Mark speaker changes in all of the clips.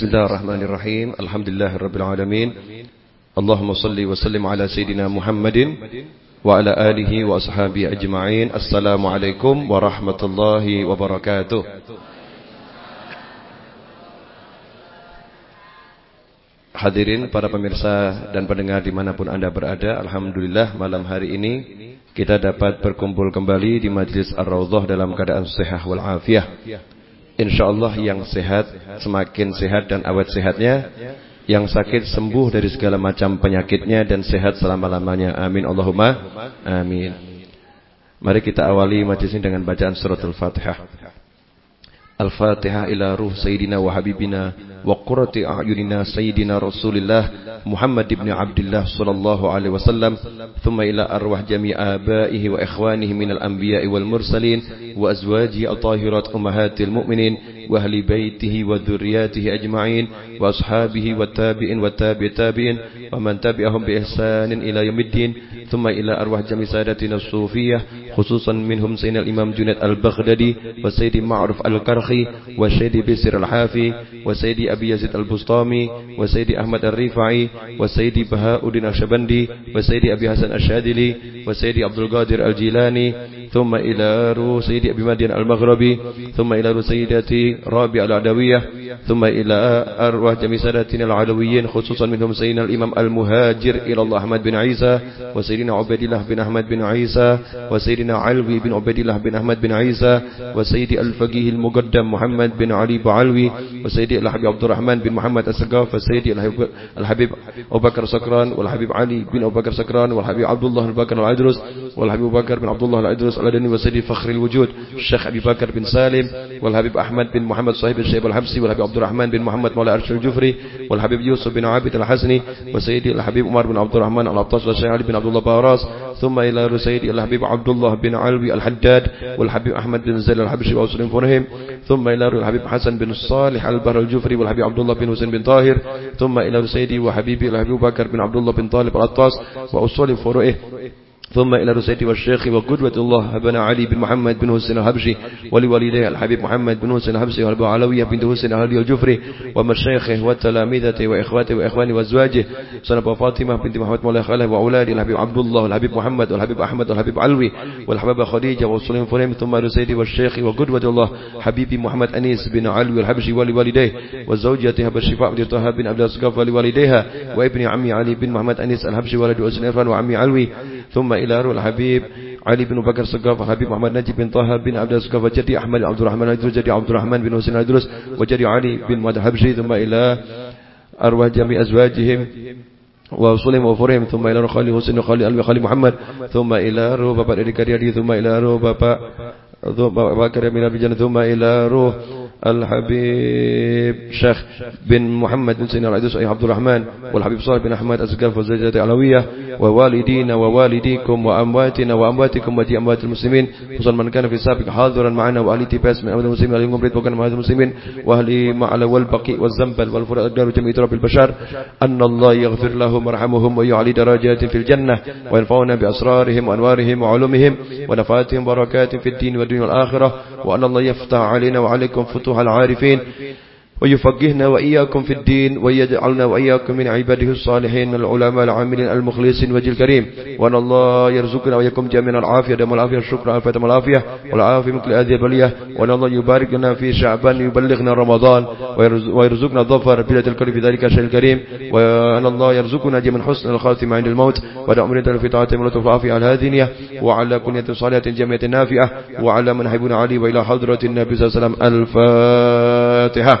Speaker 1: Bismillahirrahmanirrahim. لله رب Allahumma اللهم wa sallim ala سيدنا Muhammadin wa ala alihi wa السلام عليكم ورحمة warahmatullahi wabarakatuh. Hadirin para pemirsa dan pendengar di mana pun Anda berada Alhamdulillah malam hari ini Kita dapat berkumpul kembali di Majlis Ar-Rawdoh dalam keadaan sehat walafiat walafiat InsyaAllah yang sehat semakin sehat dan awet sehatnya. Yang sakit sembuh dari segala macam penyakitnya dan sehat selama-lamanya. Amin Allahumma. Amin. Mari kita awali majlis ini dengan bacaan suratul Fatihah. Al-Fatihah ila ruh Sayyidina wa Habibina wa qurrati a'yunina Sayyidina Rasulillah Muhammad ibn Abdullah sallallahu alaihi wasallam thumma ila arwah jami' abaihi wa ikhwanihi minal anbiya'i wal mursalin wa azwaji at-tahirat ummahatil mu'minin wa ahli baitihi wa dhurriyyatihi ajma'in wa ashabihi wa tabi'in wa tabi' tabi'in wa man tabi'ahum bi ihsanin ila yaumiddin thumma ila arwah jami' sadatina as-sufiyyah khususan minhum Sayyidina Imam Junaid al-Baghdadi wa Abi Yazid Al-Bustami wa Ahmad Ar-Rifai wa Sayyidi Al Shabandi, wa Abi Hasan Al-Syadili wa Abdul Qadir Al-Jilani ثم إلى سيدي أبي مدين المغربي ثم إلى سيدتي رابع العدوية ثم إلى أرواح جميع سادتنا العلويين خصوصا منهم سيدنا الإمام المهاجر إلى الله أحمد بن عيسى وسيدنا عبد الله بن أحمد بن عيسى وسيدنا علوي بن عبد الله بن أحمد بن عيسى وسيدي الفقيه المقدم محمد بن علي بعلوي وسيدي الحبيب عبد الرحمن بن محمد السقاف وسيدي الحبيب أبو بكر سكران والحبيب علي بن أبو بكر سكران والحبيب عبد الله البكر العدرس والحبيب أبو بكر بن عبد الله العدرس الأدني وسيدي فخر الوجود الشيخ أبي بكر بن سالم والحبيب أحمد بن محمد صاحب الشيب الحبسي والحبيب عبد الرحمن بن محمد مولى أرش الجفري والحبيب يوسف بن عابد الحسني وسيدي الحبيب عمر بن عبد الرحمن العطاس والشيخ علي بن عبد الله باراس ثم إلى سيدي الحبيب عبد الله بن علوي الحداد والحبيب أحمد بن زيد الحبشي وأسلم فرهم ثم إلى الحبيب حسن بن الصالح البر الجفري والحبيب عبد الله بن حسين بن طاهر ثم إلى سيدي وحبيبي الحبيب بكر بن عبد الله بن طالب العطاس وأصول فروعه. ثم إلى رسيتي والشيخ وقدوة الله أبنا علي بن محمد بن حسين الحبشي ولوالديه الحبيب محمد بن حسين الحبشي والأبو علوية بنت حسين أهلي الجفري ومشايخه وتلامذته وإخواته وإخوانه وأزواجه صنب فاطمة بنت محمد مولاي خالة وأولاده الحبيب عبد الله والحبيب محمد والحبيب أحمد والحبيب علوي والحبيبة خديجة والصليم فريم ثم رسيتي والشيخ وقدوة الله حبيبي محمد أنيس بن علوي الحبشي ولوالديه وزوجته بالشفاء بن طه بن عبد الأسقاف ولوالديها وابن عمي علي بن محمد أنيس الحبشي ولد إرفان وعمي علوي ثم إلى روح الحبيب علي بن بكر السقاف الحبيب محمد نجيب بن طه بن عبد السقاف وجدي أحمد عبد الرحمن الدروس جدي عبد الرحمن بن حسين الدروس وجدي علي بن مد الحبشي ثم إلى أرواح جميع أزواجهم وصلهم وفرهم ثم إلى خالي حسين وخالي ألبي خالي محمد ثم إلى روح بابا الإريكاريادي ثم إلى روح بابا بابا كريم بن ثم إلى روح الحبيب شيخ بن محمد بن سيدنا العدوس أي عبد الرحمن والحبيب صالح بن أحمد الزكاف والزوجة العلوية ووالدينا ووالديكم وأمواتنا وأمواتكم ودي أموات المسلمين خصوصا من كان في السابق حاضرا معنا وأهل تباس من أموات المسلمين أهل المبرد وكان مع المسلمين وأهل معلى والبقي والزنبل والفرق أقدار جميع رب البشر أن الله يغفر لهم ويرحمهم ويعلي درجات في الجنة وينفعنا بأسرارهم وأنوارهم وعلومهم ونفاتهم بركات في الدين والدنيا والآخرة وأن الله يفتح علينا وعليكم فتوح العارفين. ويفقهنا وإياكم في الدين ويجعلنا وإياكم من عباده الصالحين العلماء العاملين المخلصين وجه الكريم. وأن الله يرزقنا وإياكم جميعا العافية دم العافية الشكر الفة دم العافية والعافية من كل هذه البلية. وأن الله يبارك لنا في شعبان يبلغنا رمضان ويرزقنا ظفر بلاد الكريم في ذلك الشهر الكريم. وأن الله يرزقنا جميعا حسن الخاتمة عند الموت. ودعمنا في طاعة من العافية على هذه النية وعلى كنية صالحة جميعة نافئة وعلى من حبنا علي وإلى حضرة النبي صلى الله عليه وسلم الفاتحة.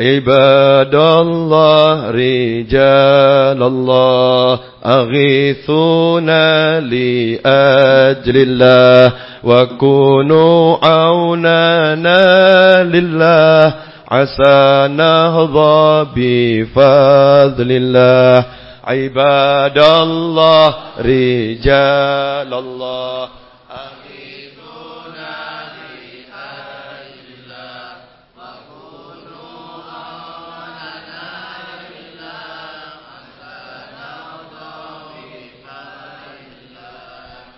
Speaker 1: عباد الله رجال الله أغيثونا لأجل الله وكونوا عوننا لله عسى نهضى بفضل الله. عباد الله رجال الله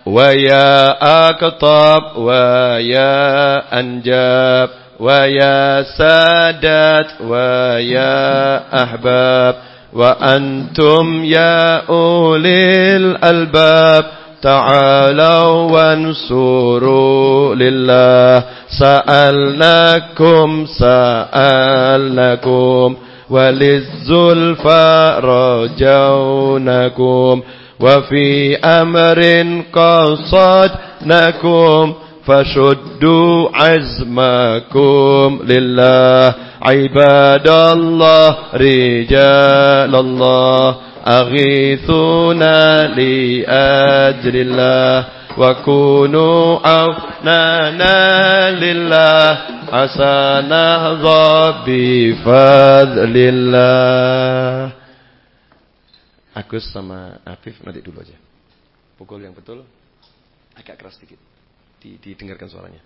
Speaker 1: ويا أقطاب ويا أنجاب ويا سادات ويا أحباب وأنتم يا أولي الألباب. تعالوا وانصروا لله. سألناكم سألناكم وللزلفى رجونكم. وفي أمر قصدناكم فشدوا عزمكم لله. عباد الله رجال الله أغيثونا لأجل الله. وكونوا عوننا لله. عسى نهضى بفضل الله. Agus sama Afif nanti dulu aja. Pukul yang betul agak keras sedikit. Didengarkan suaranya.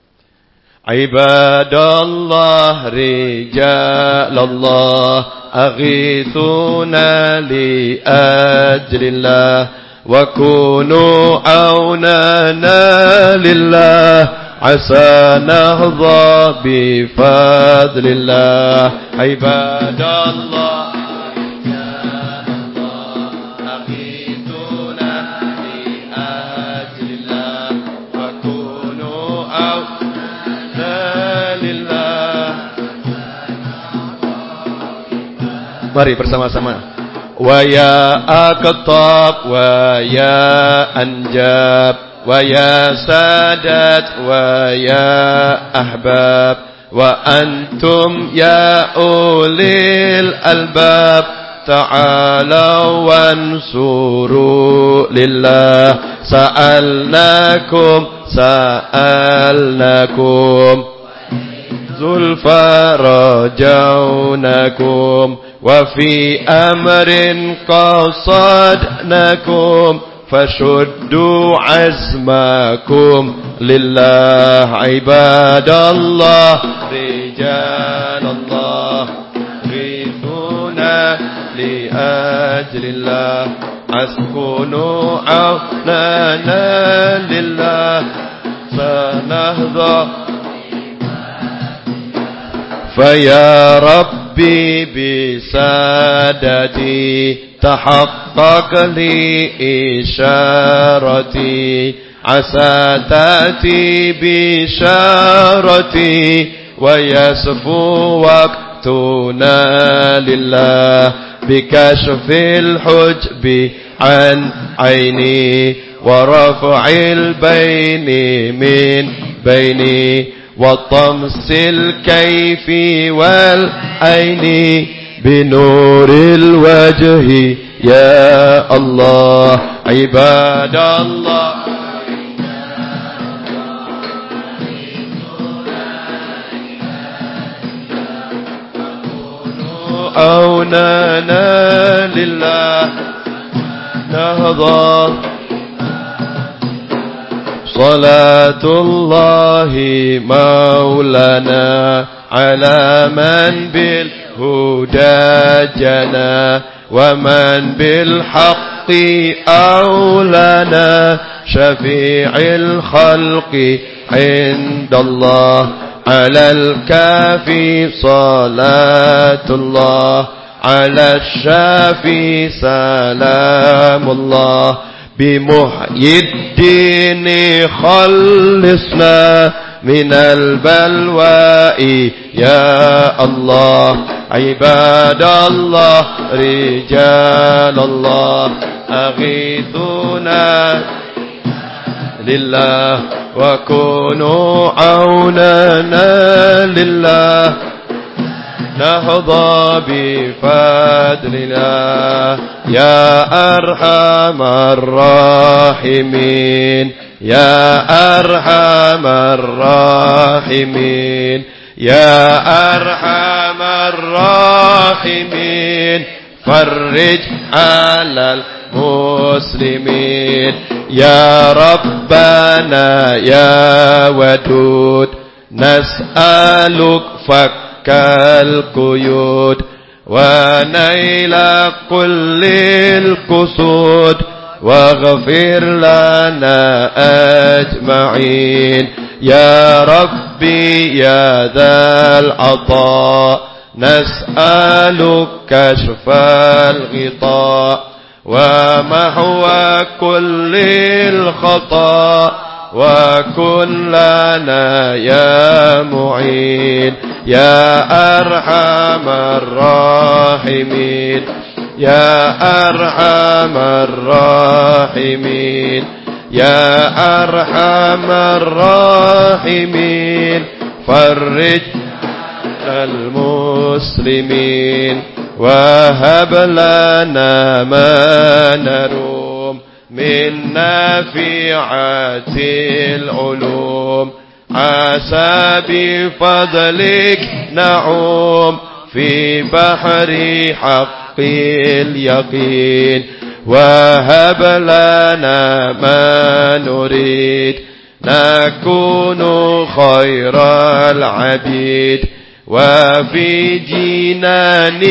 Speaker 1: Ibadallah rijalallah aghithuna li ajlillah wa kunu aunana lillah asa nahdha bi fadlillah ibadallah Mari bersama-sama. Wa ya aqtab wa ya anjab wa ya sadat wa ya ahbab wa antum ya ulil albab تعالوا وانصروا لله سألناكم سألناكم زلفى رجونكم وفي أمر قصدناكم فشدوا عزمكم لله عباد الله. رجال الله غيثونا لأجل الله. أسكنوا عوننا لله. سنهضى فيا رب ربي بسادتي تحقق لي إشارتي عسى تأتي بشارتي ويسفو وقتنا لله بكشف الحجب عن عيني ورفع البين من بيني. وطمس الكيف والعين بنور الوجه. يا الله عباد الله. أونانا لله. نهضى صلاة الله مولانا على من بالهدى جنا ومن بالحق أولانا شفيع الخلق عند الله على الكافي صلاة الله على الشافي سلام الله بمحيي الدين خلصنا من البلواء. يا الله عباد الله رجال الله أغيثونا لله وكونوا عوننا لله. نهضى بفضل الله يا أرحم الراحمين يا أرحم الراحمين يا أرحم الراحمين. فرج على المسلمين. يا ربنا يا ودود نسألك فك القيود ونيل كل القصود واغفر لنا أجمعين. يا ربي يا ذا العطاء نسألك كشف الغطاء ومحو كل الخطأ وكن لنا يا معين يا أرحم الراحمين يا أرحم الراحمين يا أرحم الراحمين. فرج المسلمين وهب لنا ما نروم من نافعات العلوم. عسى بفضلك نعوم في بحر حق اليقين. وهب لنا ما نريد نكون خير العبيد. وفي جنان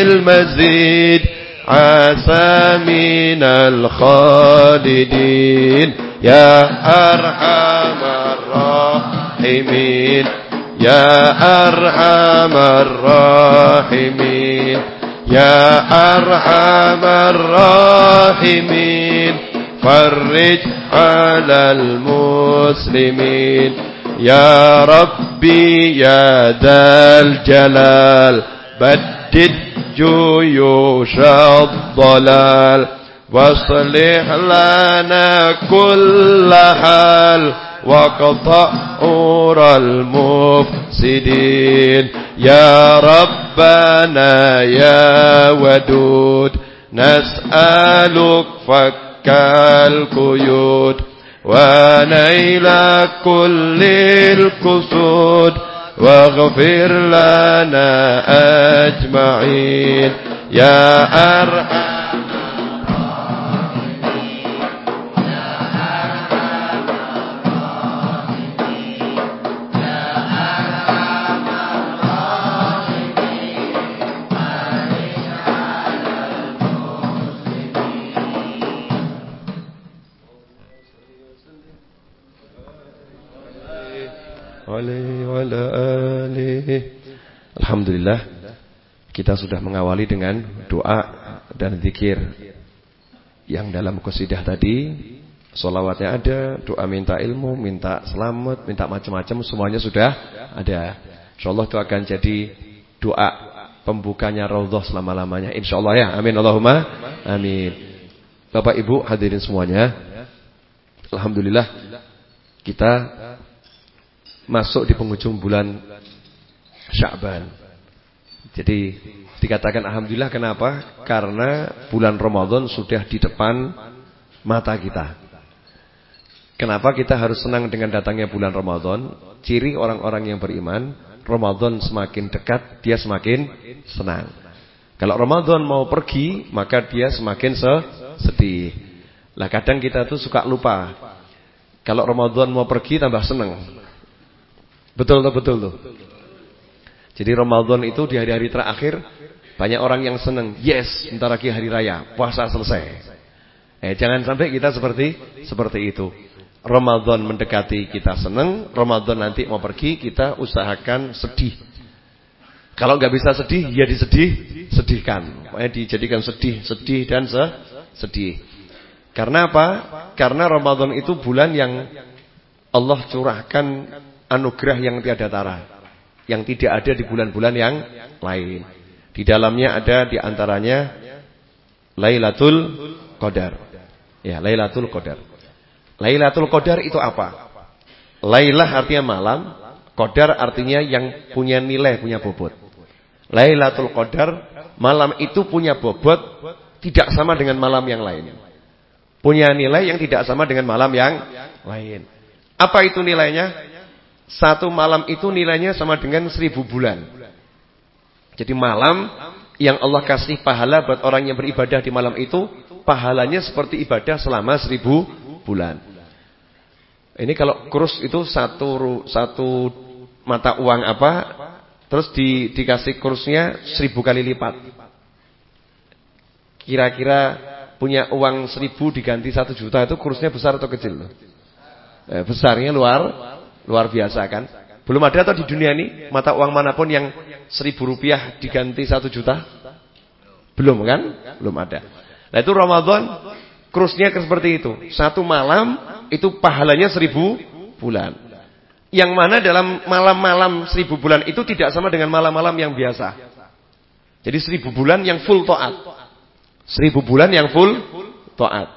Speaker 1: المزيد عسى من الخالدين. يا أرحم الراحمين. يا أرحم الراحمين. يا أرحم الراحمين. فرج على المسلمين. يا ربي يا ذا الجلال. بدد جيوش الضلال واصلح لنا كل حال وقطع أور المفسدين. يا ربنا يا ودود نسألك فك القيود ونيل كل القصود واغفر لنا أجمعين. يا أرحم kita sudah mengawali dengan doa dan zikir yang dalam qasidah tadi solawatnya ada, doa minta ilmu, minta selamat, minta macam-macam semuanya sudah ada. Insyaallah itu akan jadi doa pembukanya raudhah selama-lamanya insyaallah ya. Amin Allahumma amin. Bapak Ibu hadirin semuanya. Alhamdulillah kita masuk di penghujung bulan Sya'ban. Jadi dikatakan alhamdulillah kenapa? Karena bulan Ramadan sudah di depan mata kita. Kenapa kita harus senang dengan datangnya bulan Ramadan? Ciri orang-orang yang beriman, Ramadan semakin dekat, dia semakin senang. Kalau Ramadan mau pergi, maka dia semakin sedih. Lah kadang kita tuh suka lupa. Kalau Ramadan mau pergi tambah senang. Betul tuh, betul tuh. Jadi Ramadan itu di hari-hari terakhir banyak orang yang senang. Yes, bentar lagi hari raya, puasa selesai. Eh, jangan sampai kita seperti seperti itu. Ramadan mendekati kita senang, Ramadan nanti mau pergi kita usahakan sedih. Kalau nggak bisa sedih, ya disedih, sedihkan. Pokoknya dijadikan sedih, sedih dan se sedih. Karena apa? Karena Ramadan itu bulan yang Allah curahkan anugerah yang tiada tara yang tidak ada di bulan-bulan yang lain. Di dalamnya ada di antaranya Lailatul Qadar. Ya, Lailatul Qadar. Lailatul Qadar itu apa? Lailah artinya malam, Qadar artinya yang punya nilai, punya bobot. Lailatul Qadar malam itu punya bobot tidak sama dengan malam yang lain. Punya nilai yang tidak sama dengan malam yang lain. Apa itu nilainya? Satu malam itu nilainya sama dengan seribu bulan. Jadi malam yang Allah kasih pahala buat orang yang beribadah di malam itu, pahalanya seperti ibadah selama seribu bulan. Ini kalau kurs itu satu satu mata uang apa, terus di, dikasih kursnya seribu kali lipat. Kira-kira punya uang seribu diganti satu juta itu kursnya besar atau kecil? Eh, besarnya luar luar biasa kan? Belum ada atau di dunia ini mata uang mana pun yang seribu rupiah diganti satu juta? Belum kan? Belum ada. Nah itu Ramadan krusnya seperti itu. Satu malam itu pahalanya seribu bulan. Yang mana dalam malam-malam seribu bulan itu tidak sama dengan malam-malam yang biasa. Jadi seribu bulan yang full to'at. Seribu bulan yang full to'at.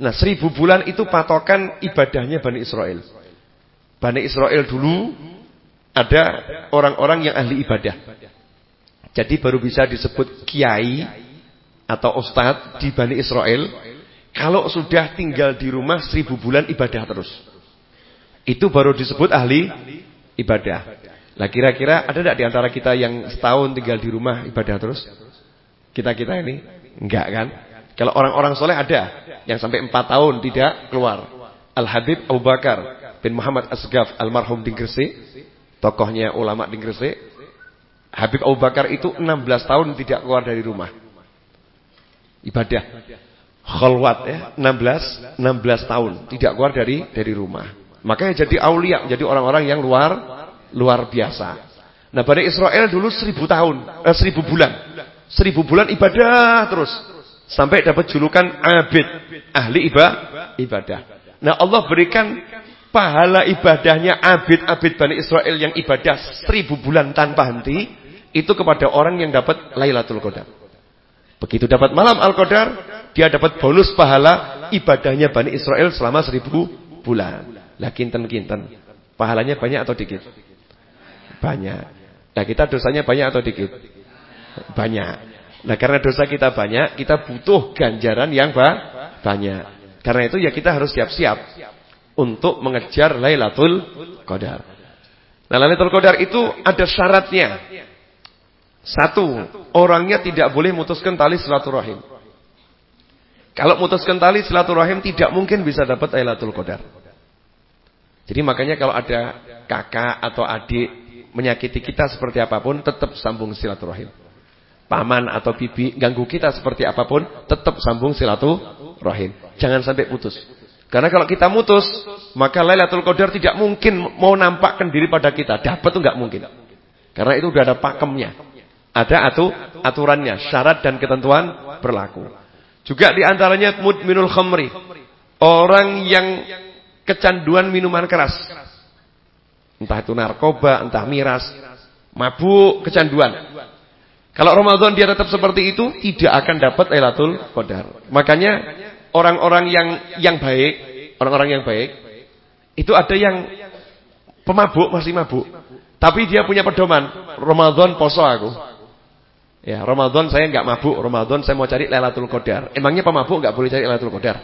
Speaker 1: Nah seribu bulan itu patokan ibadahnya Bani Israel. Bani Israel dulu ada orang-orang yang ahli ibadah. Jadi baru bisa disebut kiai atau ustadz di Bani Israel kalau sudah tinggal di rumah seribu bulan ibadah terus. Itu baru disebut ahli ibadah. Lah kira-kira ada tidak di antara kita yang setahun tinggal di rumah ibadah terus? Kita-kita ini enggak kan? Kalau orang-orang soleh ada yang sampai empat tahun tidak keluar. Al Habib Abu Bakar bin Muhammad Asgaf almarhum di Gresik tokohnya ulama di Gresik. Habib Abu Bakar itu 16 tahun tidak keluar dari rumah. Ibadah. Khalwat ya, 16 16 tahun tidak keluar dari dari rumah. Makanya jadi aulia, jadi orang-orang yang luar luar biasa. Nah, Bani Israel dulu seribu tahun, eh, seribu bulan. Seribu bulan ibadah terus. Sampai dapat julukan abid, ahli ibadah. Nah, Allah berikan pahala ibadahnya abid-abid Bani Israel yang ibadah seribu bulan tanpa henti, itu kepada orang yang dapat Lailatul Qadar. Begitu dapat malam Al-Qadar, dia dapat bonus pahala ibadahnya Bani Israel selama seribu bulan. Lah kinten-kinten. Pahalanya banyak atau dikit? Banyak. Nah kita dosanya banyak atau dikit? Banyak. Nah karena dosa kita banyak, kita butuh ganjaran yang banyak. Karena itu ya kita harus siap-siap untuk mengejar Lailatul Qadar. Nah, Lailatul Qadar itu ada syaratnya. Satu, orangnya tidak boleh mutuskan tali silaturahim. Kalau mutuskan tali silaturahim tidak mungkin bisa dapat Lailatul Qadar. Jadi makanya kalau ada kakak atau adik menyakiti kita seperti apa pun tetap sambung silaturahim. Paman atau bibi ganggu kita seperti apa pun tetap sambung silaturahim. Jangan sampai putus. Karena kalau kita mutus, maka Lailatul Qadar tidak mungkin mau nampakkan diri pada kita. Dapat itu nggak mungkin. Karena itu sudah ada pakemnya. Ada atu aturannya, syarat dan ketentuan berlaku. Juga di antaranya mudminul khamri. Orang yang kecanduan minuman keras. Entah itu narkoba, entah miras. Mabuk, kecanduan. Kalau Ramadan dia tetap seperti itu, tidak akan dapat Lailatul Qadar. Makanya orang-orang yang yang baik, orang-orang yang baik, itu ada yang pemabuk masih mabuk. Tapi dia punya pedoman, Ramadan poso aku. Ya, Ramadan saya enggak mabuk, Ramadan saya mau cari Lailatul Qadar. Emangnya pemabuk enggak boleh cari Lailatul Qadar?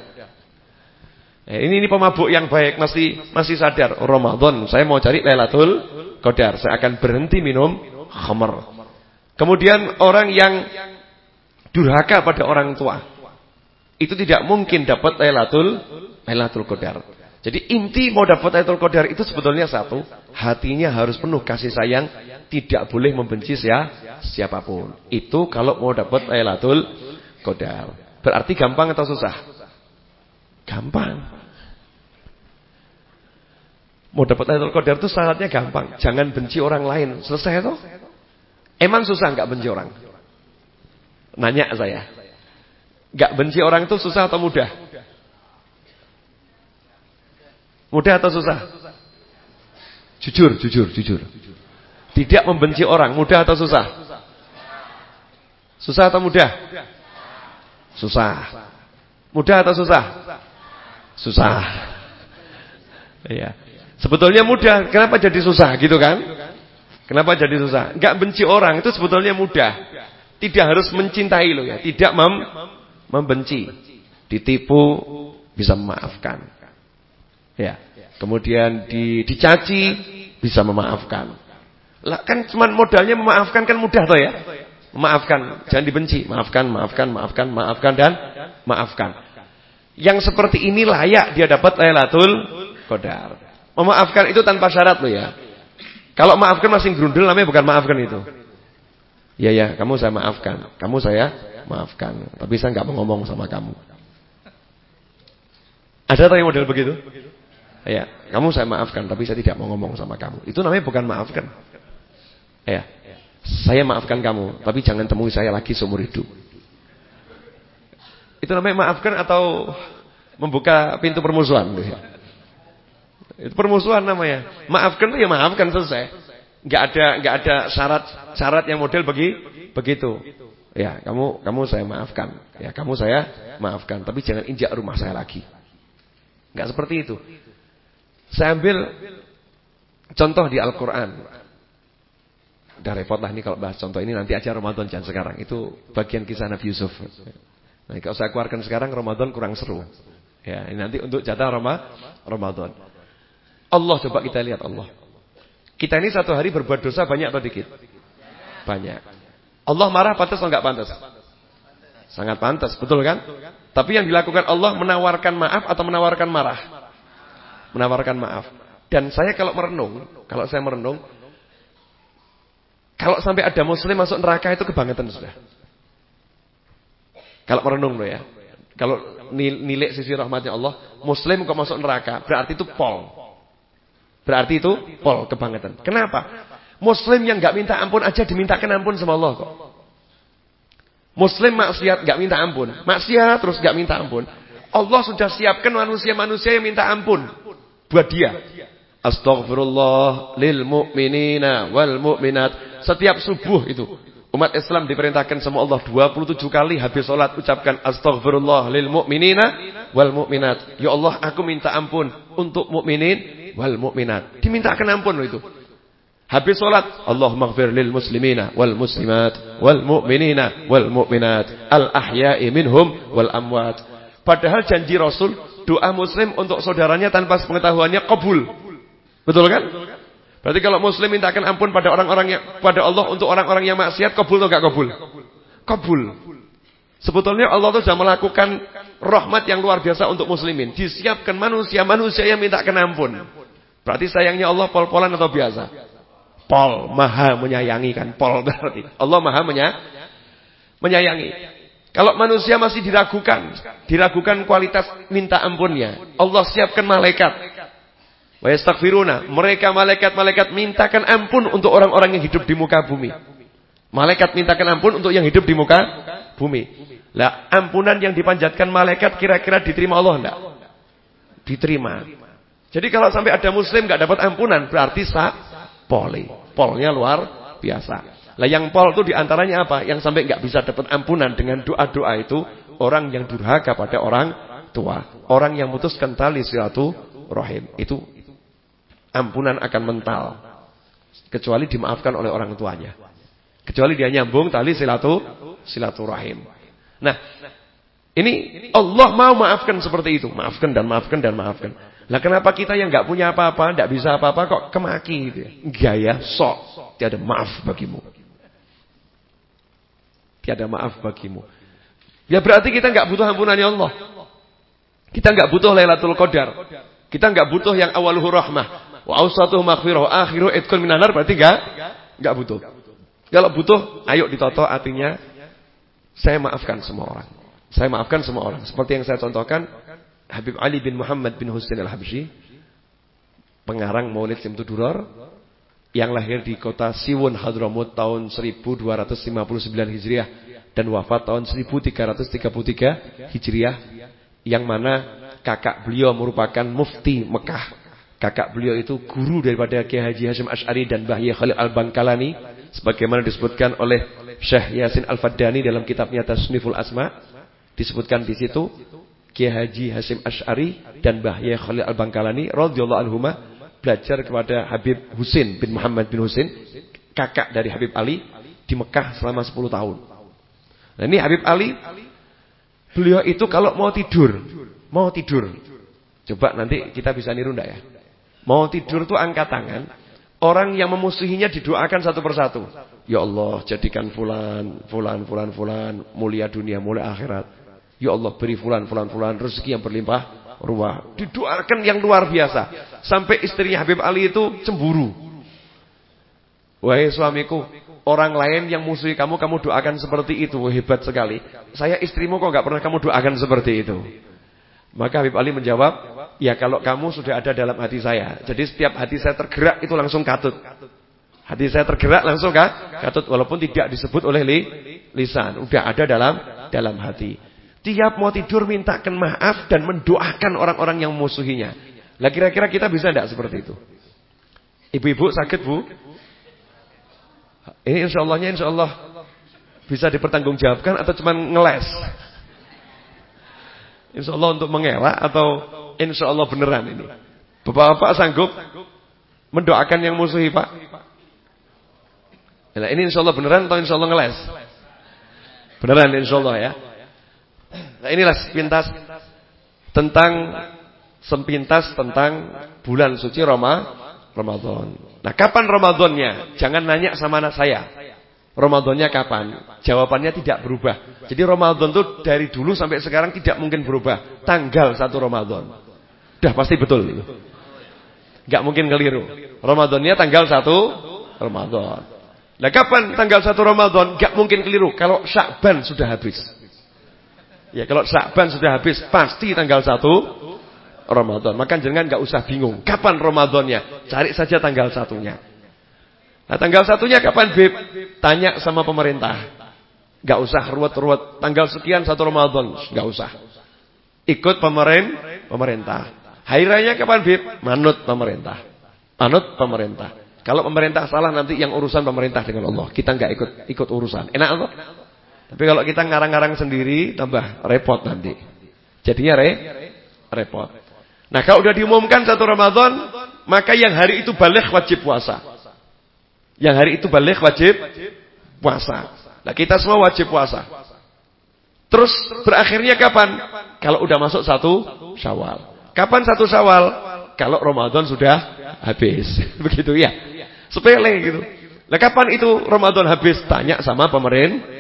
Speaker 1: Eh, ini ini pemabuk yang baik masih masih sadar, Ramadan saya mau cari Lailatul Qadar. Saya akan berhenti minum khamr. Kemudian orang yang durhaka pada orang tua itu tidak mungkin dapat Lailatul Lailatul Qadar. Jadi inti mau dapat Lailatul Qadar itu sebetulnya satu, hatinya harus penuh kasih sayang, tidak boleh membenci ya siapa pun. Itu kalau mau dapat Lailatul Qadar. Berarti gampang atau susah? Gampang. Mau dapat Lailatul Qadar itu syaratnya gampang, jangan benci orang lain. Selesai itu? Emang susah nggak benci orang? Nanya saya. Gak benci orang itu susah atau mudah? Mudah atau susah? Jujur, jujur, jujur. Tidak membenci orang, mudah atau susah? Susah atau mudah? Susah. Mudah atau susah? Susah. Iya. Sebetulnya mudah, kenapa jadi susah gitu kan? Kenapa jadi susah? Enggak benci orang itu sebetulnya mudah. Tidak harus mencintai lo ya, tidak mem membenci. Ditipu bisa memaafkan. Ya. Kemudian di, dicaci bisa memaafkan. Lah kan cuma modalnya memaafkan kan mudah toh ya. Memaafkan, jangan dibenci. Maafkan, maafkan, maafkan, maafkan dan maafkan. Yang seperti ini layak dia dapat Lailatul Qadar. Memaafkan itu tanpa syarat loh ya. Kalau maafkan masih grundel namanya bukan maafkan itu. Ya ya, kamu saya maafkan. Kamu saya maafkan. Tapi saya nggak mau ngomong sama kamu. Ada tak yang model begitu? Ya, kamu saya maafkan, tapi saya tidak mau ngomong sama kamu. Itu namanya bukan maafkan. Ya, saya maafkan kamu, tapi jangan temui saya lagi seumur hidup. Itu namanya maafkan atau membuka pintu permusuhan. Ya. Itu permusuhan namanya. Maafkan ya maafkan selesai. Enggak ada enggak ada syarat syarat yang model bagi begitu. Ya, kamu kamu saya maafkan. Ya, kamu saya maafkan, tapi jangan injak rumah saya lagi. Enggak seperti itu. Saya ambil contoh di Al-Qur'an. Udah repot lah ini kalau bahas contoh ini nanti aja Ramadan jangan sekarang. Itu bagian kisah Nabi Yusuf. Nah, kalau saya keluarkan sekarang Ramadan kurang seru. Ya, ini nanti untuk jatah Ramadan. Allah coba kita lihat Allah. Kita ini satu hari berbuat dosa banyak atau dikit? Banyak. Allah marah pantas atau enggak pantas? Sangat pantas, betul kan? Tapi yang dilakukan Allah menawarkan maaf atau menawarkan marah? Menawarkan maaf. Dan saya kalau merenung, kalau saya merenung, kalau sampai ada muslim masuk neraka itu kebangetan sudah. Kalau merenung loh ya. Kalau nilai sisi rahmatnya Allah, muslim kok masuk neraka, berarti itu pol. Berarti itu pol kebangetan. Kenapa? Muslim yang nggak minta ampun aja dimintakan ampun sama Allah kok. Muslim maksiat nggak minta ampun, maksiat terus nggak minta ampun. Allah sudah siapkan manusia-manusia yang minta ampun buat dia. Astaghfirullah lil mu'minina wal mu'minat. Setiap subuh itu umat Islam diperintahkan sama Allah 27 kali habis sholat ucapkan astaghfirullah lil mu'minina wal mu'minat. Ya Allah, aku minta ampun untuk mukminin wal mu'minat. Dimintakan ampun loh itu. Habis sholat, Allah maghfir lil muslimina wal muslimat wal mu'minina wal mu'minat al ahya'i minhum wal amwat. Padahal janji Rasul, doa muslim untuk saudaranya tanpa pengetahuannya kabul. Betul kan? Berarti kalau muslim mintakan ampun pada orang-orang yang pada Allah untuk orang-orang yang maksiat kabul atau enggak kabul? Kabul. Sebetulnya Allah itu sudah melakukan rahmat yang luar biasa untuk muslimin. Disiapkan manusia-manusia yang mintakan ampun. Berarti sayangnya Allah pol-polan atau biasa? Pol, maha menyayangi kan. Pol berarti. Allah maha menya, menyayangi. Kalau manusia masih diragukan, diragukan kualitas minta ampunnya, Allah siapkan malaikat. Mereka malaikat-malaikat mintakan ampun untuk orang-orang yang hidup di muka bumi. Malaikat mintakan ampun untuk yang hidup di muka bumi. Lah, ampunan yang dipanjatkan malaikat kira-kira diterima Allah enggak? Diterima. Jadi kalau sampai ada muslim nggak dapat ampunan berarti sah poli. Polnya luar biasa. Lah yang pol itu di antaranya apa? Yang sampai nggak bisa dapat ampunan dengan doa-doa itu orang yang durhaka pada orang tua, orang yang memutuskan tali rohim Itu ampunan akan mental. Kecuali dimaafkan oleh orang tuanya. Kecuali dia nyambung tali silatu silaturahim. Nah, ini Allah mau maafkan seperti itu, maafkan dan maafkan dan maafkan. Lah kenapa kita yang nggak punya apa-apa, nggak bisa apa-apa kok kemaki gitu ya? Gaya sok, tiada maaf bagimu. Tiada maaf bagimu. Ya berarti kita nggak butuh ampunannya Allah. Kita nggak butuh Lailatul Qadar. Kita nggak butuh yang awaluhu rahmah, wa awsatuhu maghfirah, akhiru itqun minanar berarti nggak nggak butuh. Kalau butuh, ayo ditoto artinya saya maafkan semua orang. Saya maafkan semua orang. Seperti yang saya contohkan, Habib Ali bin Muhammad bin Husain al-Habsyi pengarang Maulid Simtu Duror yang lahir di kota Siwon Hadramut tahun 1259 Hijriah dan wafat tahun 1333 Hijriah yang mana kakak beliau merupakan mufti Mekah. Kakak beliau itu guru daripada Kiai Haji Hashim Ash'ari dan Bahya Khalil Al-Bankalani sebagaimana disebutkan oleh Syekh Yasin Al-Faddani dalam kitabnya Tasniful Asma disebutkan di situ Kiai Haji Hasim Ash'ari dan Bahya Khalil Al-Bangkalani radhiyallahu anhuma belajar kepada Habib Husin bin Muhammad bin Husin kakak dari Habib Ali di Mekah selama 10 tahun. Nah ini Habib Ali, beliau itu kalau mau tidur, mau tidur. Coba nanti kita bisa niru ndak ya? Mau tidur tuh angkat tangan, orang yang memusuhinya didoakan satu persatu. Ya Allah, jadikan fulan, fulan, fulan, fulan mulia dunia, mulia akhirat. Ya Allah, beri fulan, fulan, fulan rezeki yang berlimpah ruah. Didoakan yang luar biasa. Sampai istrinya Habib Ali itu cemburu. Wahai suamiku, orang lain yang musuhi kamu, kamu doakan seperti itu. Hebat sekali. Saya istrimu kok gak pernah kamu doakan seperti itu. Maka Habib Ali menjawab, ya kalau kamu sudah ada dalam hati saya. Jadi setiap hati saya tergerak itu langsung katut. Hati saya tergerak langsung kan? Katut walaupun tidak disebut oleh li, lisan. Udah ada dalam dalam hati. Tiap mau tidur mintakan maaf dan mendoakan orang-orang yang memusuhinya. Lah kira-kira kita bisa tidak seperti itu? Ibu-ibu sakit bu? Ini insya Allahnya insya Allah bisa dipertanggungjawabkan atau cuma ngeles? Insya Allah untuk mengelak atau insya Allah beneran ini? Bapak-bapak sanggup mendoakan yang musuhi pak? Nah, ini insya Allah beneran atau insya Allah ngeles? Beneran insya Allah ya. Nah inilah sepintas tentang sepintas tentang bulan suci Roma Ramadan. Nah, kapan Ramadannya? Jangan nanya sama anak saya. Ramadannya kapan? Jawabannya tidak berubah. Jadi Ramadan itu dari dulu sampai sekarang tidak mungkin berubah. Tanggal satu Ramadan. Dah pasti betul itu. Gak mungkin keliru. Ramadannya tanggal satu Ramadan. Nah kapan tanggal satu Ramadan? Gak mungkin keliru. Kalau Syakban sudah habis. Ya kalau Syakban sudah habis pasti tanggal 1 Ramadan. Maka jangan nggak usah bingung. Kapan Ramadannya? Cari saja tanggal satunya. Nah tanggal satunya kapan Beb? Tanya sama pemerintah. Gak usah ruwet-ruwet. Tanggal sekian satu Ramadan. Gak usah. Ikut pemerintah. pemerintah. Hari raya kapan Beb? Manut pemerintah. Manut pemerintah. Kalau pemerintah salah nanti yang urusan pemerintah dengan Allah. Kita nggak ikut ikut urusan. Enak atau? Tapi kalau kita ngarang-ngarang sendiri tambah repot nanti. Jadinya re repot. Nah, kalau udah diumumkan satu Ramadan, maka yang hari itu balik wajib puasa. Yang hari itu balik wajib puasa. Nah, kita semua wajib puasa. Terus berakhirnya kapan? Kalau udah masuk satu Syawal. Kapan satu Syawal? Kalau Ramadan sudah habis. Begitu ya. Sepele gitu. Nah, kapan itu Ramadan habis? Tanya sama pemerintah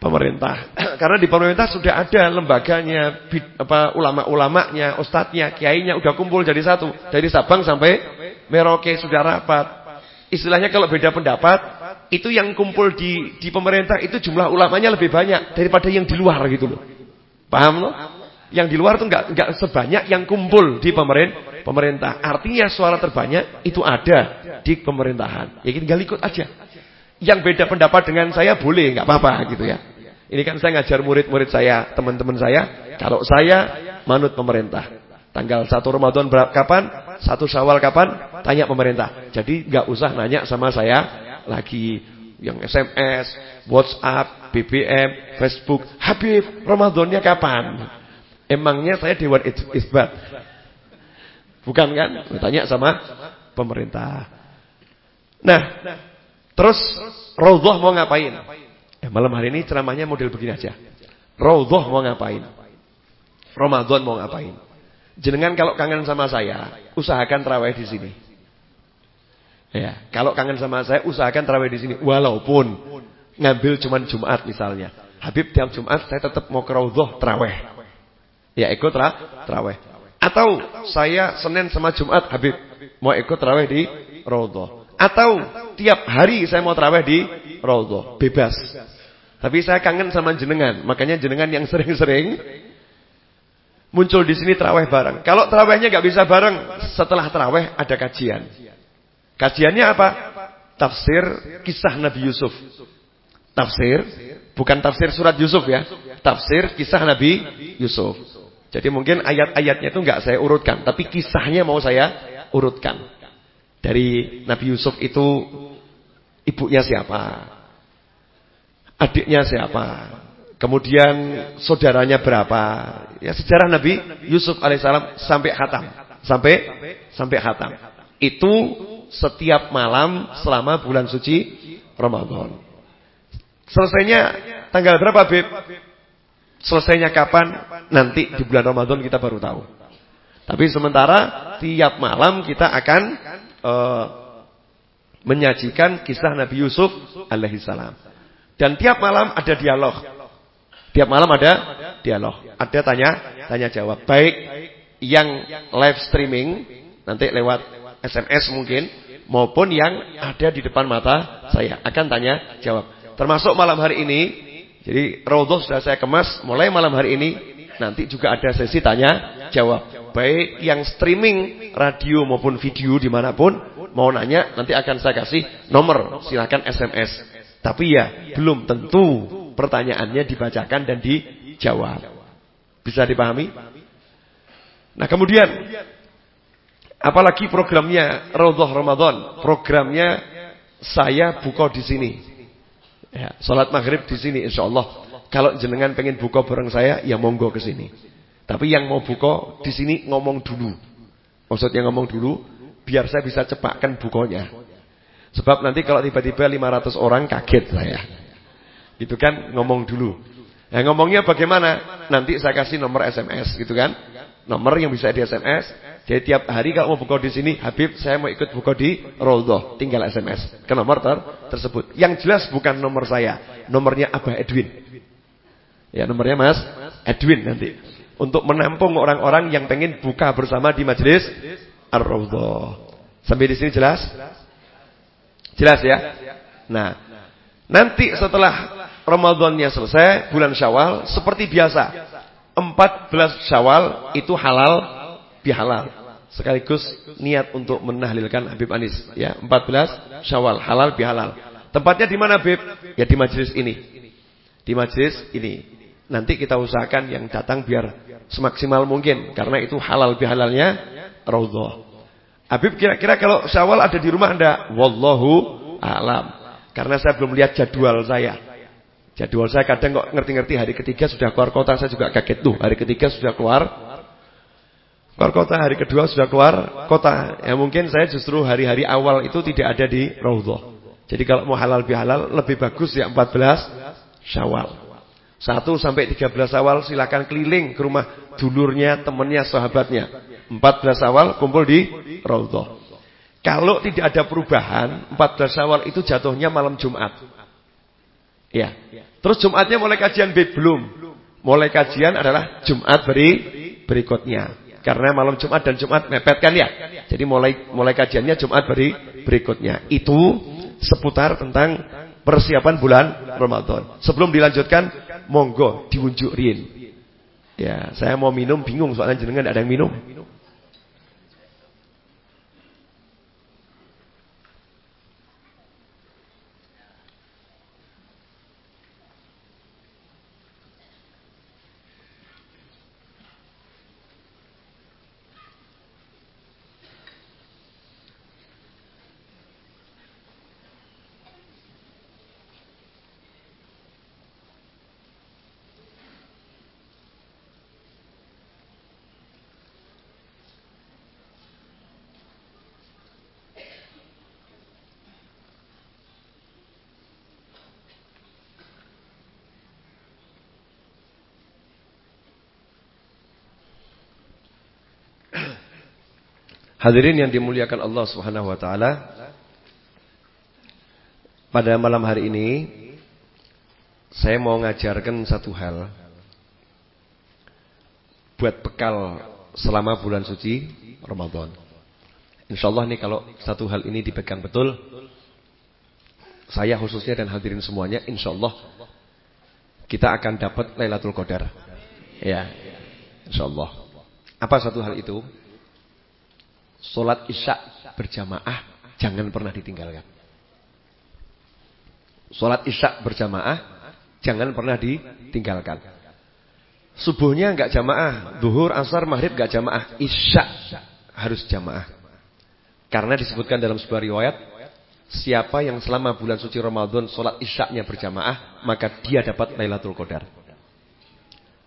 Speaker 1: pemerintah. Karena di pemerintah sudah ada lembaganya, apa ulama-ulamanya, ustadznya, kiainya udah kumpul jadi satu. Dari Sabang sampai Merauke sudah rapat. Istilahnya kalau beda pendapat, itu yang kumpul di di pemerintah itu jumlah ulamanya lebih banyak daripada yang di luar gitu loh. Paham loh? Yang di luar tuh enggak enggak sebanyak yang kumpul di pemerintah. Pemerintah. Artinya suara terbanyak itu ada di pemerintahan. Ya tinggal ikut aja. Yang beda pendapat dengan saya boleh, nggak apa-apa gitu ya. Ini kan saya ngajar murid-murid saya, teman-teman saya. Kalau saya manut pemerintah. Tanggal 1 Ramadan kapan? 1 Syawal kapan? Tanya pemerintah. Jadi nggak usah nanya sama saya lagi yang SMS, WhatsApp, BBM, Facebook. Habib, Ramadannya kapan? Emangnya saya dewan isbat? Bukan kan? Tanya sama pemerintah. Nah, Terus Raudhah mau ngapain? Eh, malam hari ini ceramahnya model begini aja. Raudhah mau ngapain? Ramadan mau ngapain? Jenengan kalau kangen sama saya, usahakan terawih di sini. Ya, kalau kangen sama saya, usahakan terawih di sini. Walaupun ngambil cuman Jumat misalnya. Habib tiap Jumat saya tetap mau ke Raudhah terawih. Ya, ikut terawih. Atau saya Senin sama Jumat Habib mau ikut terawih di Raudhah. Atau tiap hari saya mau terawih di Raudhah, bebas. Tapi saya kangen sama jenengan, makanya jenengan yang sering-sering muncul di sini terawih bareng. Kalau terawihnya nggak bisa bareng, setelah terawih ada kajian. Kajiannya apa? Tafsir kisah Nabi Yusuf. Tafsir, bukan tafsir surat Yusuf ya. Tafsir kisah Nabi Yusuf. Jadi mungkin ayat-ayatnya itu nggak saya urutkan, tapi kisahnya mau saya urutkan. Dari Nabi Yusuf itu ibunya siapa? Adiknya siapa? Kemudian saudaranya berapa? Ya sejarah Nabi Yusuf alaihissalam sampai khatam. Sampai sampai khatam. Itu setiap malam selama bulan suci Ramadan. Selesainya tanggal berapa, Beb? Selesainya kapan? Nanti di bulan Ramadan kita baru tahu. Tapi sementara tiap malam kita akan uh, menyajikan kisah Nabi Yusuf alaihi salam. Dan tiap malam ada dialog. Tiap malam ada dialog. Ada tanya tanya jawab. Baik yang live streaming nanti lewat SMS mungkin maupun yang ada di depan mata saya akan tanya jawab. Termasuk malam hari ini jadi Raudhah sudah saya kemas mulai malam hari ini nanti juga ada sesi tanya jawab. Baik yang streaming radio maupun video di mana pun mau nanya nanti akan saya kasih nomor silahkan SMS. Tapi ya belum tentu pertanyaannya dibacakan dan dijawab. Bisa dipahami? Nah kemudian apalagi programnya Raudhah Ramadan, programnya saya buka di sini. Ya, salat maghrib di sini insya Allah. Kalau jenengan pengen buka bareng saya, ya monggo ke sini. Tapi yang mau buka di sini ngomong dulu. Maksudnya ngomong dulu, biar saya bisa cepatkan bukanya. Sebab nanti kalau tiba-tiba 500 orang kaget saya. Gitu kan, ngomong dulu. Nah ngomongnya bagaimana? Nanti saya kasih nomor SMS gitu kan. Nomor yang bisa di SMS. Jadi tiap hari kalau mau buka di sini, Habib saya mau ikut buka di Roldo, tinggal SMS ke nomor ter tersebut. Yang jelas bukan nomor saya, nomornya Abah Edwin. Ya nomornya Mas Edwin nanti. Untuk menampung orang-orang yang pengen buka bersama di majelis Ar-Raudhah. Sampai di sini jelas? Jelas ya? Nah, nanti setelah Ramadannya selesai, bulan Syawal seperti biasa. 14 Syawal itu halal bihalal. Sekaligus niat untuk menahlilkan Habib Anis. Ya, 14 Syawal halal bihalal. Tempatnya di mana, Habib? Ya di majelis ini. Di majelis ini. Nanti kita usahakan yang datang biar semaksimal mungkin karena itu halal bihalalnya raudhah. Habib kira-kira kalau Syawal ada di rumah Anda? Wallahu a'lam. Karena saya belum lihat jadwal saya. Jadwal saya kadang kok ngerti-ngerti hari ketiga sudah keluar kota, saya juga kaget tuh. Hari ketiga sudah keluar keluar kota, hari kedua sudah keluar kota. Ya mungkin saya justru hari-hari awal itu tidak ada di Raudhah. Jadi kalau mau halal bihalal lebih bagus ya 14 Syawal. 1 sampai 13 awal silakan keliling ke rumah dulurnya, temannya, sahabatnya. 14 awal kumpul di Raudhah. Kalau tidak ada perubahan, 14 awal itu jatuhnya malam Jumat. Ya. Terus Jumatnya mulai kajian B belum. Mulai kajian adalah Jumat beri berikutnya. Karena malam Jumat dan Jumat mepet kan ya. Jadi mulai mulai kajiannya Jumat beri berikutnya. Itu seputar tentang persiapan bulan Ramadan. Sebelum dilanjutkan, monggo diunjuk rin. Ya, saya mau minum bingung soalnya jenengan ada yang minum. Hadirin yang dimuliakan Allah Subhanahu wa taala. Pada malam hari ini saya mau ngajarkan satu hal buat bekal selama bulan suci Ramadan. Insyaallah nih kalau satu hal ini dipegang betul saya khususnya dan hadirin semuanya insyaallah kita akan dapat Lailatul Qadar. Ya. Insyaallah. Apa satu hal itu? Sholat isya berjamaah jangan pernah ditinggalkan. Sholat isya berjamaah jangan pernah ditinggalkan. Subuhnya enggak jamaah, duhur, asar, maghrib enggak jamaah, isya harus jamaah. Karena disebutkan dalam sebuah riwayat, siapa yang selama bulan suci Ramadan sholat isya-nya berjamaah, maka dia dapat Lailatul Qadar.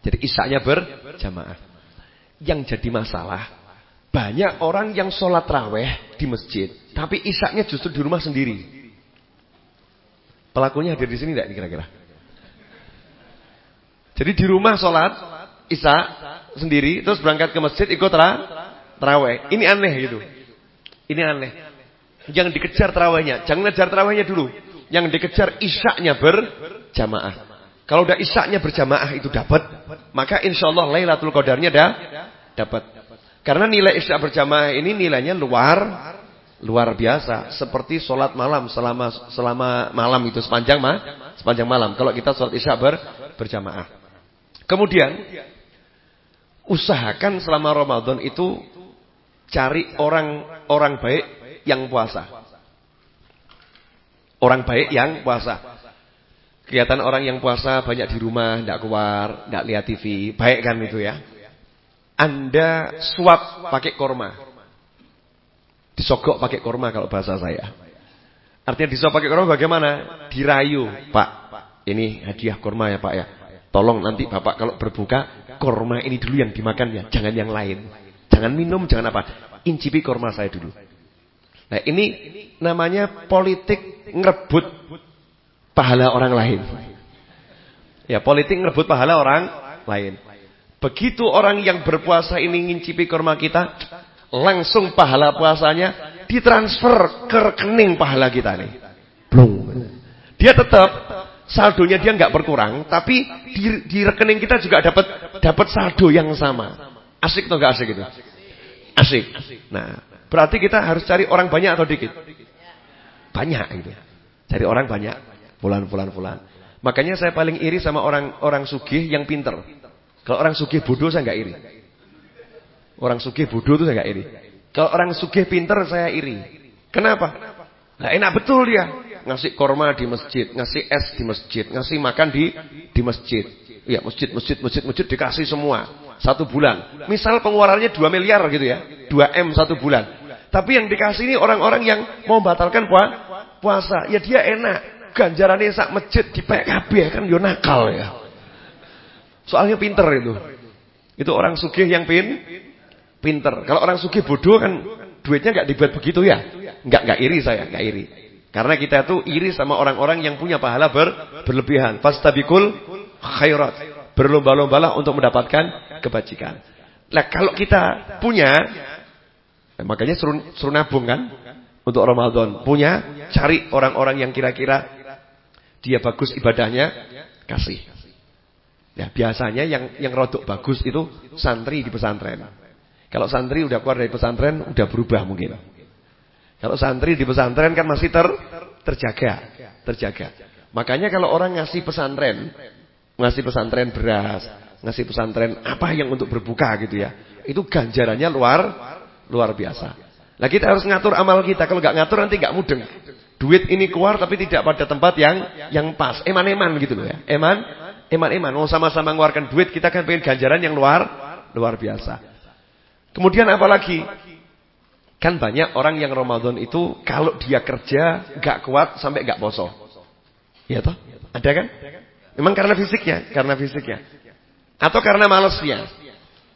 Speaker 1: Jadi isya-nya berjamaah. Yang jadi masalah, banyak orang yang sholat raweh di masjid, tapi isaknya justru di rumah sendiri. Pelakunya hadir di sini tidak kira-kira? Jadi di rumah sholat isak sendiri, terus berangkat ke masjid ikut tra, terawih. Ini aneh gitu. Ini aneh. Yang dikejar terawihnya, jangan ngejar terawihnya dulu. Yang dikejar isaknya berjamaah. Kalau udah isaknya berjamaah itu dapat, maka insya Allah Lailatul Qadarnya dah dapat. Karena nilai isya berjamaah ini nilainya luar luar biasa, seperti sholat malam selama selama malam itu sepanjang ma, sepanjang malam. Kalau kita sholat isya ber, berjamaah. Kemudian usahakan selama Ramadan itu cari orang orang baik yang puasa. Orang baik yang puasa. Kelihatan orang yang puasa banyak di rumah, tidak keluar, tidak lihat TV, baik kan itu ya. Anda suap pakai korma. Disogok pakai korma kalau bahasa saya. Artinya disuap pakai korma bagaimana? Dirayu, Pak. Ini hadiah korma ya Pak ya. Tolong nanti Bapak kalau berbuka, korma ini dulu yang dimakan ya, jangan yang lain. Jangan minum, jangan apa. Incipi korma saya dulu. Nah ini namanya politik ngerebut pahala orang lain. Ya politik ngerebut pahala orang lain. Begitu orang yang berpuasa ini ngincipi korma kita, langsung pahala puasanya ditransfer ke rekening pahala kita nih. Belum. Dia tetap saldonya dia nggak berkurang, tapi di, di rekening kita juga dapat dapat saldo yang sama. Asik atau nggak asik itu? Asik. Nah, berarti kita harus cari orang banyak atau dikit? Banyak itu. Cari orang banyak. Fulan. Makanya saya paling iri sama orang orang sugih yang pinter. Kalau orang sugih bodoh saya nggak iri. Orang sugih bodoh itu saya nggak iri. Kalau orang sugih pinter saya iri. Kenapa? Nah, enak betul dia ngasih korma di masjid, ngasih es di masjid, ngasih makan di di masjid. Ya, masjid, masjid, masjid, masjid dikasih semua. Satu bulan. Misal pengeluarannya 2 miliar gitu ya. 2 M satu bulan. Tapi yang dikasih ini orang-orang yang mau batalkan puasa. Ya dia enak. Ganjarannya sak masjid di PKB kan yo nakal ya. Soalnya pinter itu. Itu orang sugih yang pin pinter. Kalau orang sugih bodoh kan duitnya nggak dibuat begitu ya. Nggak nggak iri saya, nggak iri. Karena kita itu iri sama orang-orang yang punya pahala ber, berlebihan. Fastabikul khairat. Berlomba-lombalah untuk mendapatkan kebajikan. Nah kalau kita punya, nah makanya suruh, suruh nabung kan. Untuk Ramadan. Punya, cari orang-orang yang kira-kira dia bagus ibadahnya, kasih. Ya biasanya yang yang rodok bagus itu santri di pesantren. Kalau santri udah keluar dari pesantren, udah berubah mungkin. Kalau santri di pesantren kan masih ter, terjaga, terjaga. Makanya kalau orang ngasih pesantren, ngasih pesantren beras, ngasih pesantren apa yang untuk berbuka gitu ya. Itu ganjarannya luar luar biasa. Nah kita harus ngatur amal kita. Kalau nggak ngatur nanti nggak mudeng. Duit ini keluar tapi tidak pada tempat yang yang pas. Eman-eman gitu loh ya. Eman, eman-eman. Mau sama-sama mengeluarkan duit kita kan pengen ganjaran yang luar luar biasa. Kemudian apalagi Kan banyak orang yang Ramadan itu kalau dia kerja gak kuat sampai gak poso. Iya toh? Ada kan? Memang karena fisiknya, karena fisiknya. Atau karena malesnya.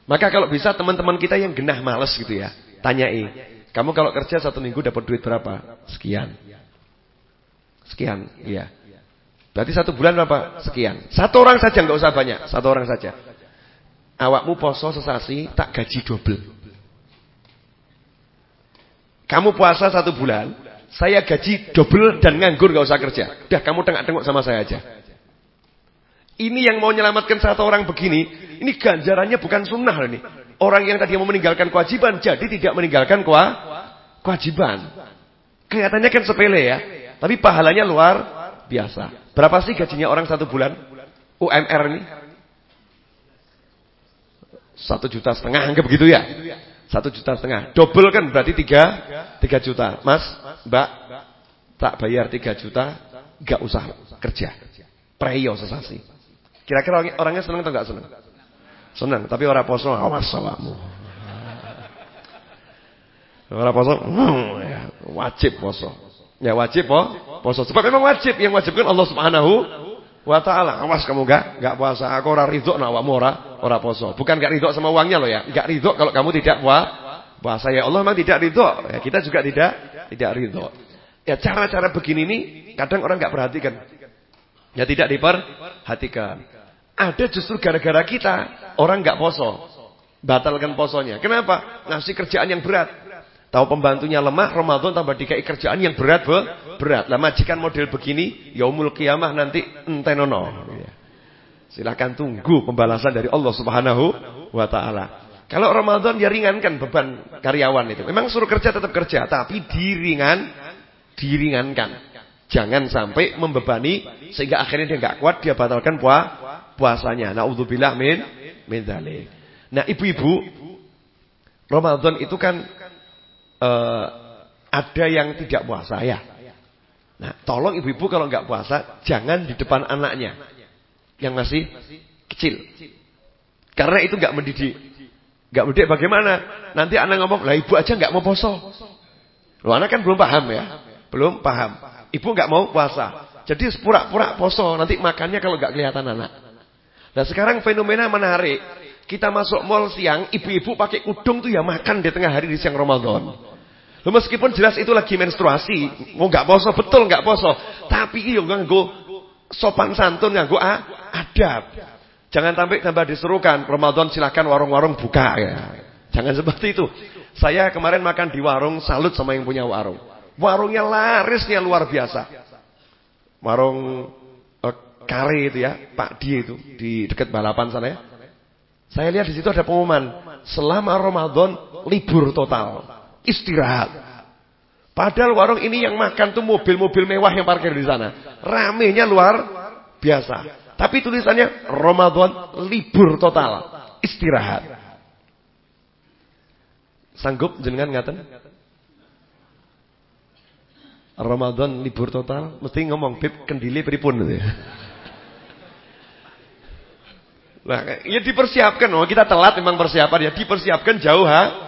Speaker 1: Maka kalau bisa teman-teman kita yang genah males gitu ya, tanyai, kamu kalau kerja satu minggu dapat duit berapa? Sekian. Sekian, iya. Berarti satu bulan berapa? Sekian. Satu orang saja nggak usah banyak, satu orang saja. Awakmu poso sesasi tak gaji double. Kamu puasa satu bulan, saya gaji double dan nganggur gak usah kerja. Udah kamu tengok-tengok sama saya aja. Ini yang mau menyelamatkan satu orang begini, ini ganjarannya bukan sunnah ini. Orang yang tadi mau meninggalkan kewajiban, jadi tidak meninggalkan kewajiban. Kelihatannya kan sepele ya, tapi pahalanya luar biasa. Berapa sih gajinya orang satu bulan? UMR ini? Satu juta setengah, anggap begitu ya? Satu juta setengah. Double kan berarti tiga, tiga juta. Mas, mbak, tak bayar tiga juta, gak usah kerja. Preyo sesasi. Kira-kira orangnya senang atau gak senang? Senang, tapi orang poso, awas sawamu. Orang poso, hmm, ya, wajib poso. Ya wajib po, poso. Sebab memang wajib, yang wajib kan Allah Subhanahu wa taala. Awas kamu gak gak puasa. Aku ora ridho nak awakmu ora ora poso. Bukan gak ridho sama uangnya loh ya. Gak ridho kalau kamu tidak puas puasa ya Allah memang tidak ridho. Ya, kita juga tidak tidak ridho. Ya cara-cara begini ini kadang orang nggak perhatikan. Ya tidak diperhatikan. Ada justru gara-gara kita orang nggak poso. Batalkan posonya. Kenapa? Ngasih kerjaan yang berat. Tahu pembantunya lemah, Ramadan tambah dikai kerjaan yang berat, be? berat. Lah majikan model begini, yaumul kiamah nanti entenono. Ya. Silahkan tunggu pembalasan dari Allah Subhanahu wa taala. Kalau Ramadan ya ringankan beban karyawan itu. Memang suruh kerja tetap kerja, tapi diringan diringankan. Jangan sampai membebani sehingga akhirnya dia nggak kuat dia batalkan puah, puasanya. Nauzubillah min min dzalik. Nah, ibu-ibu Ramadan itu kan uh, ada yang tidak puasa ya. Nah, tolong ibu-ibu kalau nggak puasa jangan di depan anaknya yang masih kecil. Karena itu nggak mendidik. Nggak mendidik bagaimana? Nanti anak ngomong, "Lah ibu aja nggak mau poso." Loh, anak kan belum paham ya. Belum paham. Ibu nggak mau puasa. Jadi pura-pura poso, nanti makannya kalau nggak kelihatan anak. Nah sekarang fenomena menarik. Kita masuk mall siang, ibu-ibu pakai kudung tuh ya makan di tengah hari di siang Ramadan. Meskipun jelas itu lagi menstruasi, mau nggak poso betul nggak poso, tapi iyo nganggo sopan santun nganggo ah, adab. Jangan sampai tambah diserukan Ramadan silahkan warung-warung buka ya. Jangan seperti itu. Saya kemarin makan di warung salut sama yang punya warung. Warungnya larisnya luar biasa. Warung uh, kare itu ya, Pak Di itu di dekat balapan sana ya. Saya lihat di situ ada pengumuman, selama Ramadan libur total, istirahat. Padahal warung ini yang makan tuh mobil-mobil mewah yang parkir di sana. Ramenya luar biasa. Tapi tulisannya Ramadan libur total, istirahat. Sanggup jenengan ngaten? Ramadan libur total, mesti ngomong bib kendili pripun gitu. Nah, ya dipersiapkan. Oh, kita telat memang persiapan ya, dipersiapkan jauh ha,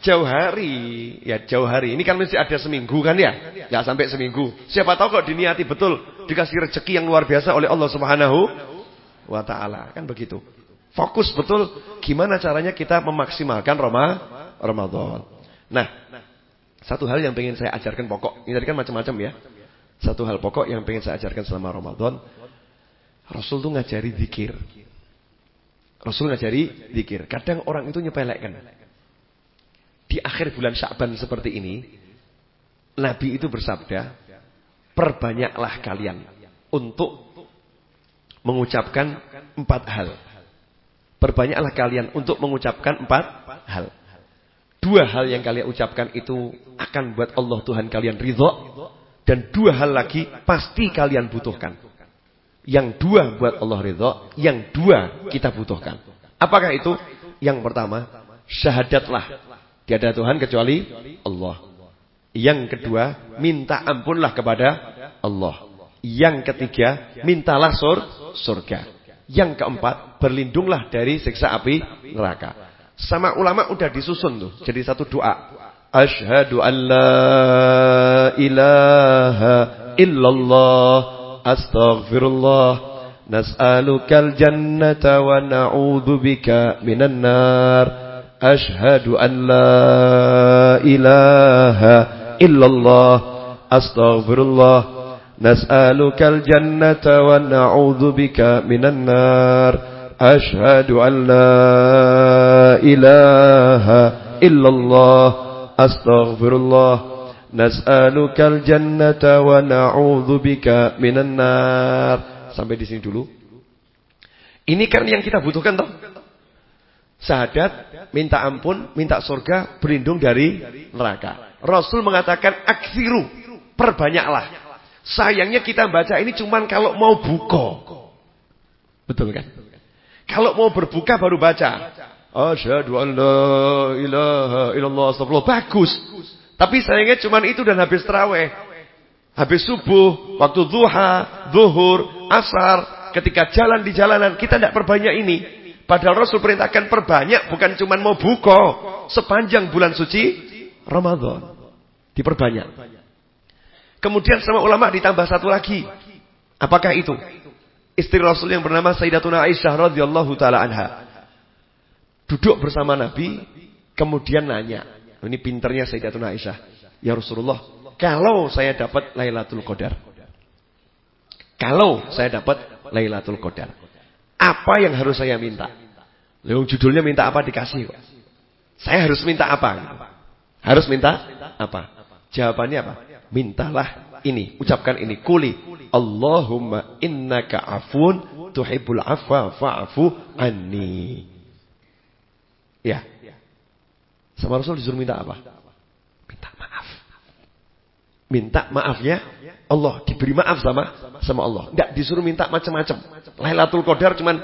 Speaker 1: jauh hari. Ya, jauh hari. Ini kan mesti ada seminggu kan ya? Ya sampai seminggu. Siapa tahu kok diniati betul dikasih rezeki yang luar biasa oleh Allah Subhanahu wa taala. Kan begitu. Fokus betul gimana caranya kita memaksimalkan Ramadan. Nah, satu hal yang pengen saya ajarkan pokok. Ini tadi kan macam-macam ya. Satu hal pokok yang pengen saya ajarkan selama Ramadan. Rasul tuh ngajari zikir. Rasul ngajari zikir. Kadang orang itu nyepelekkan. Di akhir bulan Sya'ban seperti ini, Nabi itu bersabda, "Perbanyaklah kalian untuk mengucapkan empat hal." Perbanyaklah kalian untuk mengucapkan empat hal. Dua hal yang kalian ucapkan itu akan buat Allah Tuhan kalian ridho. Dan dua hal lagi pasti kalian butuhkan. Yang dua buat Allah ridho, yang dua kita butuhkan. Apakah itu? Yang pertama, syahadatlah. Tiada Tuhan kecuali Allah. Yang kedua, minta ampunlah kepada Allah. Yang ketiga, mintalah sur surga. Yang keempat, berlindunglah dari siksa api neraka. Sama ulama udah disusun tuh. Jadi satu doa. Ashhadu an la ilaha illallah astaghfirullah nas'alukal jannata wa na'udzu bika minan nar. Ashhadu an la ilaha illallah. Astaghfirullah. Nas'alukal jannata wa na'udzubika minan nar. Ashhadu an la ilaha illallah. Astaghfirullah. Nas'alukal jannata wa na'udzubika minan nar. Sampai di sini dulu. Ini kan yang kita butuhkan toh? Sahadat, minta ampun, minta surga, berlindung dari neraka. Rasul mengatakan aksiru, perbanyaklah. Sayangnya kita baca ini cuman kalau mau buko. Betul kan? Kalau mau berbuka baru baca. Asyhadu an la ilaha illallah astagfirullah. Bagus. Tapi sayangnya cuma itu dan habis terawih. Habis subuh, waktu duha, zuhur, asar, ketika jalan di jalanan, kita tidak perbanyak ini. Padahal Rasul perintahkan perbanyak, bukan cuma mau buka. Sepanjang bulan suci Ramadan. Diperbanyak. Kemudian sama ulama ditambah satu lagi. Apakah itu? Istri Rasul yang bernama Sayyidatuna Aisyah radhiyallahu taala anha. Duduk bersama Nabi, kemudian nanya, Ini pinternya Sayyidatuna Aisyah. Ya Rasulullah, kalau saya dapat Lailatul Qadar. Kalau saya dapat Lailatul Qadar. Apa yang harus saya minta? Leung judulnya minta apa dikasih kok. Saya harus minta apa? Harus minta apa? Jawabannya apa? Mintalah ini, ucapkan ini. Kuli, Allahumma innaka afun tuhibbul afwa fa'fu anni. Ya. Sama Rasul disuruh minta apa? Minta maaf. Minta maafnya Allah diberi maaf sama sama Allah. Enggak disuruh minta macam-macam. Lailatul Qadar cuman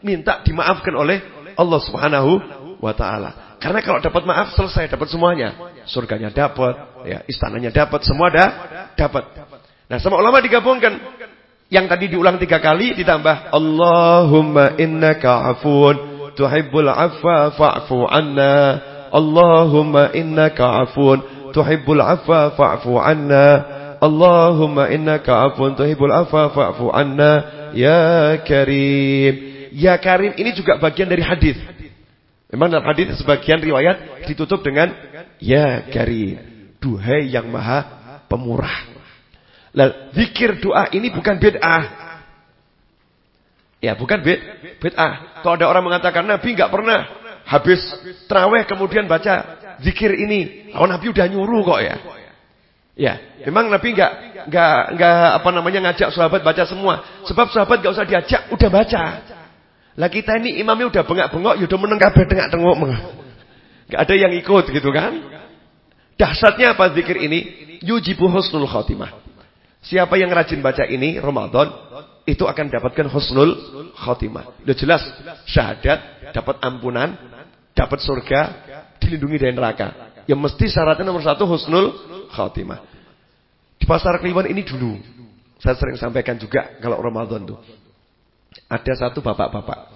Speaker 1: minta dimaafkan oleh Allah Subhanahu wa taala. Karena kalau dapat maaf selesai dapat semuanya. Surganya dapat, ya, istananya dapat, semua ada dapat. Nah, sama ulama digabungkan. Yang tadi diulang tiga kali ditambah Allahumma innaka afun tuhibbul afwa fa'fu anna. Allahumma innaka afun tuhibbul afwa fa'fu anna. Allahumma innaka afun tuhibbul afwa fa'fu anna ya karim. Ya karim ini juga bagian dari hadis. Memang dalam hadis sebagian riwayat ditutup dengan ya karim. Duhai yang maha pemurah. Lah, zikir doa ini bukan bid'ah. Ya, bukan bid, bid'ah. Kalau ada orang mengatakan Nabi nggak pernah habis terawih kemudian baca zikir ini. Oh, Nabi udah nyuruh kok ya. Ya, memang Nabi nggak nggak nggak apa namanya ngajak sahabat baca semua. Sebab sahabat nggak usah diajak, udah baca. Lah kita ini imamnya udah bengak-bengok, ya udah meneng kabeh tengak-tengok. Enggak ada yang ikut gitu kan? Dahsyatnya apa zikir ini? Yujibu husnul khatimah. Siapa yang rajin baca ini Ramadan itu akan dapatkan husnul khotimah. Udah jelas syahadat, dapat ampunan, dapat surga, dilindungi dari neraka. Yang mesti syaratnya nomor satu husnul khotimah. Di pasar Kliwon ini dulu saya sering sampaikan juga kalau Ramadan tuh. Ada satu bapak-bapak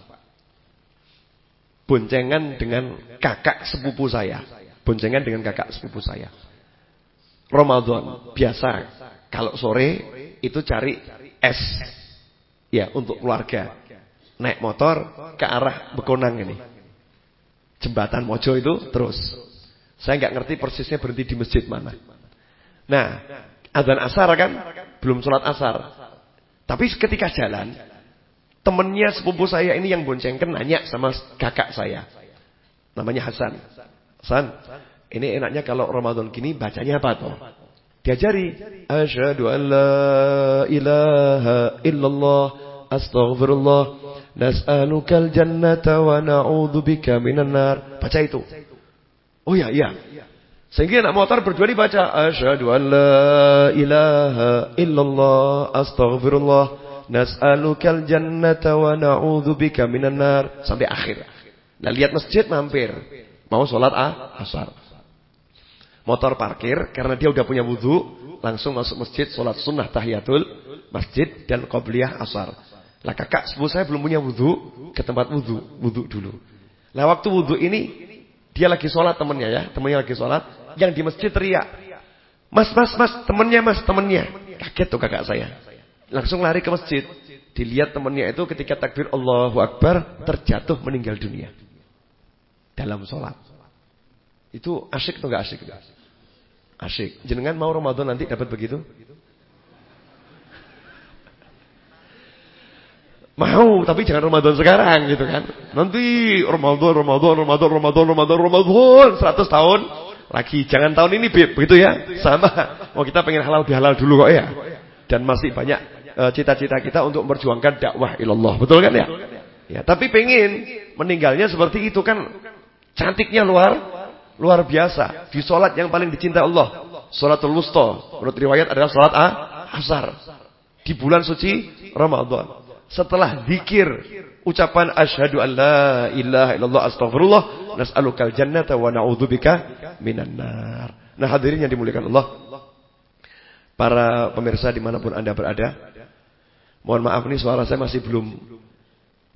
Speaker 1: boncengan dengan kakak sepupu saya. Boncengan dengan kakak sepupu saya. Ramadan biasa kalau sore itu cari es. Ya, untuk keluarga. Naik motor ke arah Bekonang ini. Jembatan Mojo itu terus. Saya nggak ngerti persisnya berhenti di masjid mana. Nah, adzan asar kan belum sholat asar. Tapi ketika jalan, temennya sepupu saya ini yang boncengkan nanya sama kakak saya. Namanya Hasan. Hasan, ini enaknya kalau Ramadan gini bacanya apa toh? Diajari. Asyhadu an la ilaha illallah astaghfirullah nas'alukal jannata wa na'udzubika minan nar. Baca itu. Oh ya, iya. Sehingga anak motor berdua ini baca asyhadu an la ilaha illallah astaghfirullah nas'alukal jannata wa na'udzubika minan nar sampai akhir. Nah, lihat masjid mampir. Mau sholat ah, asar. Motor parkir karena dia udah punya wudhu, langsung masuk masjid, sholat sunnah tahiyatul masjid dan qobliyah asar. Lah kakak sepupu saya belum punya wudhu, ke tempat wudhu, wudhu dulu. Lah waktu wudhu ini dia lagi sholat temennya ya, temennya lagi sholat, yang di masjid teriak, mas mas mas temennya mas temennya, kaget tuh kakak saya, langsung lari ke masjid, dilihat temennya itu ketika takbir Allahu Akbar terjatuh meninggal dunia dalam sholat. Itu asyik atau gak asyik? Asyik. Jenengan mau Ramadan nanti dapat begitu? Mau, tapi jangan Ramadan sekarang gitu kan. Nanti Ramadan, Ramadan, Ramadan, Ramadan, Ramadan, Ramadan 100 tahun lagi. Jangan tahun ini, Bib, begitu ya. Sama. Mau oh, kita pengen halal bihalal dulu kok ya. Dan masih banyak cita-cita uh, kita untuk memperjuangkan dakwah ilallah. Betul kan ya? Ya, tapi pengen meninggalnya seperti itu kan cantiknya luar Luar biasa. Di sholat yang paling dicintai Allah. Sholatul wusta. Menurut riwayat adalah sholat A, asar. Di bulan suci Ramadan. Setelah zikir. Ucapan asyhadu an la ilaha illallah astaghfirullah. Nas'alukal jannata wa na'udzubika minan nar. Nah hadirin yang dimuliakan Allah. Para pemirsa di mana pun anda berada. Mohon maaf nih suara saya masih belum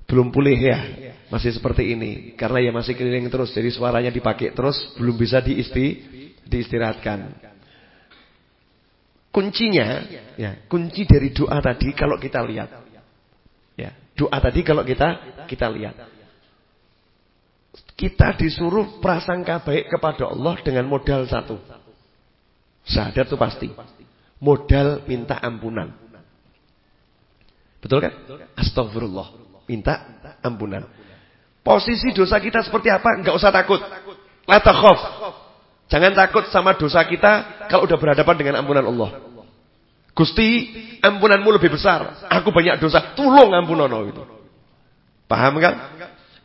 Speaker 1: belum pulih ya. Masih seperti ini. Karena ya masih keliling terus. Jadi suaranya dipakai terus. Belum bisa diisti, diistirahatkan. Kuncinya, ya, kunci dari doa tadi kalau kita lihat. Ya, doa tadi kalau kita kita lihat. Kita disuruh prasangka baik kepada Allah dengan modal satu. Sadar itu pasti. Modal minta ampunan. Betul kan? Astagfirullah. Minta ampunan. Posisi dosa kita seperti apa? Enggak usah takut. La takhaf. Jangan takut sama dosa kita kalau udah berhadapan dengan ampunan Allah. Gusti, ampunanmu lebih besar. Aku banyak dosa. Tolong ampunono itu. Paham kan?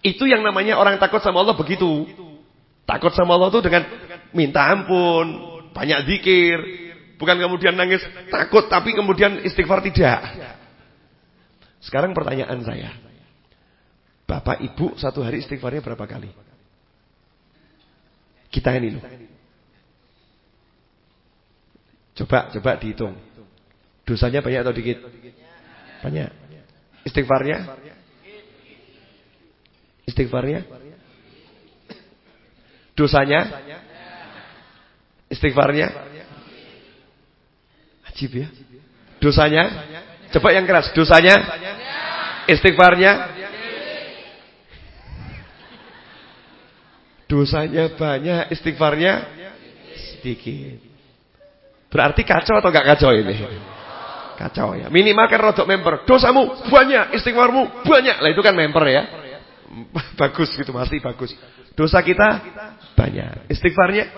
Speaker 1: Itu yang namanya orang takut sama Allah begitu. Takut sama Allah itu dengan minta ampun, banyak zikir, bukan kemudian nangis takut tapi kemudian istighfar tidak. Sekarang pertanyaan saya. Bapak Ibu satu hari istighfarnya berapa kali? Kita ini loh. Coba coba dihitung. Dosanya banyak atau dikit? Banyak. Istighfarnya? Istighfarnya? Dosanya? Istighfarnya? Ajib ya. Dosanya? Coba yang keras. Dosanya? Istighfarnya? Dosanya banyak, istighfarnya sedikit. Berarti kacau atau enggak kacau ini? Kacau ya. Minimal kan rodok member. Dosamu banyak, istighfarmu banyak. Lah itu kan member ya. bagus gitu, masih bagus. Dosa kita banyak. Istighfarnya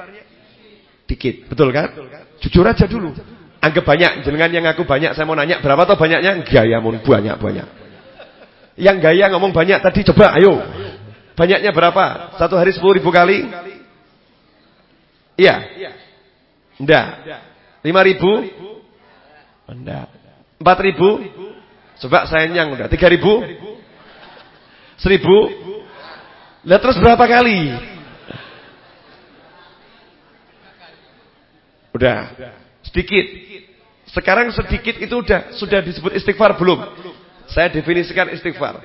Speaker 1: dikit. Betul kan? Jujur aja dulu. Anggap banyak. Jangan yang aku banyak. Saya mau nanya berapa atau banyaknya? Gaya mun banyak-banyak. Yang gaya ngomong banyak tadi coba ayo. Banyaknya berapa? Satu hari sepuluh ribu kali? Iya. Enggak. Lima ribu? Enggak. Empat ribu? Coba saya yang udah. Tiga ribu? Seribu? Lihat terus berapa kali? Udah. Sedikit. Sekarang sedikit itu udah sudah disebut istighfar belum? Saya definisikan istighfar.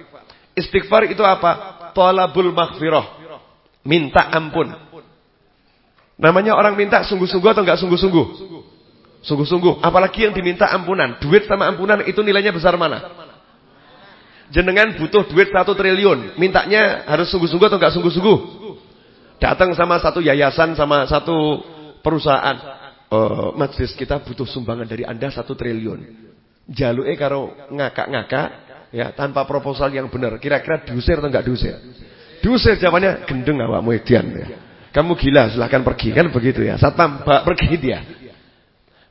Speaker 1: Istighfar itu apa? Tolabul maghfirah. Minta ampun. Namanya orang minta sungguh-sungguh atau enggak sungguh-sungguh? Sungguh-sungguh. Apalagi yang diminta ampunan. Duit sama ampunan itu nilainya besar mana? Jenengan butuh duit satu triliun. Mintanya harus sungguh-sungguh atau enggak sungguh-sungguh? Datang sama satu yayasan, sama satu perusahaan. Uh, majlis kita butuh sumbangan dari anda satu triliun. Jaluke karo ngakak-ngakak, ya tanpa proposal yang benar. Kira-kira diusir atau enggak diusir? Diusir jawabannya gendeng awakmu edian ya. Kamu gila, silahkan pergi kan begitu ya. Satpam, pergi dia.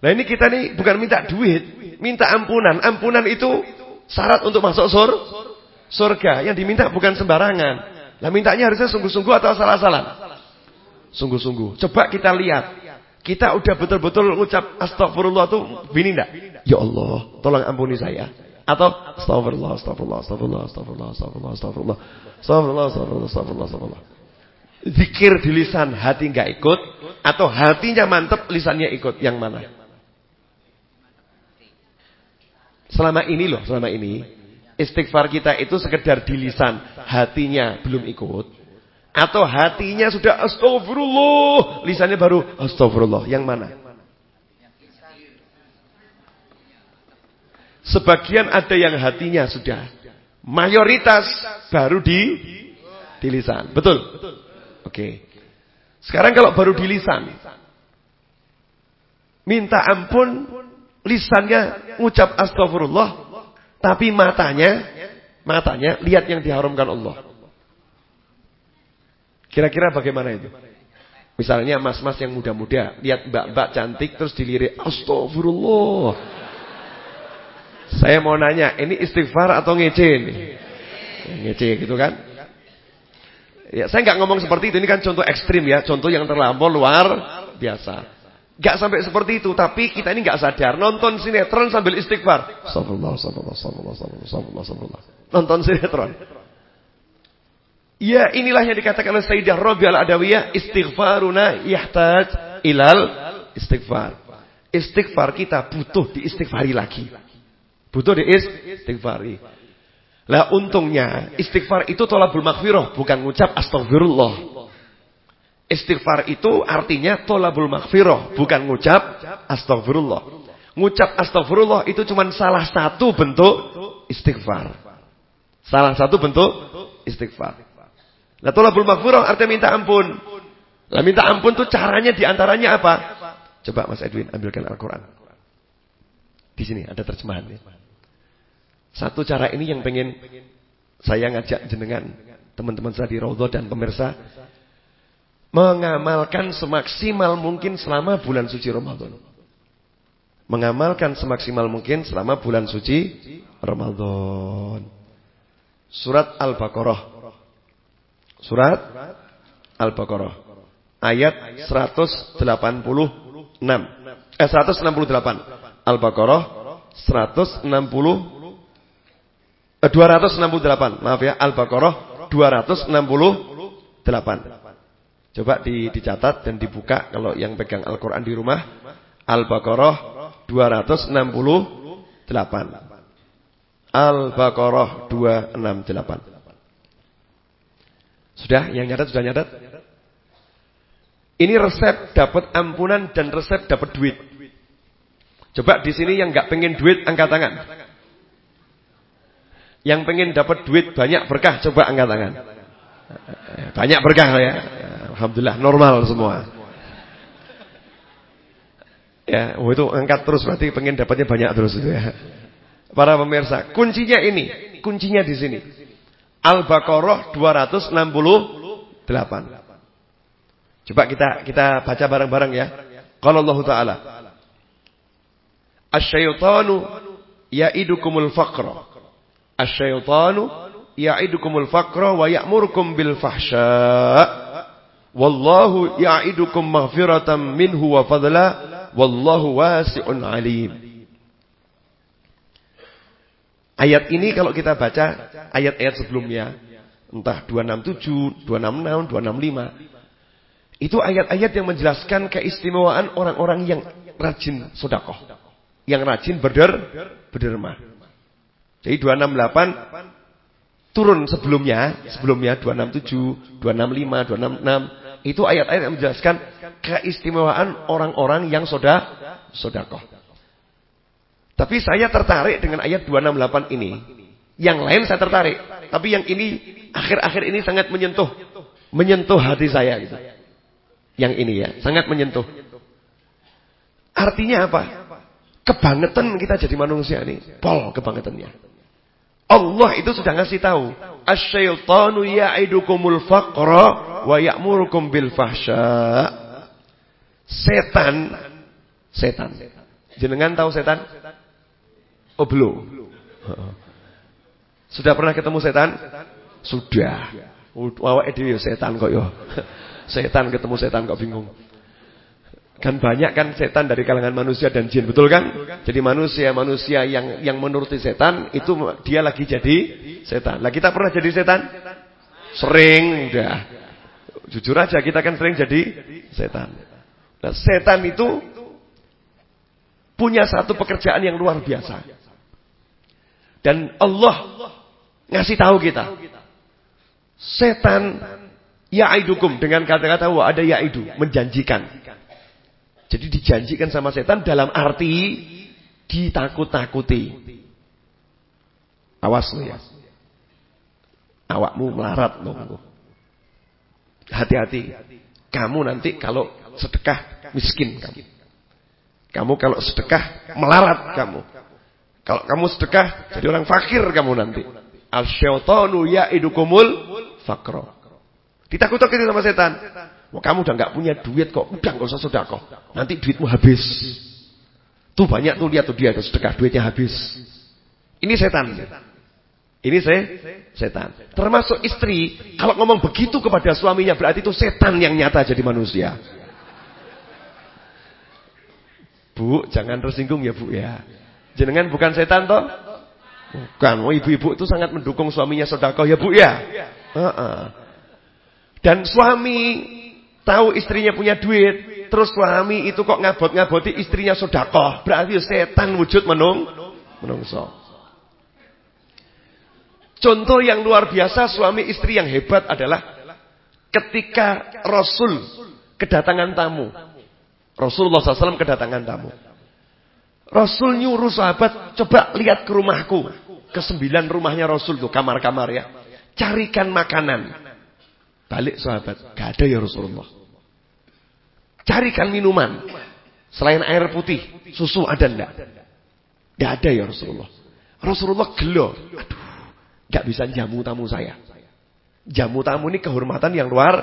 Speaker 1: Nah ini kita nih bukan minta duit, minta ampunan. Ampunan itu syarat untuk masuk sur, surga. Yang diminta bukan sembarangan. Nah mintanya harusnya sungguh-sungguh atau salah-salah? Sungguh-sungguh. Coba kita lihat. Kita udah betul-betul ngucap astagfirullah tuh bini enggak? Ya Allah, tolong ampuni saya. Atau astagfirullah, astagfirullah, astagfirullah, astagfirullah, astagfirullah, astagfirullah. Astagfirullah, astagfirullah, astagfirullah, astagfirullah. Zikir di lisan hati enggak ikut atau hatinya mantep lisannya ikut yang mana? Selama ini loh, selama ini istighfar kita itu sekedar di lisan, hatinya belum ikut. Atau hatinya sudah astagfirullah, lisannya baru astagfirullah. Yang mana? Sebagian ada yang hatinya sudah. Mayoritas baru di di lisan. Betul? Oke. Sekarang kalau baru di lisan. Minta ampun lisannya ngucap astagfirullah, tapi matanya matanya lihat yang diharamkan Allah. Kira-kira bagaimana itu? Misalnya mas-mas yang muda-muda, lihat mbak-mbak cantik terus dilirik astagfirullah. Saya mau nanya, ini istighfar atau ngece ini? Ngece gitu kan? Ya, saya nggak ngomong seperti itu, ini kan contoh ekstrim ya, contoh yang terlampau luar biasa. Gak sampai seperti itu, tapi kita ini gak sadar. Nonton sinetron sambil istighfar. Astagfirullah, astagfirullah, astagfirullah, astagfirullah, astagfirullah. Nonton sinetron. Ya inilah yang dikatakan oleh Sayyidah Rabi al-Adawiyah. Istighfaruna yahtaj ilal istighfar. Istighfar kita butuh diistighfari lagi. Butuh diistighfari. Lah untungnya istighfar itu tolabul maghfirah. Bukan ngucap astagfirullah. Istighfar itu artinya tolabul maghfirah, bukan ngucap astagfirullah. Ngucap astagfirullah itu cuma salah satu bentuk istighfar. Salah satu bentuk istighfar. Nah, tolabul maghfirah artinya minta ampun. Lah minta ampun tuh caranya di antaranya apa? Coba Mas Edwin ambilkan Al-Quran. Di sini ada terjemahannya. Satu cara ini yang pengen saya ngajak jenengan, teman-teman saya di Raudhah dan pemirsa mengamalkan semaksimal mungkin selama bulan suci Ramadan. Mengamalkan semaksimal mungkin selama bulan suci Ramadan. Surat Al-Baqarah. Surat Al-Baqarah. Ayat 186. Eh 168. Al-Baqarah 160 eh, 268. Maaf ya, Al-Baqarah 268. Coba di, dicatat dan dibuka kalau yang pegang Al-Qur'an di rumah. Al-Baqarah 268. Al-Baqarah 268. Sudah? Yang nyadat sudah nyadat? Ini resep dapat ampunan dan resep dapat duit. Coba di sini yang nggak pengen duit angkat tangan. Yang pengen dapat duit banyak berkah coba angkat tangan. Banyak berkah ya. Alhamdulillah normal semua. Ya, oh itu angkat terus berarti pengen dapatnya banyak terus itu ya. Para pemirsa, kuncinya ini, kuncinya di sini. Al-Baqarah 268. Coba kita kita baca bareng-bareng ya. Qala Allah Ta'ala. Asy-syaitanu ya'idukumul faqra. Asy-syaitanu ya'idukumul faqra wa ya'murukum bil fahsya. Wallahu ya'idukum maghfiratan minhu wa fadla. Wallahu wasi'un alim. Ayat ini kalau kita baca ayat-ayat sebelumnya, entah 267, 266, 265, itu ayat-ayat yang menjelaskan keistimewaan orang-orang yang rajin sodakoh. Yang rajin berder, berderma. Jadi 268 turun sebelumnya, sebelumnya 267, 265, 266, itu ayat-ayat yang menjelaskan keistimewaan orang-orang yang soda, sodakoh. Tapi saya tertarik dengan ayat 268 ini. Yang lain saya tertarik. Tapi yang ini, akhir-akhir ini sangat menyentuh. Menyentuh hati saya gitu. Yang ini ya, sangat menyentuh. Artinya apa? Kebangetan kita jadi manusia ini. Pol kebangetannya. Allah itu sudah ngasih tahu. Asyaitanu ya'idukumul faqra wa ya'murukum bil fahsya. Setan. Setan. Jenengan tahu setan? Oh belum. Sudah pernah ketemu setan? Sudah. Awak itu setan kok yo. Setan ketemu setan kok bingung. Kan banyak kan setan dari kalangan manusia dan jin, betul kan? Jadi manusia-manusia yang yang menuruti setan itu dia lagi jadi setan. Lah kita pernah jadi setan? Sering udah. Jujur aja kita kan sering jadi setan. Nah, setan itu punya satu pekerjaan yang luar biasa. Dan Allah ngasih tahu kita. Setan ya'idukum dengan kata-kata wa ada ya'idu, menjanjikan. Jadi dijanjikan sama setan dalam arti ditakut-takuti. Awas lu ya. Awakmu melarat loh. Hati-hati. Kamu nanti kalau sedekah miskin kamu. Kamu kalau sedekah melarat kamu. Kalau kamu sedekah, jadi orang fakir kamu nanti. Al-syaitanu ya'idukumul fakro. Ditakut-takutin sama setan. Wah, kamu udah nggak punya duit kok. Udah nggak usah sedekah. Nanti duitmu habis. Tuh banyak tuh lihat tuh dia tuh sedekah duitnya habis. Ini setan. Ini saya setan. Termasuk istri, kalau ngomong begitu kepada suaminya berarti itu setan yang nyata jadi manusia. Bu, jangan tersinggung ya Bu ya. Jenengan bukan setan toh? Bukan. Oh, ibu-ibu itu sangat mendukung suaminya sedekah ya, Bu ya? Dan suami tahu istrinya punya duit, terus suami itu kok ngabot-ngaboti istrinya sedekah, berarti setan wujud menung menungso. Contoh yang luar biasa suami istri yang hebat adalah ketika Rasul kedatangan tamu. Rasulullah SAW kedatangan tamu. Rasul nyuruh sahabat, coba lihat ke rumahku. Kesembilan rumahnya Rasul tuh, kamar-kamar ya. Carikan makanan. Balik sahabat, gak ada ya Rasulullah. Carikan minuman. Selain air putih, susu ada enggak? Gak ada ya Rasulullah. Rasulullah gelo. Aduh, gak bisa jamu tamu saya. Jamu tamu ini kehormatan yang luar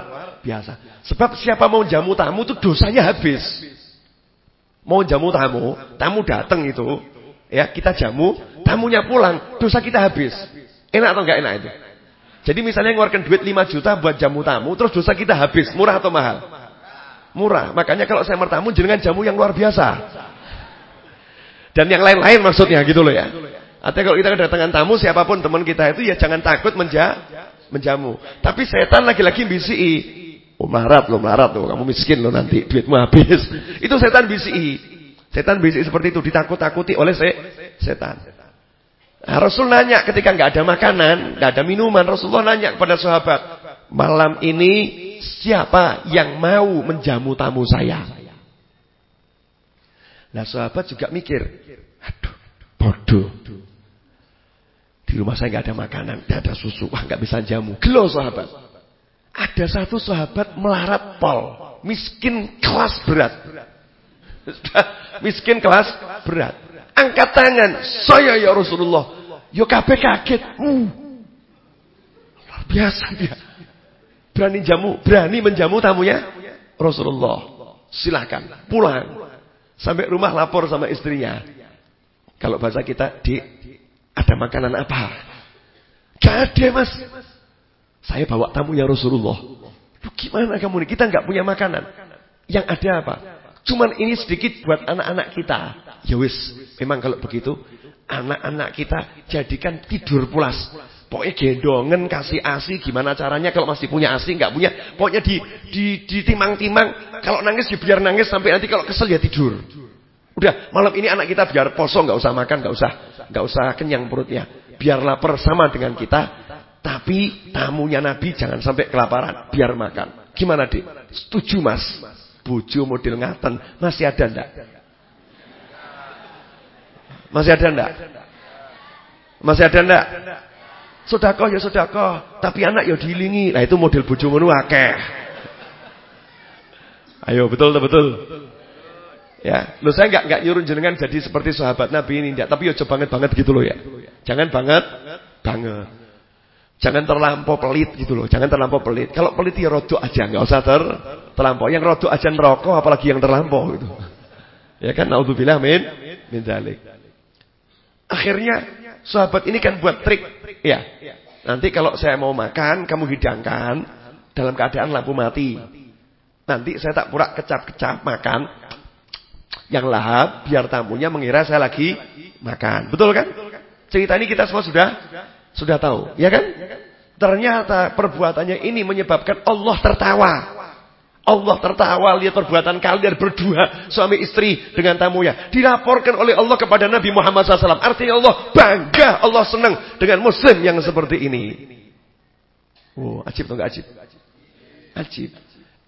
Speaker 1: biasa. Sebab siapa mau jamu tamu itu dosanya habis. Mau jamu tamu, tamu datang itu, ya kita jamu, tamunya pulang, dosa kita habis. Enak atau enggak enak itu? Jadi misalnya ngeluarkan duit 5 juta buat jamu tamu, terus dosa kita habis, murah atau mahal? Murah. Makanya kalau saya bertamu jangan jamu yang luar biasa. Dan yang lain-lain maksudnya gitu loh ya. Artinya kalau kita kedatangan tamu siapa pun teman kita itu ya jangan takut menja menjamu. Tapi setan lagi-lagi bisi, Oh melarat loh, melarat loh. Kamu miskin loh nanti, duitmu habis. Itu setan bisi. Setan bisi seperti itu, ditakut-takuti oleh se setan. Nah, Rasul nanya ketika nggak ada makanan, nggak ada minuman, Rasulullah nanya kepada sahabat, malam ini siapa yang mau menjamu tamu saya? Nah sahabat juga mikir, aduh, bodoh. Di rumah saya nggak ada makanan, nggak ada susu, nggak bisa jamu. Gelo sahabat. Ada satu sahabat melarat pol, miskin kelas berat. miskin kelas berat. Angkat tangan, saya ya Rasulullah. Yo kabeh kaget. Uh. Luar biasa dia. Berani jamu, berani menjamu tamunya Rasulullah. Silahkan pulang. Sampai rumah lapor sama istrinya. Kalau bahasa kita, di ada makanan apa? Gak ada mas. Saya bawa tamunya Rasulullah. Lu gimana kamu nih? Kita nggak punya makanan. Yang ada apa? Cuman ini sedikit buat anak-anak kita. Ya wis, memang kalau begitu anak-anak kita jadikan tidur pulas. Pokoknya gendongan kasih asi gimana caranya kalau masih punya asi nggak punya. Pokoknya di di ditimang-timang. Kalau nangis ya biar nangis sampai nanti kalau kesel ya tidur. Udah malam ini anak kita biar poso nggak usah makan nggak usah nggak usah kenyang perutnya. Biar lapar sama dengan kita. Tapi tamunya Nabi jangan sampai kelaparan. Biar makan. Gimana dik? Setuju mas? Buju model ngaten masih ada ndak? Masih ada enggak? Masih ada enggak? Sodako ya sodako. Tapi anak ya dilingi. Nah itu model bojo ngono akeh. Ayo betul betul. Ya, lo saya enggak enggak nyuruh jenengan jadi seperti sahabat Nabi ini enggak, tapi ya coba banget banget gitu loh ya. Jangan banget banget. Jangan terlampau pelit gitu loh. Jangan terlampau pelit. Kalau pelit ya rodok aja, enggak usah ter terlampau. Yang rodok aja neraka apalagi yang terlampau gitu. Ya kan naudzubillah min min dzalik. Akhirnya sahabat ini kan buat trik. Ya. Nanti kalau saya mau makan, kamu hidangkan dalam keadaan lampu mati. Nanti saya tak pura kecap-kecap makan yang lahap biar tamunya mengira saya lagi makan. Betul kan? Cerita ini kita semua sudah sudah tahu, ya kan? Ternyata perbuatannya ini menyebabkan Allah tertawa. Allah tertawa lihat perbuatan kalian berdua suami istri dengan tamunya. Dilaporkan oleh Allah kepada Nabi Muhammad SAW. Artinya Allah bangga, Allah senang dengan muslim yang seperti ini. Oh, ajib atau enggak ajib? Ajib.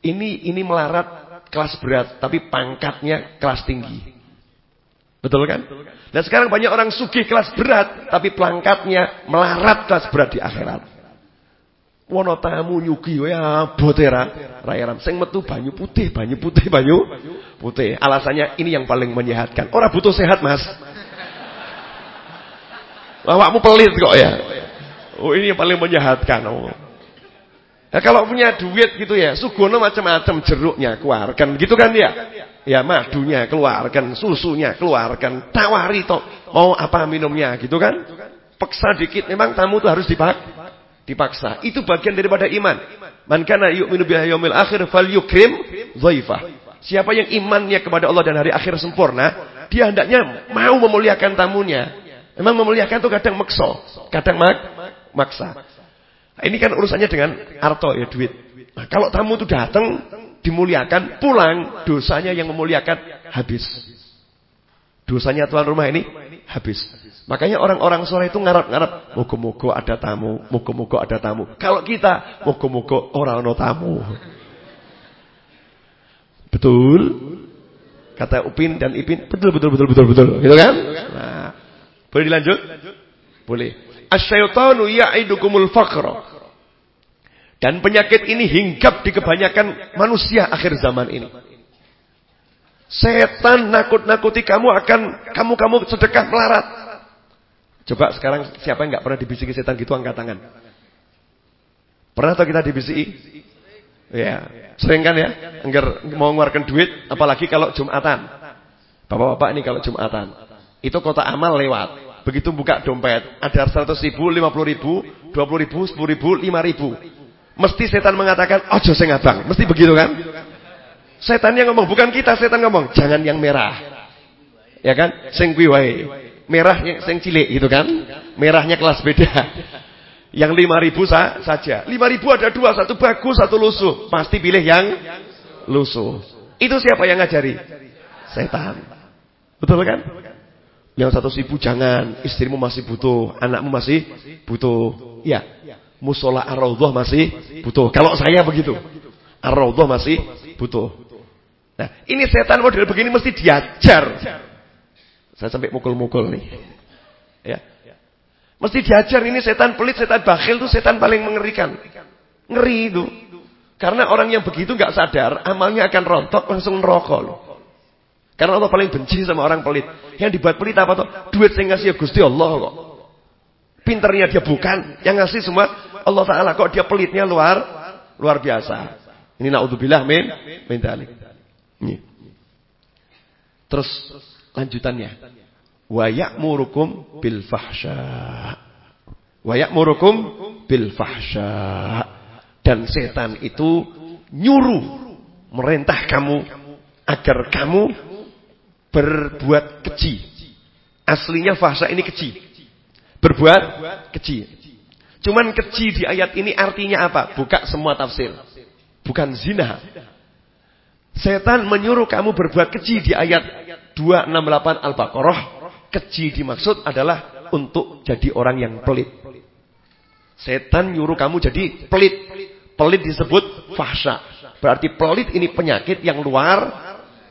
Speaker 1: Ini ini melarat kelas berat, tapi pangkatnya kelas tinggi. Betul kan? Dan sekarang banyak orang sugih kelas berat, tapi pangkatnya melarat kelas berat di akhirat. Wono tamu nyugi ya botera rayaram sing metu banyu putih, banyu putih, banyu putih. Alasannya ini yang paling menyehatkan. Orang butuh sehat, Mas. Awakmu pelit kok ya. Oh, ini yang paling menyehatkan. Oh. Ya, kalau punya duit gitu ya, sugono macam-macam jeruknya keluarkan, gitu kan ya? Ya madunya keluarkan, susunya keluarkan, tawari toh mau apa minumnya, gitu kan? Peksa dikit, memang tamu tuh harus dipak Dipaksa. Itu bagian daripada iman. Man kana yu'minu billahi yaumil akhir falyukrim dhaifah. Siapa yang imannya kepada Allah dan hari akhir sempurna, dia hendaknya mau memuliakan tamunya. Memang memuliakan itu kadang makso, kadang mak maksa. Ini kan urusannya dengan arto ya duit. Nah, kalau tamu itu datang dimuliakan, pulang dosanya yang memuliakan habis. Dosanya tuan rumah ini habis. Makanya orang-orang soleh itu ngarap-ngarap. Moga-moga ada tamu. Moga-moga ada tamu. Kalau kita, moga-moga orang no tamu. Betul? Kata Upin dan Ipin. Betul, betul, betul, betul, betul. Gitu kan? Nah, boleh dilanjut? Boleh. Asyaitanu ya'idukumul faqra. Dan penyakit ini hinggap di kebanyakan manusia akhir zaman ini. Setan nakut-nakuti kamu akan kamu-kamu sedekah melarat. Coba sekarang siapa yang nggak pernah dibisiki setan gitu angkat tangan. Pernah atau kita dibisiki? Ya, sering kan ya? Enggak mau ngeluarkan duit, apalagi kalau Jumatan. Bapak-bapak ini kalau Jumatan. Itu kota amal lewat. Begitu buka dompet, ada 100 ribu, 50 ribu, 20 ribu, 10 ribu, 5 ribu. Mesti setan mengatakan, ojo sing abang. Mesti begitu kan? Setan yang ngomong, bukan kita setan ngomong. Jangan yang merah. Ya kan? Sing kuwi Merah yang sing cilik gitu kan? Merahnya kelas beda. Yang lima ribu sa saja. Lima ribu ada dua, satu bagus, satu lusuh. Pasti pilih yang lusuh. Itu siapa yang ngajari? Setan. Betul kan? Yang satu ribu jangan, istrimu masih butuh, anakmu masih butuh. Ya, musola ar masih butuh. Kalau saya begitu. ar masih butuh. Nah, ini setan model begini mesti diajar. Saya sampai mukul-mukul nih. Ya. Mesti diajar ini setan pelit, setan bakhil itu setan paling mengerikan. Ngeri itu. Karena orang yang begitu nggak sadar, amalnya akan rontok langsung neraka. Karena Allah paling benci sama orang pelit. Yang dibuat pelit apa tuh? Duit saya ngasih ya Gusti Allah kok. Pinternya dia bukan, yang ngasih semua Allah Taala kok dia pelitnya luar luar biasa. Ini naudzubillah min min Ini. Terus lanjutannya. Wa ya'murukum bil fahsya. Wa ya'murukum bil fahsya. Dan setan itu nyuruh merintah kamu agar kamu berbuat keji. Aslinya fahsya ini keji. Berbuat keji. Cuman keji di ayat ini artinya apa? Buka semua tafsir. Bukan zina. Setan menyuruh kamu berbuat keji di ayat 268 Al-Baqarah Keji dimaksud adalah untuk jadi orang yang pelit. Setan nyuruh kamu jadi pelit. Pelit disebut fahsya. Berarti pelit ini penyakit yang luar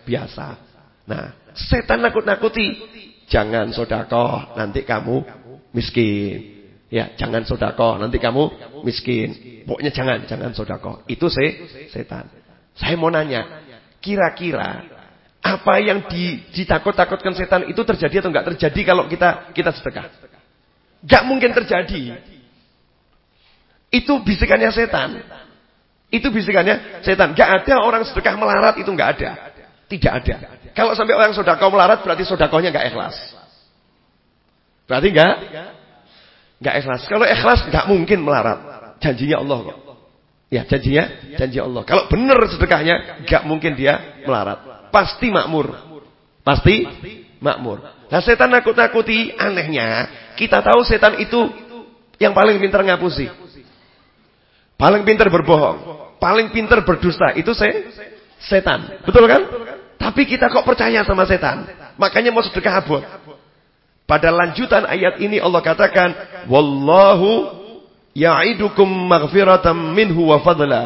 Speaker 1: biasa. Nah, setan nakut-nakuti. Jangan sodakoh, nanti kamu miskin. Ya, jangan sodakoh, nanti kamu miskin. Pokoknya jangan, jangan sodakoh. Itu se setan. Saya mau nanya, kira-kira apa yang ditakut-takutkan setan itu terjadi atau enggak terjadi kalau kita kita sedekah? Enggak mungkin terjadi. Itu bisikannya setan. Itu bisikannya setan. Enggak ada orang sedekah melarat itu enggak ada. Tidak ada. Kalau sampai orang sedekah melarat berarti sedekahnya enggak ikhlas. Berarti enggak enggak ikhlas. Kalau ikhlas enggak mungkin melarat. Janjinya Allah kok. Ya, janjinya janji Allah. Kalau benar sedekahnya enggak mungkin dia melarat pasti makmur. Pasti makmur. Nah setan nakut-nakuti anehnya. Kita tahu setan itu yang paling pintar ngapusi. Paling pintar berbohong. Paling pintar berdusta. Itu saya setan. Betul kan? Tapi kita kok percaya sama setan. Makanya mau sedekah abot. Pada lanjutan ayat ini Allah katakan. Wallahu ya'idukum maghfiratan minhu wa fadla.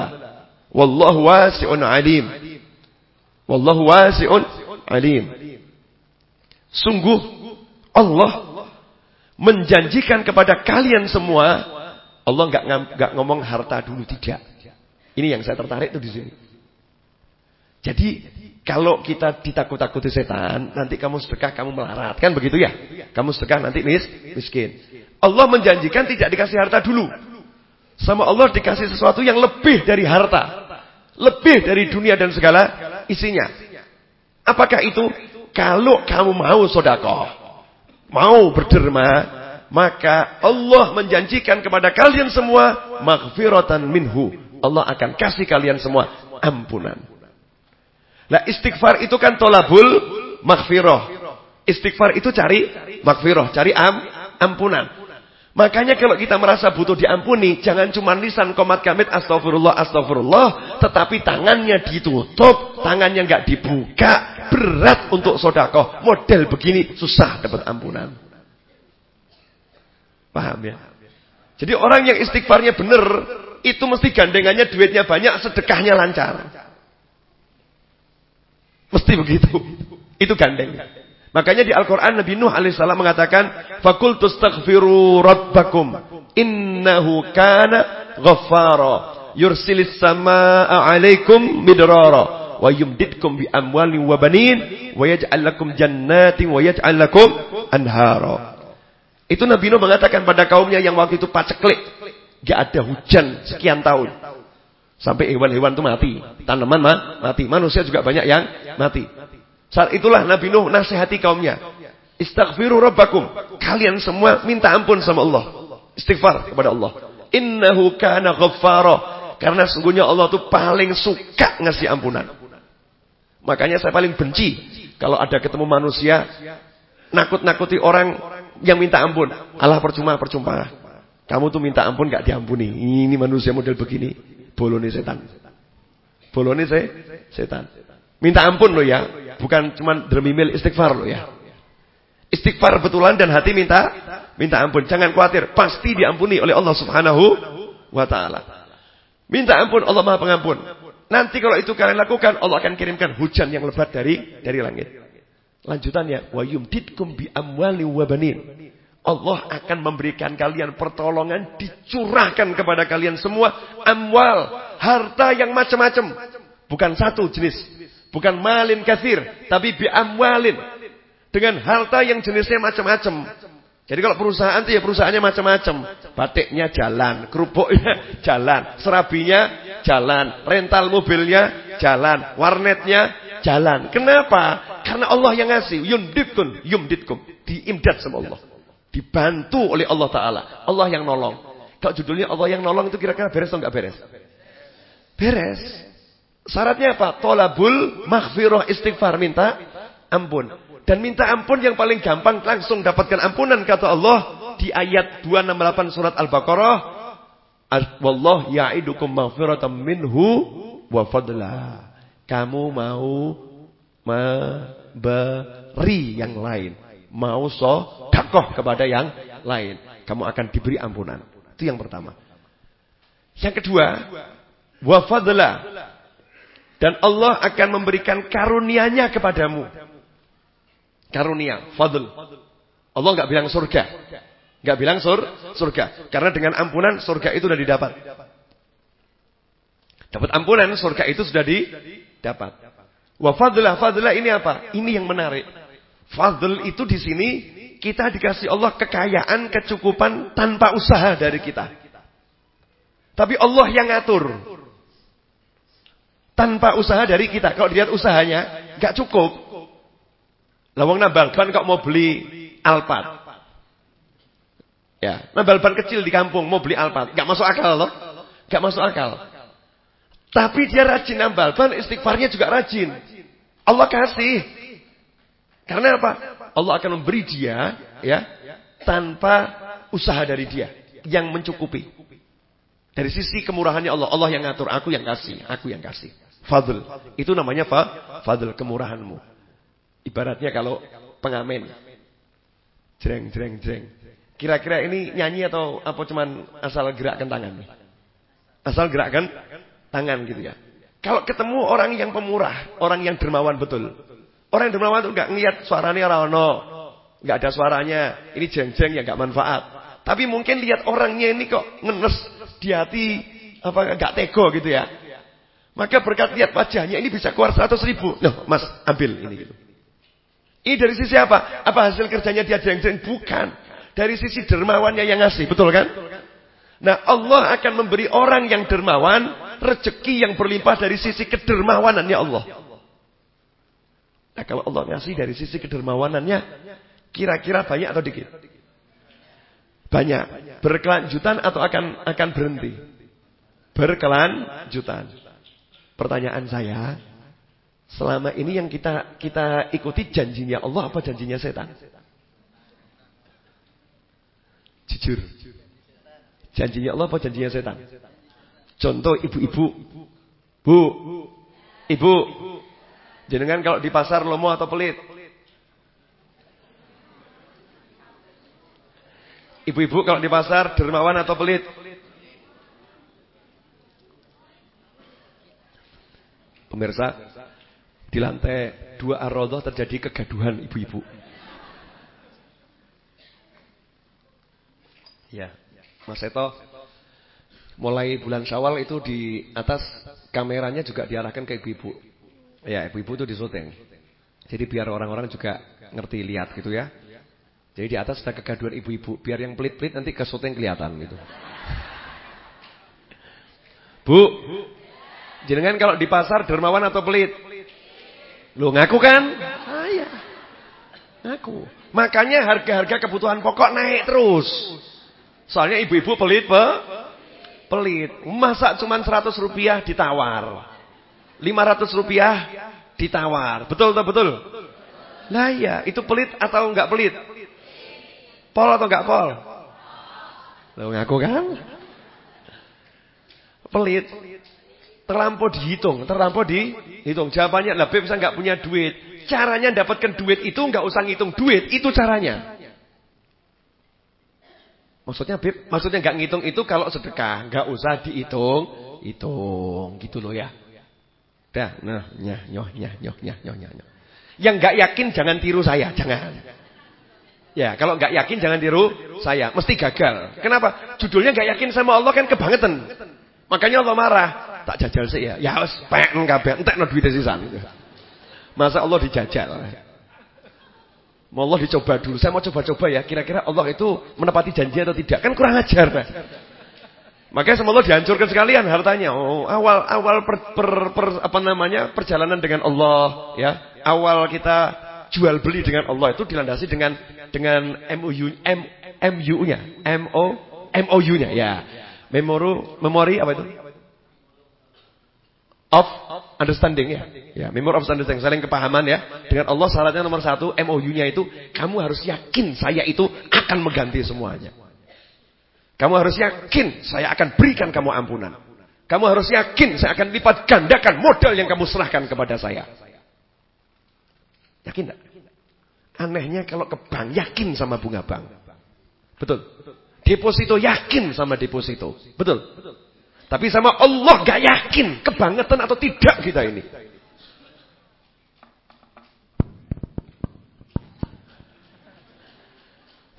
Speaker 1: Wallahu wasi'un alim. Wallahu wasi'un alim. Sungguh Allah menjanjikan kepada kalian semua Allah enggak enggak ngomong harta dulu tidak. Ini yang saya tertarik tuh di sini. Jadi kalau kita ditakut-takuti setan, nanti kamu sedekah kamu melarat, kan begitu ya? Kamu sedekah nanti mis miskin. Allah menjanjikan tidak dikasih harta dulu. Sama Allah dikasih sesuatu yang lebih dari harta. Lebih dari dunia dan segala isinya. Apakah itu? Kalau kamu mau sodakoh, mau berderma, maka Allah menjanjikan kepada kalian semua maghfiratan minhu. Allah akan kasih kalian semua ampunan. Nah istighfar itu kan tolabul maghfirah. Istighfar itu cari maghfirah, cari am, ampunan. Makanya kalau kita merasa butuh diampuni, jangan cuma lisan komat kamit astagfirullah astagfirullah, tetapi tangannya ditutup, tangannya nggak dibuka, berat untuk sodakoh. Model begini susah dapat ampunan. Paham ya? Jadi orang yang istighfarnya benar, itu mesti gandengannya duitnya banyak, sedekahnya lancar. Mesti begitu. Itu gandeng. Makanya di Al-Quran Nabi Nuh alaihissalam mengatakan, Fakultu staghfiru rabbakum, innahu kana ghaffara. Yursilis samaa 'alaikum midrara wa yumdidkum bi amwalin wa banin wa yaj'al lakum jannatin wa yaj'al lakum anhara. Itu Nabi Nuh mengatakan pada kaumnya yang waktu itu paceklik. Gak ada hujan sekian tahun. Sampai hewan-hewan itu mati. Tanaman mati. Manusia juga banyak yang mati. Saat itulah Nabi Nuh nasihati kaumnya. Istaghfiru rabbakum. Kalian semua minta ampun sama Allah. Istighfar kepada Allah. Innahu kana ghaffara. Karena sungguhnya Allah itu paling suka ngasih ampunan. Makanya saya paling benci kalau ada ketemu manusia nakut-nakuti orang yang minta ampun. Allah percuma percuma. Kamu tuh minta ampun gak diampuni. Ini manusia model begini. Bolone setan. Bolone se setan. Minta ampun loh ya. Bukan cuma dermimil istighfar loh ya. Istighfar betulan dan hati minta minta ampun. Jangan khawatir. Pasti diampuni oleh Allah subhanahu wa ta'ala. Minta ampun Allah maha pengampun. Nanti kalau itu kalian lakukan, Allah akan kirimkan hujan yang lebat dari dari langit. Lanjutannya, wa yumdidkum bi amwali wa banin. Allah akan memberikan kalian pertolongan dicurahkan kepada kalian semua amwal, harta yang macam-macam. Bukan satu jenis, bukan malin kasir, tapi bi amwalin. Dengan harta yang jenisnya macam-macam. Jadi kalau perusahaan itu ya perusahaannya macam-macam. Batiknya jalan, kerupuknya jalan, serabinya jalan, rental mobilnya jalan, warnetnya jalan. Kenapa? Karena Allah yang ngasih. Yumditkum, yumditkum. Diimdad sama Allah. Dibantu oleh Allah Ta'ala. Allah yang nolong. Kalau judulnya Allah yang nolong itu kira-kira beres atau enggak beres? Beres. Syaratnya apa? Tolabul maghfirah istighfar. Minta ampun. Dan minta ampun yang paling gampang langsung dapatkan ampunan kata Allah di ayat 268 surat Al-Baqarah. Wallah ya'idukum maghfiratan minhu wa fadla. Kamu mau memberi yang lain. Mau sodakoh kepada yang lain. Kamu akan diberi ampunan. Itu yang pertama. Yang kedua, wa fadla. Dan Allah akan memberikan karunia-Nya kepadamu. Karunia, fadl. Allah nggak bilang surga. nggak bilang sur, surga. Karena dengan ampunan surga itu sudah didapat. Dapat ampunan surga itu sudah didapat. Wa fadlah, fadlah ini apa? Ini yang menarik. Fadl itu di sini kita dikasih Allah kekayaan, kecukupan tanpa usaha dari kita. Tapi Allah yang ngatur. Tanpa usaha dari kita. Kalau dilihat usahanya, nggak cukup. Lawang nambal ban kok mau beli Alphard. Ya, nambal ban kecil di kampung mau beli Alphard, Gak masuk akal loh. Gak masuk akal. Tapi dia rajin nambal ban, istighfarnya juga rajin. Allah kasih. Karena apa? Allah akan memberi dia ya tanpa usaha dari dia yang mencukupi. Dari sisi kemurahannya Allah, Allah yang ngatur, aku yang kasih, aku yang kasih. Fadl. Itu namanya apa? Fadl kemurahanmu. Ibaratnya kalau pengamen. Jreng, jreng, jreng. Kira-kira ini nyanyi atau apa cuman asal gerakkan tangan? Asal gerakkan tangan gitu ya. Kalau ketemu orang yang pemurah, orang yang dermawan betul. Orang yang dermawan itu enggak ngeliat suaranya rano. Enggak ada suaranya. Ini jeng-jeng yang enggak manfaat. Tapi mungkin lihat orangnya ini kok ngenes di hati apa enggak tego gitu ya. Maka berkat lihat wajahnya ini bisa keluar 100 ribu. Loh, mas ambil ini gitu. Ini dari sisi apa? Apa hasil kerjanya dia jeng-jeng? Bukan. Dari sisi dermawannya yang ngasih. Betul kan? Nah Allah akan memberi orang yang dermawan. Rezeki yang berlimpah dari sisi kedermawanannya Allah. Nah kalau Allah ngasih dari sisi kedermawanannya. Kira-kira banyak atau dikit? Banyak. Berkelanjutan atau akan akan berhenti? Berkelanjutan. Pertanyaan saya, Selama ini yang kita kita ikuti janjinya Allah apa janjinya setan? Jujur. Janjinya Allah apa janjinya setan? Contoh ibu-ibu. Bu. Ibu. Jenengan kalau di pasar lomo atau pelit? Ibu-ibu kalau di pasar dermawan atau pelit? Pemirsa, di lantai dua ar terjadi kegaduhan ibu-ibu. Ya, Mas Seto mulai bulan Syawal itu di atas kameranya juga diarahkan ke ibu-ibu. Ya, ibu-ibu itu disuting. Jadi biar orang-orang juga ngerti lihat gitu ya. Jadi di atas ada kegaduhan ibu-ibu, biar yang pelit-pelit nanti ke syuting kelihatan gitu. Bu, jenengan kalau di pasar dermawan atau pelit? Lu ngaku kan? Ah, iya. Ngaku. Makanya harga-harga kebutuhan pokok naik terus. Soalnya ibu-ibu pelit, pe? Pelit. Masa cuma 100 rupiah ditawar. 500 rupiah ditawar. Betul atau betul? Lah iya, itu pelit atau enggak pelit? Pol atau enggak pol? Lo ngaku kan? Pelit. Terlampau dihitung, terlampau dihitung. Jawabannya, lah Beb saya enggak punya duit. Caranya dapatkan duit itu enggak usah ngitung duit, itu caranya. Maksudnya Beb, maksudnya enggak ngitung itu kalau sedekah, enggak usah dihitung, hitung gitu loh ya. Dah, nah, nyah, nyoh, nyah, nyoh, nyah, nyoh, nyah, nyoh. Yang enggak yakin jangan tiru saya, jangan. Ya, kalau enggak yakin jangan tiru saya, mesti gagal. Kenapa? Judulnya enggak yakin sama Allah kan kebangetan. Makanya Allah marah. Tak jajal sih ya. Ya wis peken kabeh, entekno duit sisan. Masa Allah dijajal? Mau Allah dicoba dulu. Saya mau coba-coba ya. Kira-kira Allah itu menepati janji atau tidak. Kan kurang ajar. Makanya sama Allah dihancurkan sekalian hartanya. Oh, awal awal per, per, per, apa namanya perjalanan dengan Allah, ya. Awal kita jual beli dengan Allah itu dilandasi dengan dengan MOU M, MU-nya, MO MOU-nya, ya. Memoru memori apa itu? Of understanding ya. Ya, memory of understanding, saling kepahaman ya. Dengan Allah syaratnya nomor satu, MOU-nya itu kamu harus yakin saya itu akan mengganti semuanya. Kamu harus yakin saya akan berikan kamu ampunan. Kamu harus yakin saya akan lipat gandakan modal yang kamu serahkan kepada saya. Yakin tak? Anehnya kalau ke bank yakin sama bunga bank. Betul. Deposito yakin sama deposito. Betul. Tapi sama Allah gak yakin kebangetan atau tidak kita ini.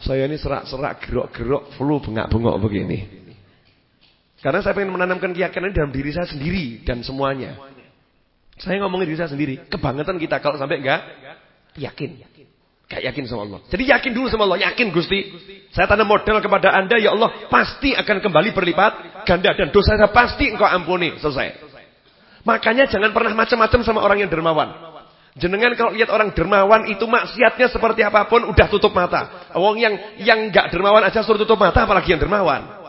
Speaker 1: Saya ini serak-serak, gerok-gerok, flu, bengak-bengok begini. Karena saya ingin menanamkan keyakinan dalam diri saya sendiri dan semuanya. Saya ngomongin diri saya sendiri. Kebangetan kita kalau sampai enggak yakin. Gak yakin sama Allah. Jadi yakin dulu sama Allah. Yakin Gusti. Saya tanam modal kepada anda. Ya Allah pasti akan kembali berlipat ganda. Dan dosa saya pasti engkau ampuni. Selesai. Makanya jangan pernah macam-macam sama orang yang dermawan. Jenengan kalau lihat orang dermawan itu maksiatnya seperti apa pun udah tutup mata. Wong yang yang enggak dermawan aja suruh tutup mata apalagi yang dermawan.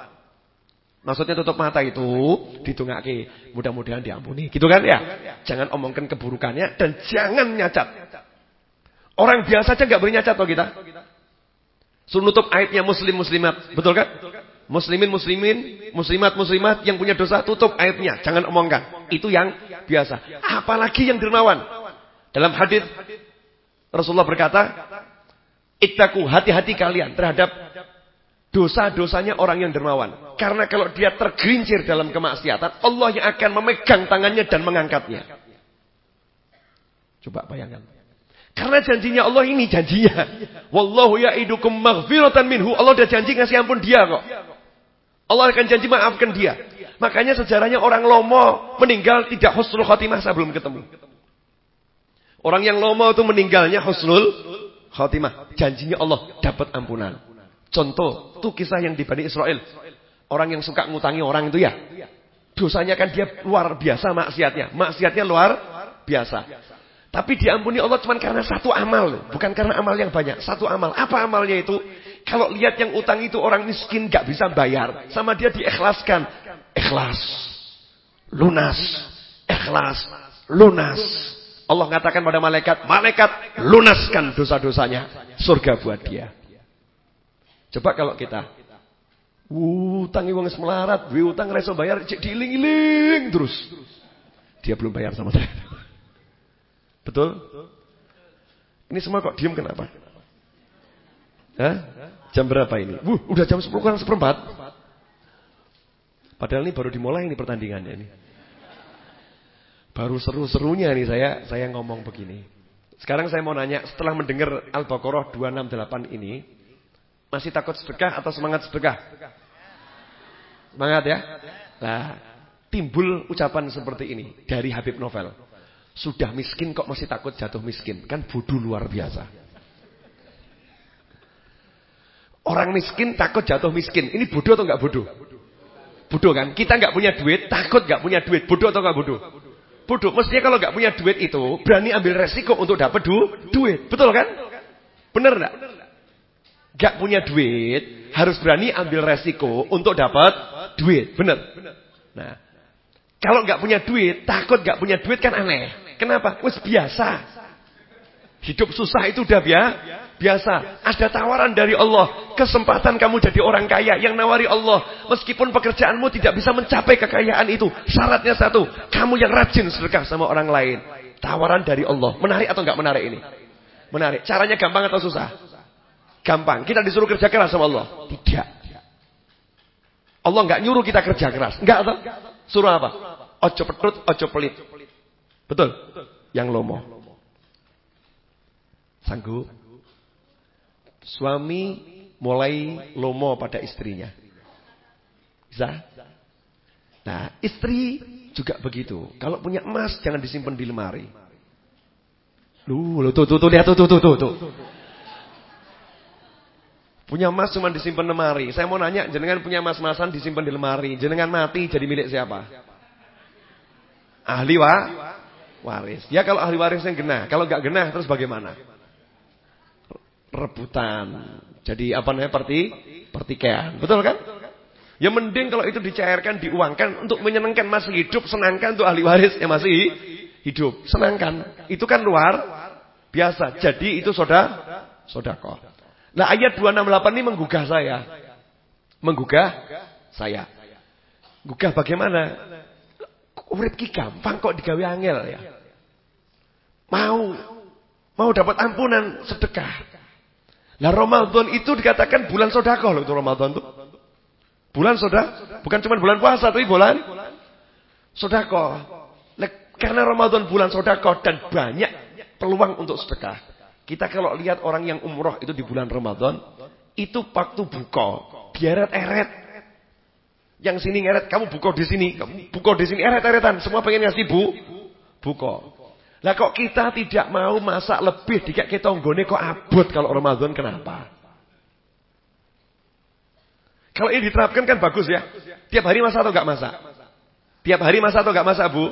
Speaker 1: Maksudnya tutup mata itu ditungake mudah-mudahan diampuni. Gitu kan ya? Jangan omongkan keburukannya dan jangan nyacat. Orang biasa aja enggak boleh nyacat loh kita. Suruh nutup aibnya muslim muslimat. Betul kan? Muslimin muslimin, muslimat muslimat yang punya dosa tutup aibnya, jangan omongkan. Itu yang biasa. Apalagi yang dermawan. Dalam hadis Rasulullah berkata, "Ittaku hati-hati kalian terhadap dosa-dosanya orang yang dermawan. Karena kalau dia tergelincir dalam kemaksiatan, Allah yang akan memegang tangannya dan mengangkatnya." Coba bayangkan. Karena janjinya Allah ini janjinya. Wallahu ya'idukum maghfiratan minhu. Allah udah janji ngasih ampun dia kok. Allah akan janji maafkan dia. Makanya sejarahnya orang lomo meninggal tidak husnul khotimah sebelum ketemu. Orang yang lomo itu meninggalnya husnul khotimah. Janjinya Allah dapat ampunan. Contoh, itu kisah yang di Bani Israel. Orang yang suka ngutangi orang itu ya. Dosanya kan dia luar biasa maksiatnya. Maksiatnya luar biasa. Tapi diampuni Allah cuma karena satu amal. Bukan karena amal yang banyak. Satu amal. Apa amalnya itu? Kalau lihat yang utang itu orang miskin gak bisa bayar. Sama dia diikhlaskan. Ikhlas. Lunas. Ikhlas. Lunas. Allah mengatakan pada malaikat, malaikat lunaskan dosa-dosanya. Surga buat dia. Coba kalau kita utang uang semelarat, duwe utang reso bayar, cek diiling-iling terus. Dia belum bayar sama saya. Betul? Ini semua kok diem kenapa? Hah? Jam berapa ini? Wuh, udah jam 10 kurang seperempat. Padahal ini baru dimulai ini pertandingannya ini. Baru seru-serunya nih saya saya ngomong begini. Sekarang saya mau nanya, setelah mendengar Al-Baqarah 268 ini, masih takut sedekah atau semangat sedekah? Semangat ya? Nah, timbul ucapan seperti ini dari Habib Novel. Sudah miskin kok masih takut jatuh miskin. Kan bodoh luar biasa. Orang miskin takut jatuh miskin. Ini bodoh atau enggak bodoh? Bodoh kan? Kita enggak punya duit, takut enggak punya duit. Bodoh atau enggak bodoh? Bodoh. Mestinya kalau enggak punya duit itu, berani ambil resiko untuk dapat du duit. Betul kan? Benar enggak? Enggak punya duit, harus berani ambil resiko untuk dapat duit. Benar? Nah, kalau enggak punya duit, takut enggak punya duit kan aneh. Kenapa? Wes biasa. Hidup susah itu udah biasa. Biasa. Ada tawaran dari Allah. Kesempatan kamu jadi orang kaya. Yang nawari Allah. Meskipun pekerjaanmu tidak bisa mencapai kekayaan itu. Syaratnya satu. Kamu yang rajin sedekah sama orang lain. Tawaran dari Allah. Menarik atau enggak menarik ini? Menarik. Caranya gampang atau susah? Gampang. Kita disuruh kerja keras sama Allah. Tidak. Allah enggak nyuruh kita kerja keras. Enggak atau? Suruh apa? Ojo petut, ojo pelit. Betul? Yang lomo. Sanggup? Suami mulai lomo pada istrinya. Bisa? Nah, istri juga begitu. Kalau punya emas jangan disimpan di lemari. Lu, tuh, tuh, tuh, lihat tuh, tuh, tuh, tuh. Punya emas cuma disimpan lemari. Saya mau nanya, jenengan punya emas-emasan disimpan di lemari. Jenengan mati jadi milik siapa? Ahli wa? waris. Ya kalau ahli waris yang genah, kalau nggak genah terus bagaimana? Rebutan. Jadi apa namanya? Perti pertikaian. Betul kan? Ya mending kalau itu dicairkan, diuangkan untuk menyenangkan masih hidup, senangkan untuk ahli waris yang masih hidup. Senangkan. Itu kan luar biasa. Jadi itu soda sodako. Nah ayat 268 ini menggugah saya. Menggugah saya. Gugah bagaimana? Urip ki gampang kok digawe angel ya. Mau mau dapat ampunan sedekah. Nah Ramadan itu dikatakan bulan sodako loh itu Ramadan itu. Bulan soda, bukan cuma bulan puasa tapi bulan sodako. Nah, karena Ramadan bulan sodako dan banyak peluang untuk sedekah. Kita kalau lihat orang yang umroh itu di bulan Ramadan, itu waktu buka, dieret-eret yang sini ngeret, kamu buka di sini, kamu buka di sini, eret-eretan. Semua pengen ngasih bu, buka. Lah kok kita tidak mau masak lebih dikak kita nggone kok abot kalau Ramadan kenapa? Kalau ini diterapkan kan bagus ya. Tiap hari masak atau enggak masak? Tiap hari masak atau enggak masak, Bu?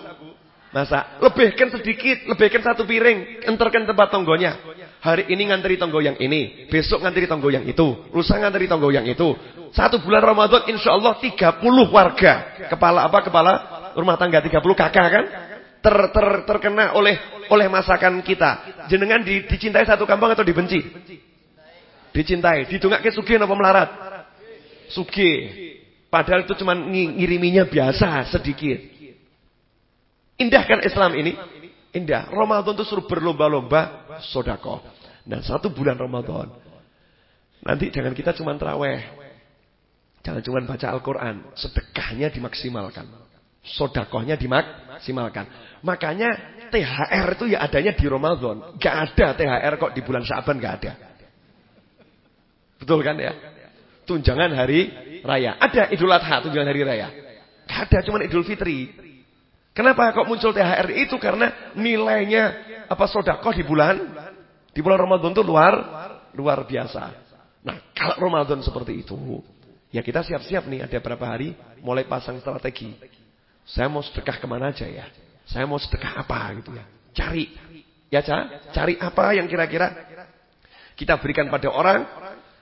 Speaker 1: Masak. Lebihkan sedikit, lebihkan satu piring, enterkan tempat tonggonya. Hari ini ngantri tonggo yang ini, besok ngantri tonggo yang itu, lusa ngantri tonggo yang itu. Satu bulan Ramadan insya Allah 30 warga. Kepala apa? Kepala rumah tangga 30 kakak kan? Ter, ter, terkena oleh oleh masakan kita. Jenengan di, dicintai satu kampung atau dibenci? Dicintai. Didongake sugih apa melarat? Sugih. Padahal itu cuma ngiriminya biasa sedikit. Indah kan Islam ini? Indah. Ramadan itu suruh berlomba-lomba sodako. Dan satu bulan Ramadan. Nanti jangan kita cuma terawih. Jangan cuma baca Al-Quran. Sedekahnya dimaksimalkan. Sodakohnya dimaksimalkan. Makanya THR itu ya adanya di Ramadan. Gak ada THR kok di bulan Syaban gak ada. Betul kan ya? Tunjangan hari raya. Ada Idul Adha tunjangan hari raya. Gak ada cuma Idul Fitri. Kenapa kok muncul THR itu? Karena nilainya apa sodakoh di bulan di bulan Ramadan itu luar luar biasa. Nah, kalau Ramadan seperti itu, ya kita siap-siap nih ada berapa hari mulai pasang strategi. Saya mau sedekah ke mana aja ya? Saya mau sedekah apa gitu ya? Cari, ya cari apa yang kira-kira kita berikan pada orang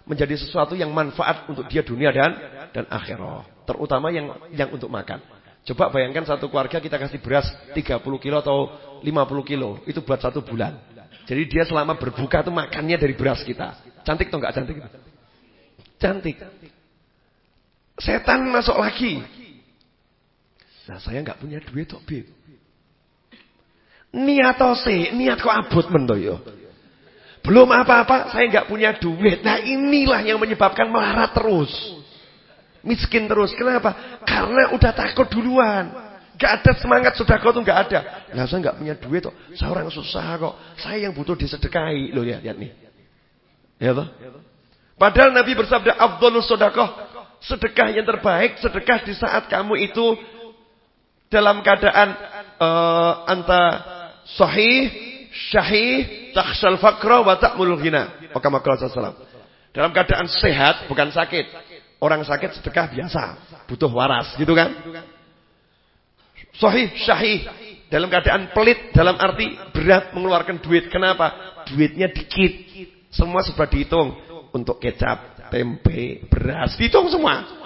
Speaker 1: menjadi sesuatu yang manfaat untuk dia dunia dan dan akhirat, terutama yang yang untuk makan. Coba bayangkan satu keluarga kita kasih beras 30 kilo atau 50 kilo. Itu buat satu bulan. Jadi dia selama berbuka itu makannya dari beras kita. Cantik atau enggak cantik? Cantik. Setan masuk lagi. Nah saya enggak punya duit kok, Bib. Niat sih, niat kok abot mendoyo. Belum apa-apa, saya enggak punya duit. Nah inilah yang menyebabkan melarat terus. Miskin terus. Kenapa? Karena udah takut duluan. Gak ada semangat sudah kau tuh ada. Nah saya gak punya duit kok. Saya orang susah kok. Saya yang butuh disedekahi. Loh ya, lihat nih. Ya toh? Padahal Nabi bersabda, Abdulus sodakoh, sedekah yang terbaik, sedekah di saat kamu itu dalam keadaan uh, anta sahih, syahih, takhshal fakra wa ta'mulul ghina. Dalam keadaan sehat, bukan sakit. Orang sakit sedekah biasa, butuh waras, gitu kan? Sahih, syahih, dalam keadaan pelit, dalam arti berat mengeluarkan duit. Kenapa? Duitnya dikit. Semua sudah dihitung untuk kecap, tempe, beras, dihitung semua.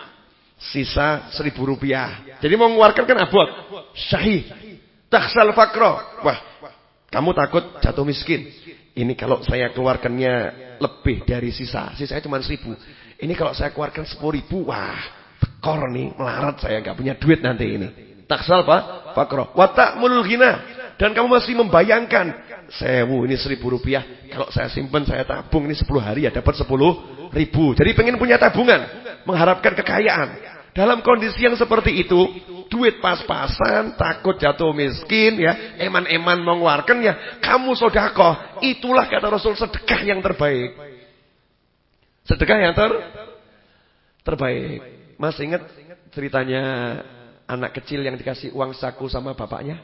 Speaker 1: Sisa seribu rupiah. Jadi mau mengeluarkan kan abot. Syahih. Taksal fakro. Wah, kamu takut jatuh miskin. Ini kalau saya keluarkannya lebih dari sisa. Sisanya cuma seribu. Ini kalau saya keluarkan sepuluh ribu. Wah, tekor nih. Melarat saya nggak punya duit nanti ini. Taksal pak, fakro. Watak mulul gina. Dan kamu masih membayangkan sewu ini seribu rupiah. Kalau saya simpan, saya tabung ini sepuluh hari ya dapat sepuluh ribu. Jadi pengen punya tabungan. Mengharapkan kekayaan. Dalam kondisi yang seperti itu, duit pas-pasan, takut jatuh miskin, ya, eman-eman mengeluarkannya, kamu sodako, itulah kata Rasul sedekah yang terbaik. Sedekah yang ter terbaik. Mas ingat ceritanya anak kecil yang dikasih uang saku sama bapaknya?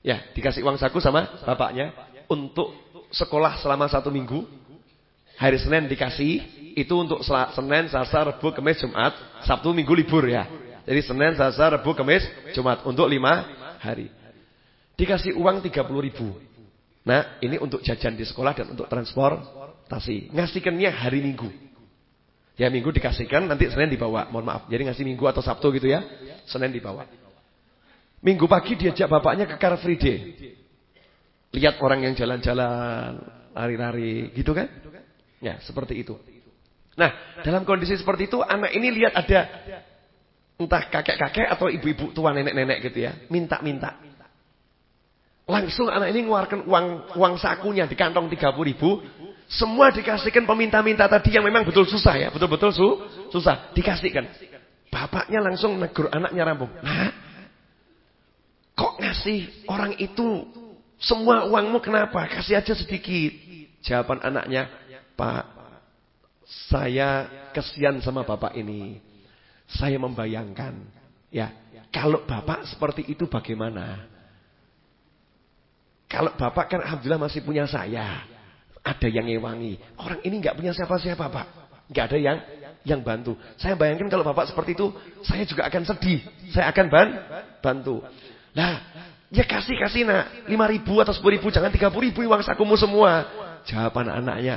Speaker 1: Ya, dikasih uang saku sama bapaknya untuk sekolah selama satu minggu. Hari Senin dikasih, itu untuk Senin, Selasa, Rabu, Kamis, Jumat, Sabtu, Minggu libur ya. Jadi Senin, Selasa, Rabu, Kamis, Jumat untuk lima hari. Dikasih uang 30 ribu. Nah, ini untuk jajan di sekolah dan untuk transportasi. Ngasihkannya hari Minggu. Ya Minggu dikasihkan, nanti Senin dibawa. Mohon maaf. Jadi ngasih Minggu atau Sabtu gitu ya. Senin dibawa. Minggu pagi diajak bapaknya ke Car Free Day. Lihat orang yang jalan-jalan, lari-lari, gitu kan? Ya, seperti itu. Nah, dalam kondisi seperti itu, anak ini lihat ada entah kakek-kakek atau ibu-ibu tua nenek-nenek gitu ya, minta-minta. Langsung anak ini mengeluarkan uang uang sakunya di kantong 30 ribu. Semua dikasihkan peminta-minta tadi yang memang betul susah ya. Betul-betul su, susah. Dikasihkan. Bapaknya langsung negur anaknya rambung. Nah, Kok ngasih orang itu semua uangmu kenapa? Kasih aja sedikit. Jawaban anaknya, Pak, saya kesian sama bapak ini. Saya membayangkan, ya, kalau bapak seperti itu bagaimana? Kalau bapak kan alhamdulillah masih punya saya. Ada yang ngewangi. Orang ini nggak punya siapa-siapa, Pak. Nggak ada yang yang bantu. Saya bayangkan kalau bapak seperti itu, saya juga akan sedih. Saya akan ban bantu. Nah, ya kasih kasih nak lima ribu atau sepuluh ribu, jangan tiga puluh ribu uang sakumu semua. Jawaban anaknya,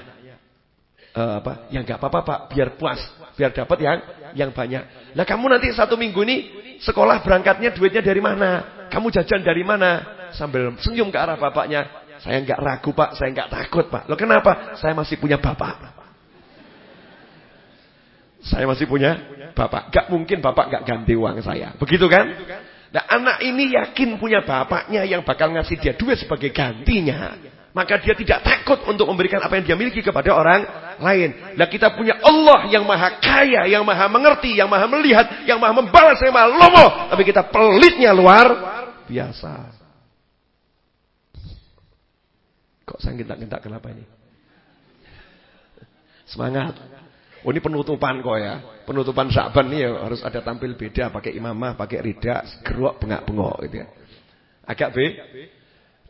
Speaker 1: uh, apa? yang nggak apa-apa pak, biar puas, biar dapat yang yang banyak. Nah kamu nanti satu minggu ini sekolah berangkatnya duitnya dari mana? Kamu jajan dari mana? Sambil senyum ke arah bapaknya. Saya nggak ragu pak, saya nggak takut pak. Lo kenapa? Saya masih punya bapak. Saya masih punya bapak. Gak mungkin bapak gak ganti uang saya. Begitu kan? Nah anak ini yakin punya bapaknya yang bakal ngasih dia duit sebagai gantinya. Maka dia tidak takut untuk memberikan apa yang dia miliki kepada orang lain. Nah kita punya Allah yang maha kaya, yang maha mengerti, yang maha melihat, yang maha membalas, yang maha lomo. Tapi kita pelitnya luar biasa. Kok saya gentak-gentak kenapa ini? Semangat. Oh ini penutupan kok ya. Penutupan Sa'ban ini ya harus ada tampil beda. Pakai imamah, pakai rida, geruk, bengak-bengok gitu ya. Agak be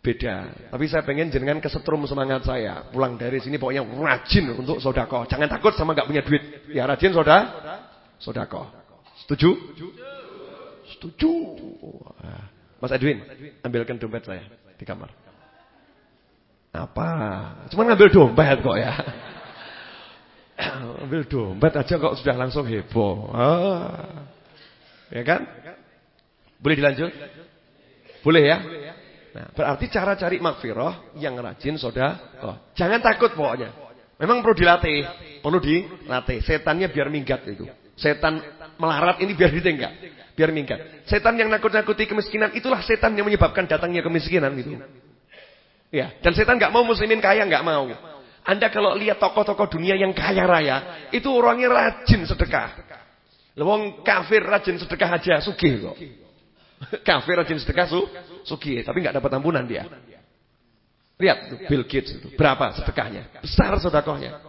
Speaker 1: beda. Tapi saya pengen jenengan kesetrum semangat saya. Pulang dari sini pokoknya rajin untuk sodako. Jangan takut sama gak punya duit. Ya rajin soda, sodako. Setuju? Setuju. Mas Edwin, ambilkan dompet saya di kamar. Apa? Cuma ngambil dompet kok ya. Ambil dompet aja kok sudah langsung heboh. Ah. Ya kan? Boleh dilanjut? Boleh ya? Nah, berarti cara cari makfirah yang rajin soda. Oh, jangan takut pokoknya. Memang perlu dilatih, perlu dilatih. Setannya biar minggat itu. Setan melarat ini biar ditinggal, biar minggat. Setan yang nakut-nakuti kemiskinan itulah setan yang menyebabkan datangnya kemiskinan gitu. Ya, dan setan nggak mau muslimin kaya nggak mau. Anda kalau lihat tokoh-tokoh dunia yang kaya raya, itu orangnya rajin sedekah. Lewong kafir rajin sedekah aja, sugih kok. Kafir rajin sedekah su, sugih, tapi nggak dapat ampunan dia. Lihat tuh, Bill Gates itu, berapa sedekahnya? Besar sedekahnya.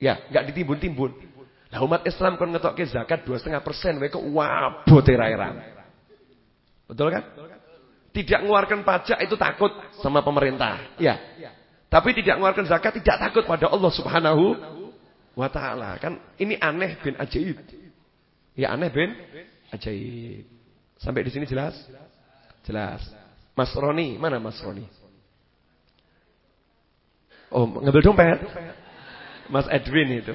Speaker 1: Ya, nggak ditimbun-timbun. Nah umat Islam kon ngetokke zakat 2,5% wae kok wabote ra Betul kan? Tidak mengeluarkan pajak itu takut sama pemerintah. Ya. Tapi tidak mengeluarkan zakat tidak takut pada Allah Subhanahu wa taala. Kan ini aneh bin ajaib. Ya aneh bin ajaib. Sampai di sini jelas? Jelas. Mas Roni, mana Mas Roni? Oh, ngambil dompet. Mas Edwin itu.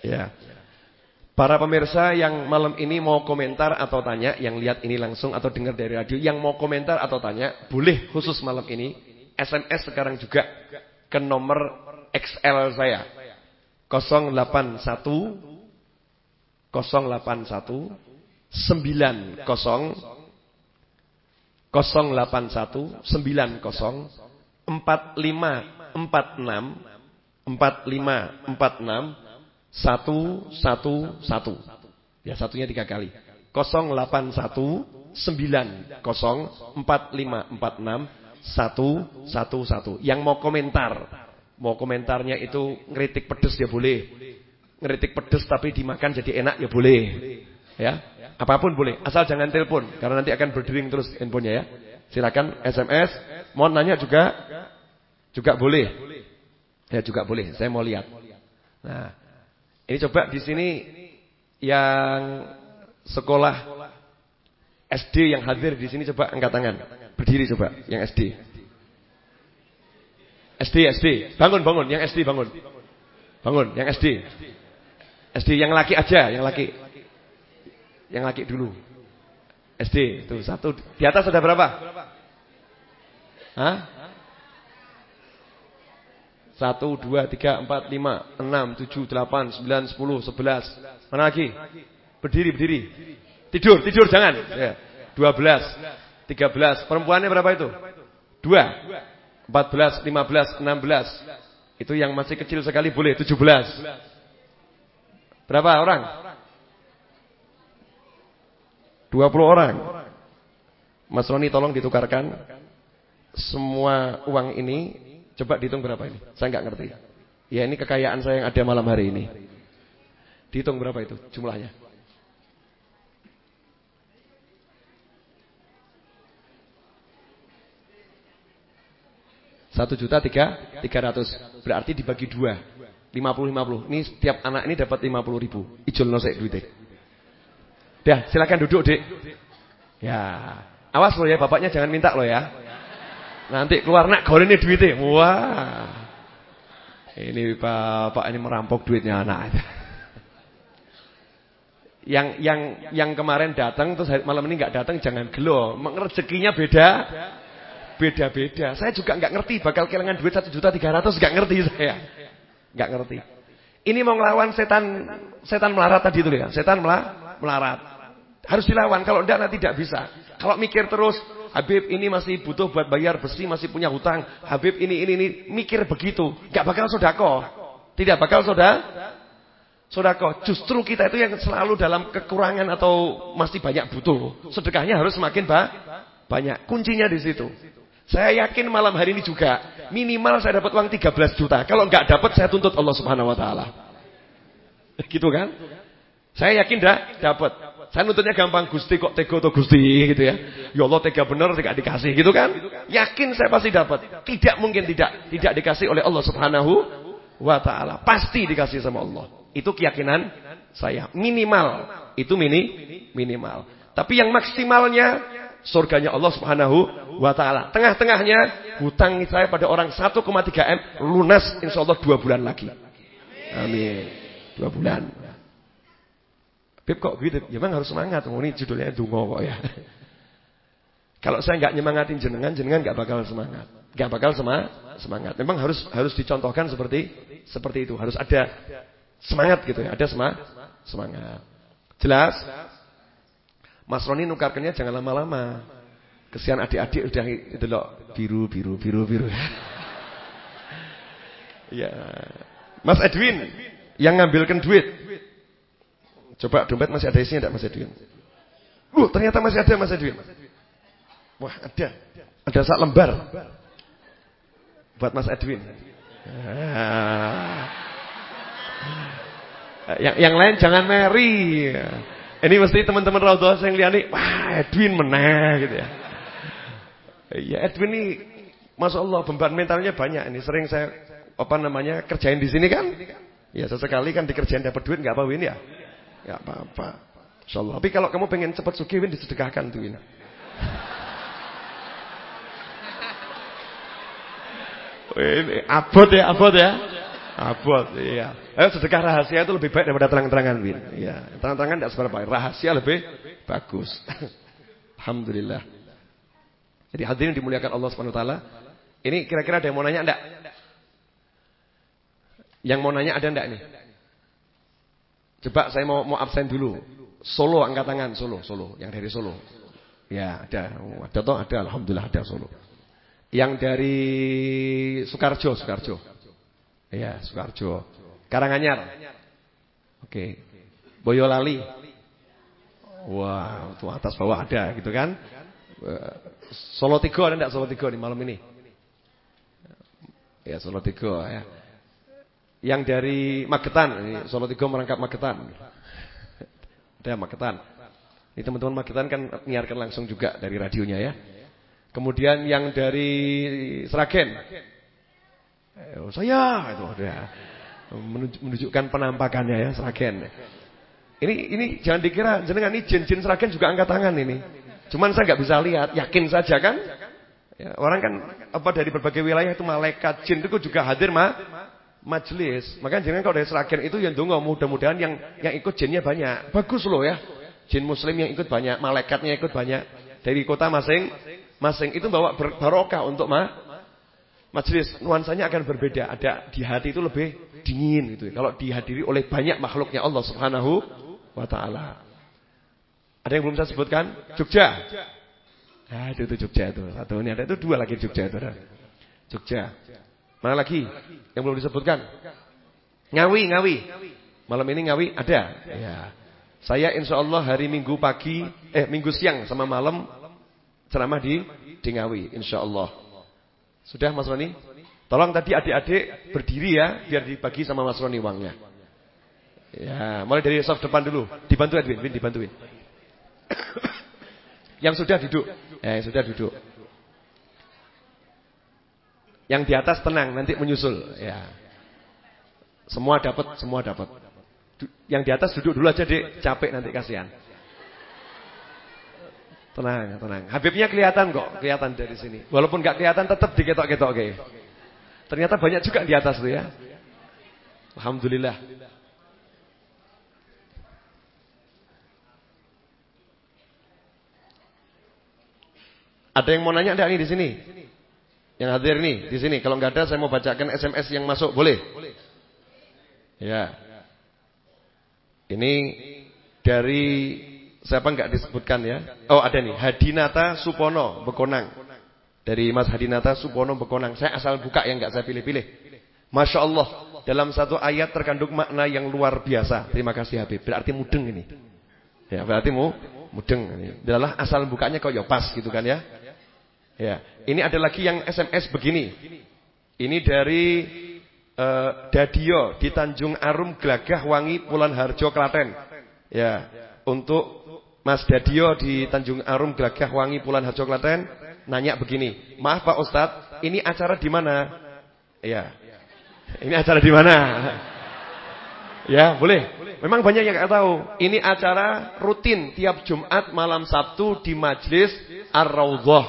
Speaker 1: Ya. Para pemirsa yang malam ini mau komentar atau tanya, yang lihat ini langsung atau dengar dari radio, yang mau komentar atau tanya, boleh khusus malam ini SMS sekarang juga ke nomor XL saya. 081 081 90 081 90 45 46 45 46 satu, satu, satu. Ya satunya tiga kali. 081 90 4546 111. Yang mau komentar. Mau komentarnya itu ngeritik pedes ya boleh. Ngeritik pedes tapi dimakan jadi enak ya boleh. Ya. Apa pun boleh. Asal jangan telepon. Karena nanti akan berdering terus handphonenya ya. Silakan SMS. Mau nanya juga. Juga boleh. Ya juga boleh. Saya mau lihat. Nah. Ini coba di sini yang sekolah SD yang hadir di sini coba angkat tangan. Berdiri coba yang SD. SD SD. Bangun bangun yang SD bangun. Bangun yang SD. SD yang laki aja, yang laki. Yang laki dulu. SD itu satu. Di atas ada berapa? Hah? Satu, dua, tiga, empat, lima, enam, tujuh, delapan, sembilan, sepuluh, sebelas. Mana lagi? Berdiri, berdiri. Tidur, tidur, jangan. Ya. Dua belas, tiga belas. Perempuannya berapa itu? Dua. Empat belas, lima belas, enam belas. Itu yang masih kecil sekali boleh. Tujuh belas. Berapa orang? Dua puluh orang. Mas Roni tolong ditukarkan semua uang ini Coba dihitung berapa ini? Saya nggak ngerti. Ya ini kekayaan saya yang ada malam hari ini. Dihitung berapa itu jumlahnya? Satu juta tiga, tiga ratus. Berarti dibagi dua. Lima puluh, lima puluh. Ini setiap anak ini dapat lima puluh ribu. Ijol nosek duitnya. Dah, silakan duduk, Dek. Ya. Awas lo ya, bapaknya jangan minta lo ya. Nanti keluar nak ini duitnya. Wah. Ini bapak ini merampok duitnya anak. Yang yang yang kemarin datang terus malam ini nggak datang jangan gelo. Rezekinya beda. Beda-beda. Saya juga nggak ngerti bakal kehilangan duit satu juta tiga ratus nggak ngerti saya. Nggak ngerti. Ini mau ngelawan setan setan melarat tadi itu ya. Setan melarat. Harus dilawan kalau enggak tidak bisa. Kalau mikir terus Habib ini masih butuh buat bayar besi, masih punya hutang. Habib ini, ini, ini. Mikir begitu. Gak bakal sodako. Tidak bakal soda. Sodako. Justru kita itu yang selalu dalam kekurangan atau masih banyak butuh. Sedekahnya harus semakin ba banyak. Kuncinya di situ. Saya yakin malam hari ini juga. Minimal saya dapat uang 13 juta. Kalau nggak dapat saya tuntut Allah subhanahu wa ta'ala. Gitu kan? Saya yakin dah dapat. Saya nuntutnya gampang Gusti kok tega atau Gusti gitu ya. Ya Allah tega benar tidak dikasih gitu kan? Yakin saya pasti dapat. Tidak mungkin tidak tidak dikasih oleh Allah Subhanahu wa taala. Pasti dikasih sama Allah. Itu keyakinan saya. Minimal. Itu mini minimal. Tapi yang maksimalnya surganya Allah Subhanahu wa taala. Tengah-tengahnya hutang saya pada orang 1,3 M lunas insyaallah dua bulan lagi. Amin. Dua bulan. Beb kok gitu? Ya memang harus semangat. Ini judulnya dungo kok ya. Kalau saya nggak nyemangatin jenengan, jenengan nggak bakal semangat. Nggak bakal sema semangat. Memang harus harus dicontohkan seperti seperti itu. Harus ada semangat gitu ya. Ada sema semangat. Jelas? Mas Roni nukarkannya jangan lama-lama. Kesian adik-adik udah itu loh biru biru biru biru. ya. Mas Edwin yang ngambilkan duit Coba dompet masih ada isinya tidak Mas Edwin? Uh, ternyata masih ada Mas Edwin. Wah, ada. Ada sak lembar. Buat Mas Edwin. Ah. yang yang lain jangan Mary. Ini mesti teman-teman Raudhah yang lihat nih, wah Edwin meneh gitu ya. Ya Edwin ini Masya Allah beban mentalnya banyak ini sering saya apa namanya kerjain di sini kan. Ya sesekali kan dikerjain dapat duit nggak apa Win ya? Nggak apa-apa. Insya Allah. Tapi kalau kamu pengen cepat sugih Win disedekahkan tuh Win. Ini abot ya, abot ya. Abot, iya. Eh, sedekah rahasia itu lebih baik daripada terang-terangan, Win. Iya, terang-terangan tidak seberapa. Rahasia lebih bagus. Alhamdulillah. Jadi hadirin dimuliakan Allah Subhanahu wa taala. Ini kira-kira ada yang mau nanya enggak? Yang mau nanya ada enggak nih? Coba saya mau mau absen dulu. Solo angkat tangan, Solo, Solo, yang dari Solo. Ya, ada. Oh, ada toh, ada alhamdulillah ada Solo. Yang dari Sukarjo, Sukarjo. Iya, Sukarjo. Karanganyar. Oke. Boyolali. Wah, tuh atas bawah ada gitu kan. Eh, Solo Tigo ada enggak Solo Tigo di malam ini? Ya, Solo Tigo ya. Yang dari Magetan, ini Solo Tigo merangkap Magetan. Ada Magetan. Ini teman-teman Magetan kan menyiarkan langsung juga dari radionya ya. Kemudian yang dari Seragen. Eh, saya itu ada menunjukkan penampakannya ya Seragen. Ini ini jangan dikira jenengan ini jin-jin Seragen juga angkat tangan ini. Cuman saya nggak bisa lihat, yakin saja kan? Ya, orang kan apa dari berbagai wilayah itu malaikat jin itu juga hadir ma majelis. Makanya jangan kalau dari Seragen itu yang tunggu mudah-mudahan yang yang ikut jinnya banyak. Bagus loh ya. Jin muslim yang ikut banyak, malaikatnya ikut banyak. Dari kota masing masing itu bawa barokah untuk ma majelis. Nuansanya akan berbeda. Ada di hati itu lebih dingin gitu. Kalau dihadiri oleh banyak makhluknya Allah Subhanahu wa taala. Ada yang belum saya sebutkan? Jogja. Nah, itu, itu Jogja itu. Satu ini ada itu dua lagi Jogja itu. Jogja. Mana lagi yang belum disebutkan? Ngawi, Ngawi. Malam ini Ngawi ada. Ya. Saya insya Allah hari Minggu pagi, eh Minggu siang sama malam ceramah di di Ngawi, insya Allah. Sudah Mas Roni? Tolong tadi adik-adik berdiri ya, biar dibagi sama Mas Roni uangnya. Ya, mulai dari soft depan dulu. Dibantu Edwin, Edwin dibantuin. yang sudah duduk, ya, yang sudah duduk. Yang di atas tenang, nanti menyusul. Ya. Semua dapat, semua dapat. Yang di atas duduk dulu aja dek, capek nanti kasihan. Tenang, tenang. Habibnya kelihatan kok, kelihatan dari sini. Walaupun nggak kelihatan tetap diketok-ketok oke. Ternyata banyak juga di atas tuh ya. Alhamdulillah. Ada yang mau nanya enggak nih di sini? Yang hadir nih di sini. Kalau nggak ada saya mau bacakan SMS yang masuk, boleh? Ya. Ini dari Siapa enggak disebutkan ya? Oh ada nih, Hadinata Supono Bekonang. Dari Mas Hadinata Supono Bekonang. Saya asal buka yang enggak saya pilih-pilih. Masya Allah, dalam satu ayat terkandung makna yang luar biasa. Terima kasih Habib. Berarti mudeng ini. Ya, berarti mu mudeng ini. Adalah asal bukanya kok ya pas gitu kan ya. Ya, ini ada lagi yang SMS begini. Ini dari uh, Dadio di Tanjung Arum Gelagah Wangi Pulan Harjo Klaten. Ya, untuk Mas Dadio di Tanjung Arum Gelagah Wangi Pulan Harjo Klaten nanya begini, "Maaf Pak Ustadz, ini acara di mana?" Iya. Ini acara di mana? Ya, boleh. Memang banyak yang nggak tahu. Ini acara rutin tiap Jumat malam Sabtu di Majlis Ar-Raudhah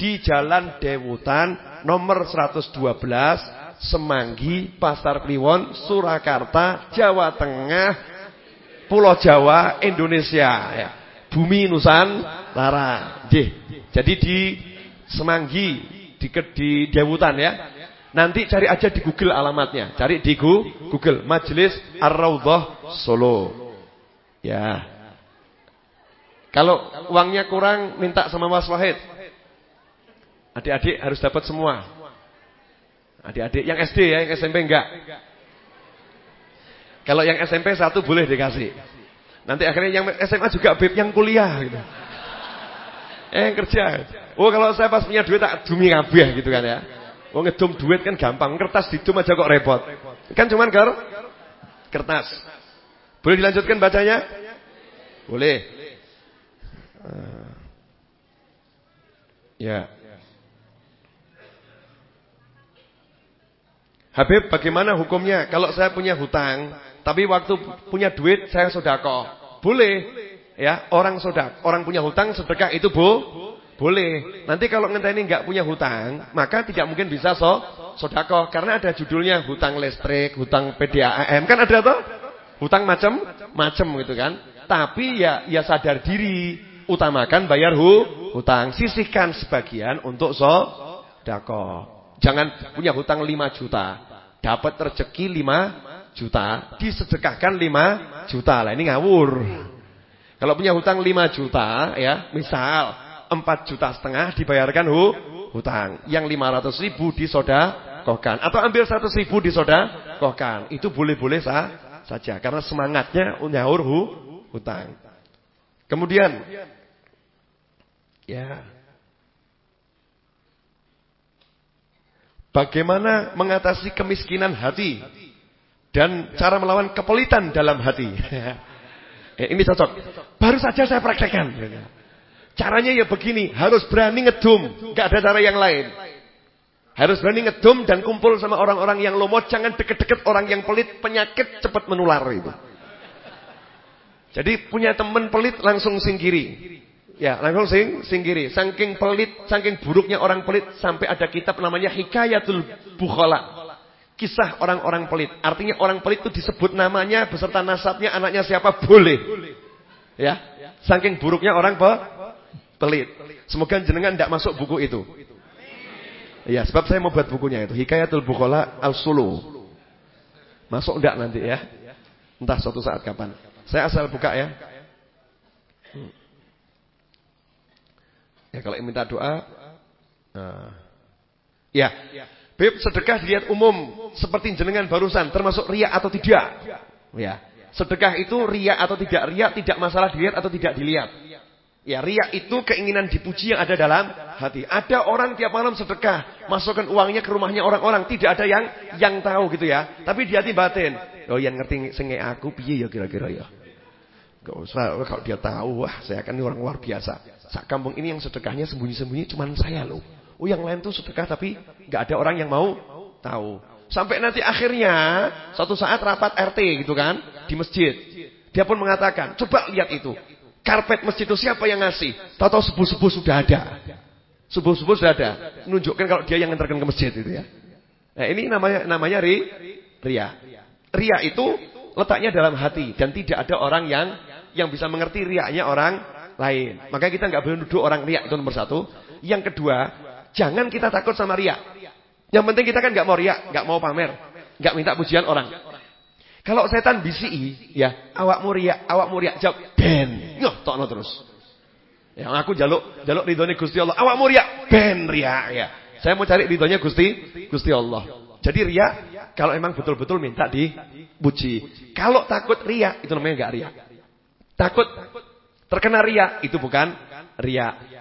Speaker 1: di Jalan Dewutan nomor 112 Semanggi, Pasar Kliwon, Surakarta, Jawa Tengah, Pulau Jawa, Indonesia ya bumi Nusantara. Nggih. Jadi di Semanggi, di di Dewutan ya. Nanti cari aja di Google alamatnya. Cari di Google Majelis Ar-Raudhah Solo. Ya. Kalau uangnya kurang minta sama Mas Wahid. Adik-adik harus dapat semua. Adik-adik yang SD ya, yang SMP enggak. Kalau yang SMP satu boleh dikasih. Nanti akhirnya yang SMA juga beb yang kuliah gitu. Eh kerja. Oh kalau saya pas punya duit tak dumi kabeh gitu kan ya. Oh ngedum duit kan gampang, kertas didum aja kok repot. Kan cuman ker kertas. Boleh dilanjutkan bacanya? Boleh. Ya. Habib, bagaimana hukumnya kalau saya punya hutang, tapi waktu punya duit saya sodako? Boleh. Ya, orang sodak, orang punya hutang sedekah itu bu, boleh. Nanti kalau ngenteni nggak punya hutang, maka tidak mungkin bisa so sodako karena ada judulnya hutang listrik, hutang PDAM kan ada toh? Hutang macam macam gitu kan. Tapi ya ya sadar diri, utamakan bayar hu, hutang, sisihkan sebagian untuk so sodako. Jangan punya hutang 5 juta, dapat rezeki 5 juta, disedekahkan 5 juta. Lah ini ngawur. Kalau punya hutang 5 juta ya, misal 4 juta setengah dibayarkan hu, hutang. Yang 500 ribu disodakohkan. Atau ambil 100 ribu disodakohkan. Itu boleh-boleh sah, saja. Karena semangatnya nyaur hu, hutang. Kemudian, ya, Bagaimana mengatasi kemiskinan hati dan cara melawan kepelitan dalam hati. Eh, ini cocok. Baru saja saya praktekkan. Caranya ya begini, harus berani ngedum, nggak ada cara yang lain. Harus berani ngedum dan kumpul sama orang-orang yang lomot, jangan deket-deket orang yang pelit, penyakit cepat menular itu. Jadi punya teman pelit langsung singkiri. Ya, langsung sing singkiri. Saking pelit, saking buruknya orang pelit sampai ada kitab namanya Hikayatul Bukhala. Kisah orang-orang pelit. Artinya orang pelit itu disebut namanya beserta nasabnya anaknya siapa boleh. Ya. Saking buruknya orang pe pelit. Semoga jenengan tidak masuk buku itu. Ya, sebab saya mau buat bukunya itu. Hikayatul Bukhala Al-Sulu. Masuk enggak nanti ya? Entah suatu saat kapan. Saya asal buka ya. Ya kalau minta doa. Nah. Ya. Beb sedekah dilihat umum seperti jenengan barusan termasuk riak atau tidak. Ya. Sedekah itu riak atau tidak riak tidak masalah dilihat atau tidak dilihat. Ya, riak itu keinginan dipuji yang ada dalam hati. Ada orang tiap malam sedekah, masukkan uangnya ke rumahnya orang-orang, tidak ada yang yang tahu gitu ya. Tapi di hati batin, oh yang ngerti senge aku piye ya kira-kira ya. Gak usah kalau dia tahu, wah saya akan orang luar biasa. Sak kampung ini yang sedekahnya sembunyi-sembunyi cuma saya loh. Oh yang lain tuh sedekah tapi nggak ada orang yang mau tahu. Sampai nanti akhirnya suatu saat rapat RT gitu kan di masjid. Dia pun mengatakan, coba lihat itu. Karpet masjid itu siapa yang ngasih? Tahu-tahu subuh-subuh sudah ada. Subuh-subuh sudah ada. Menunjukkan kalau dia yang ngantarkan ke masjid itu ya. Nah, ini namanya namanya ri, ria. Ria itu letaknya dalam hati dan tidak ada orang yang yang bisa mengerti riaknya orang lain. Maka kita nggak boleh nuduh orang riak itu nomor satu. Yang kedua, Jangan kita takut sama ria. Yang penting kita kan nggak mau ria, nggak mau pamer, nggak minta pujian orang. Kalau setan bisi, ya, awak muria, awak muria, jawab ben, yoh, tokno terus. Yang aku jaluk, jaluk ridhonya Gusti Allah. Awak muria, ben ria, ya. Saya mau cari ridhonya Gusti, Gusti Allah. Jadi ria, kalau emang betul-betul minta dipuji. Kalau takut ria, itu namanya nggak ria. Takut terkena ria, itu bukan ria.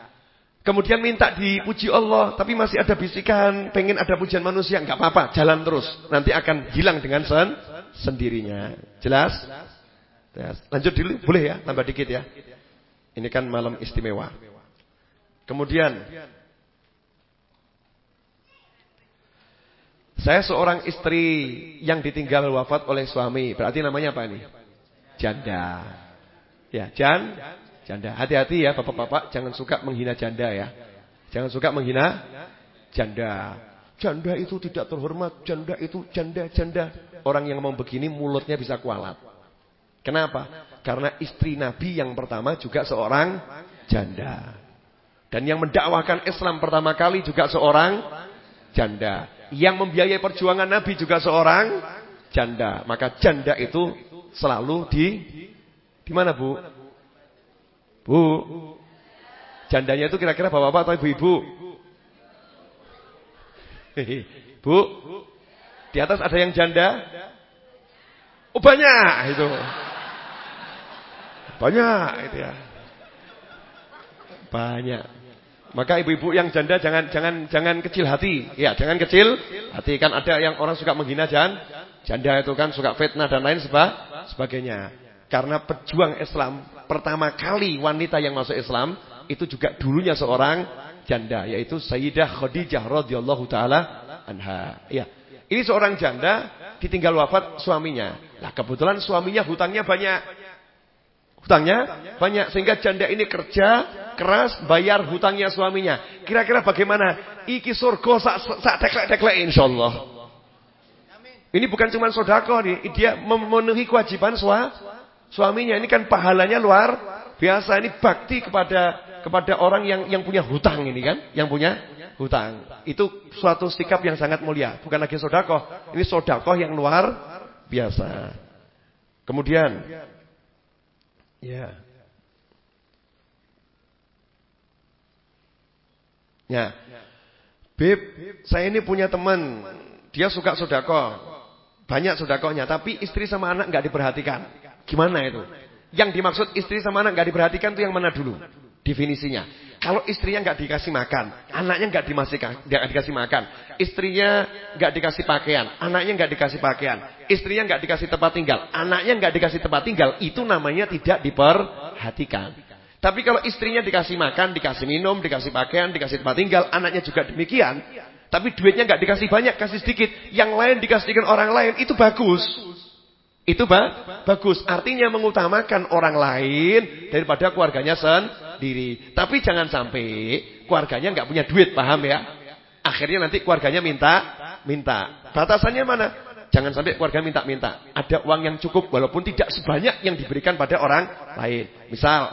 Speaker 1: Kemudian minta dipuji Allah, tapi masih ada bisikan, pengen ada pujian manusia, nggak apa-apa, jalan terus. Nanti akan hilang dengan sen sendirinya. Jelas? Jelas. Lanjut dulu, boleh ya? Tambah dikit ya. Ini kan malam istimewa. Kemudian, saya seorang istri yang ditinggal wafat oleh suami. Berarti namanya apa ini? Janda. Ya, jan Janda. Hati-hati ya bapak-bapak, jangan suka menghina janda ya. Jangan suka menghina janda. Janda itu tidak terhormat, janda itu janda-janda. Orang yang ngomong begini mulutnya bisa kualat. Kenapa? Karena istri Nabi yang pertama juga seorang janda. Dan yang mendakwahkan Islam pertama kali juga seorang janda. Yang membiayai perjuangan Nabi juga seorang janda. Maka janda itu selalu di di mana Bu? Bu, jandanya itu kira-kira bapak-bapak atau ibu-ibu? Bu, di atas ada yang janda? Oh banyak itu. Banyak itu ya. Banyak. Maka ibu-ibu yang janda jangan jangan jangan kecil hati. Ya, jangan kecil hati kan ada yang orang suka menghina jan, Janda itu kan suka fitnah dan lain sebagainya. Karena pejuang Islam pertama kali wanita yang masuk Islam itu juga dulunya seorang janda yaitu Sayyidah Khadijah radhiyallahu taala anha. Ya. Ini seorang janda ditinggal wafat suaminya. Nah, kebetulan suaminya hutangnya banyak. Hutangnya banyak sehingga janda ini kerja keras bayar hutangnya suaminya. Kira-kira bagaimana? Iki surga sak sak teklek-teklek insyaallah. Ini bukan cuma sodako nih, dia memenuhi kewajiban sua, suaminya. Ini kan pahalanya luar biasa. Ini bakti kepada kepada orang yang yang punya hutang ini kan, yang punya hutang. Itu suatu sikap yang sangat mulia. Bukan lagi sodako, ini sodako yang luar biasa. Kemudian, ya, ya, Beb, saya ini punya teman, dia suka sodako. Banyak sodakohnya, tapi istri sama anak nggak diperhatikan. Gimana itu? Yang dimaksud istri sama anak nggak diperhatikan itu yang mana dulu? Definisinya. Kalau istrinya nggak dikasih makan, anaknya nggak dikasih makan, istrinya nggak dikasih pakaian, anaknya nggak dikasih pakaian, istrinya nggak dikasih tempat tinggal, anaknya nggak dikasih tempat tinggal, itu namanya tidak diperhatikan. Tapi kalau istrinya dikasih makan, dikasih minum, dikasih pakaian, dikasih tempat tinggal, anaknya juga demikian, tapi duitnya nggak dikasih banyak, kasih sedikit. Yang lain dikasihkan orang lain, itu bagus. Itu ba bagus. Artinya mengutamakan orang lain daripada keluarganya sendiri. Tapi jangan sampai keluarganya nggak punya duit, paham ya? Akhirnya nanti keluarganya minta, minta. Batasannya mana? Jangan sampai keluarga minta-minta. Ada uang yang cukup walaupun tidak sebanyak yang diberikan pada orang lain. Misal,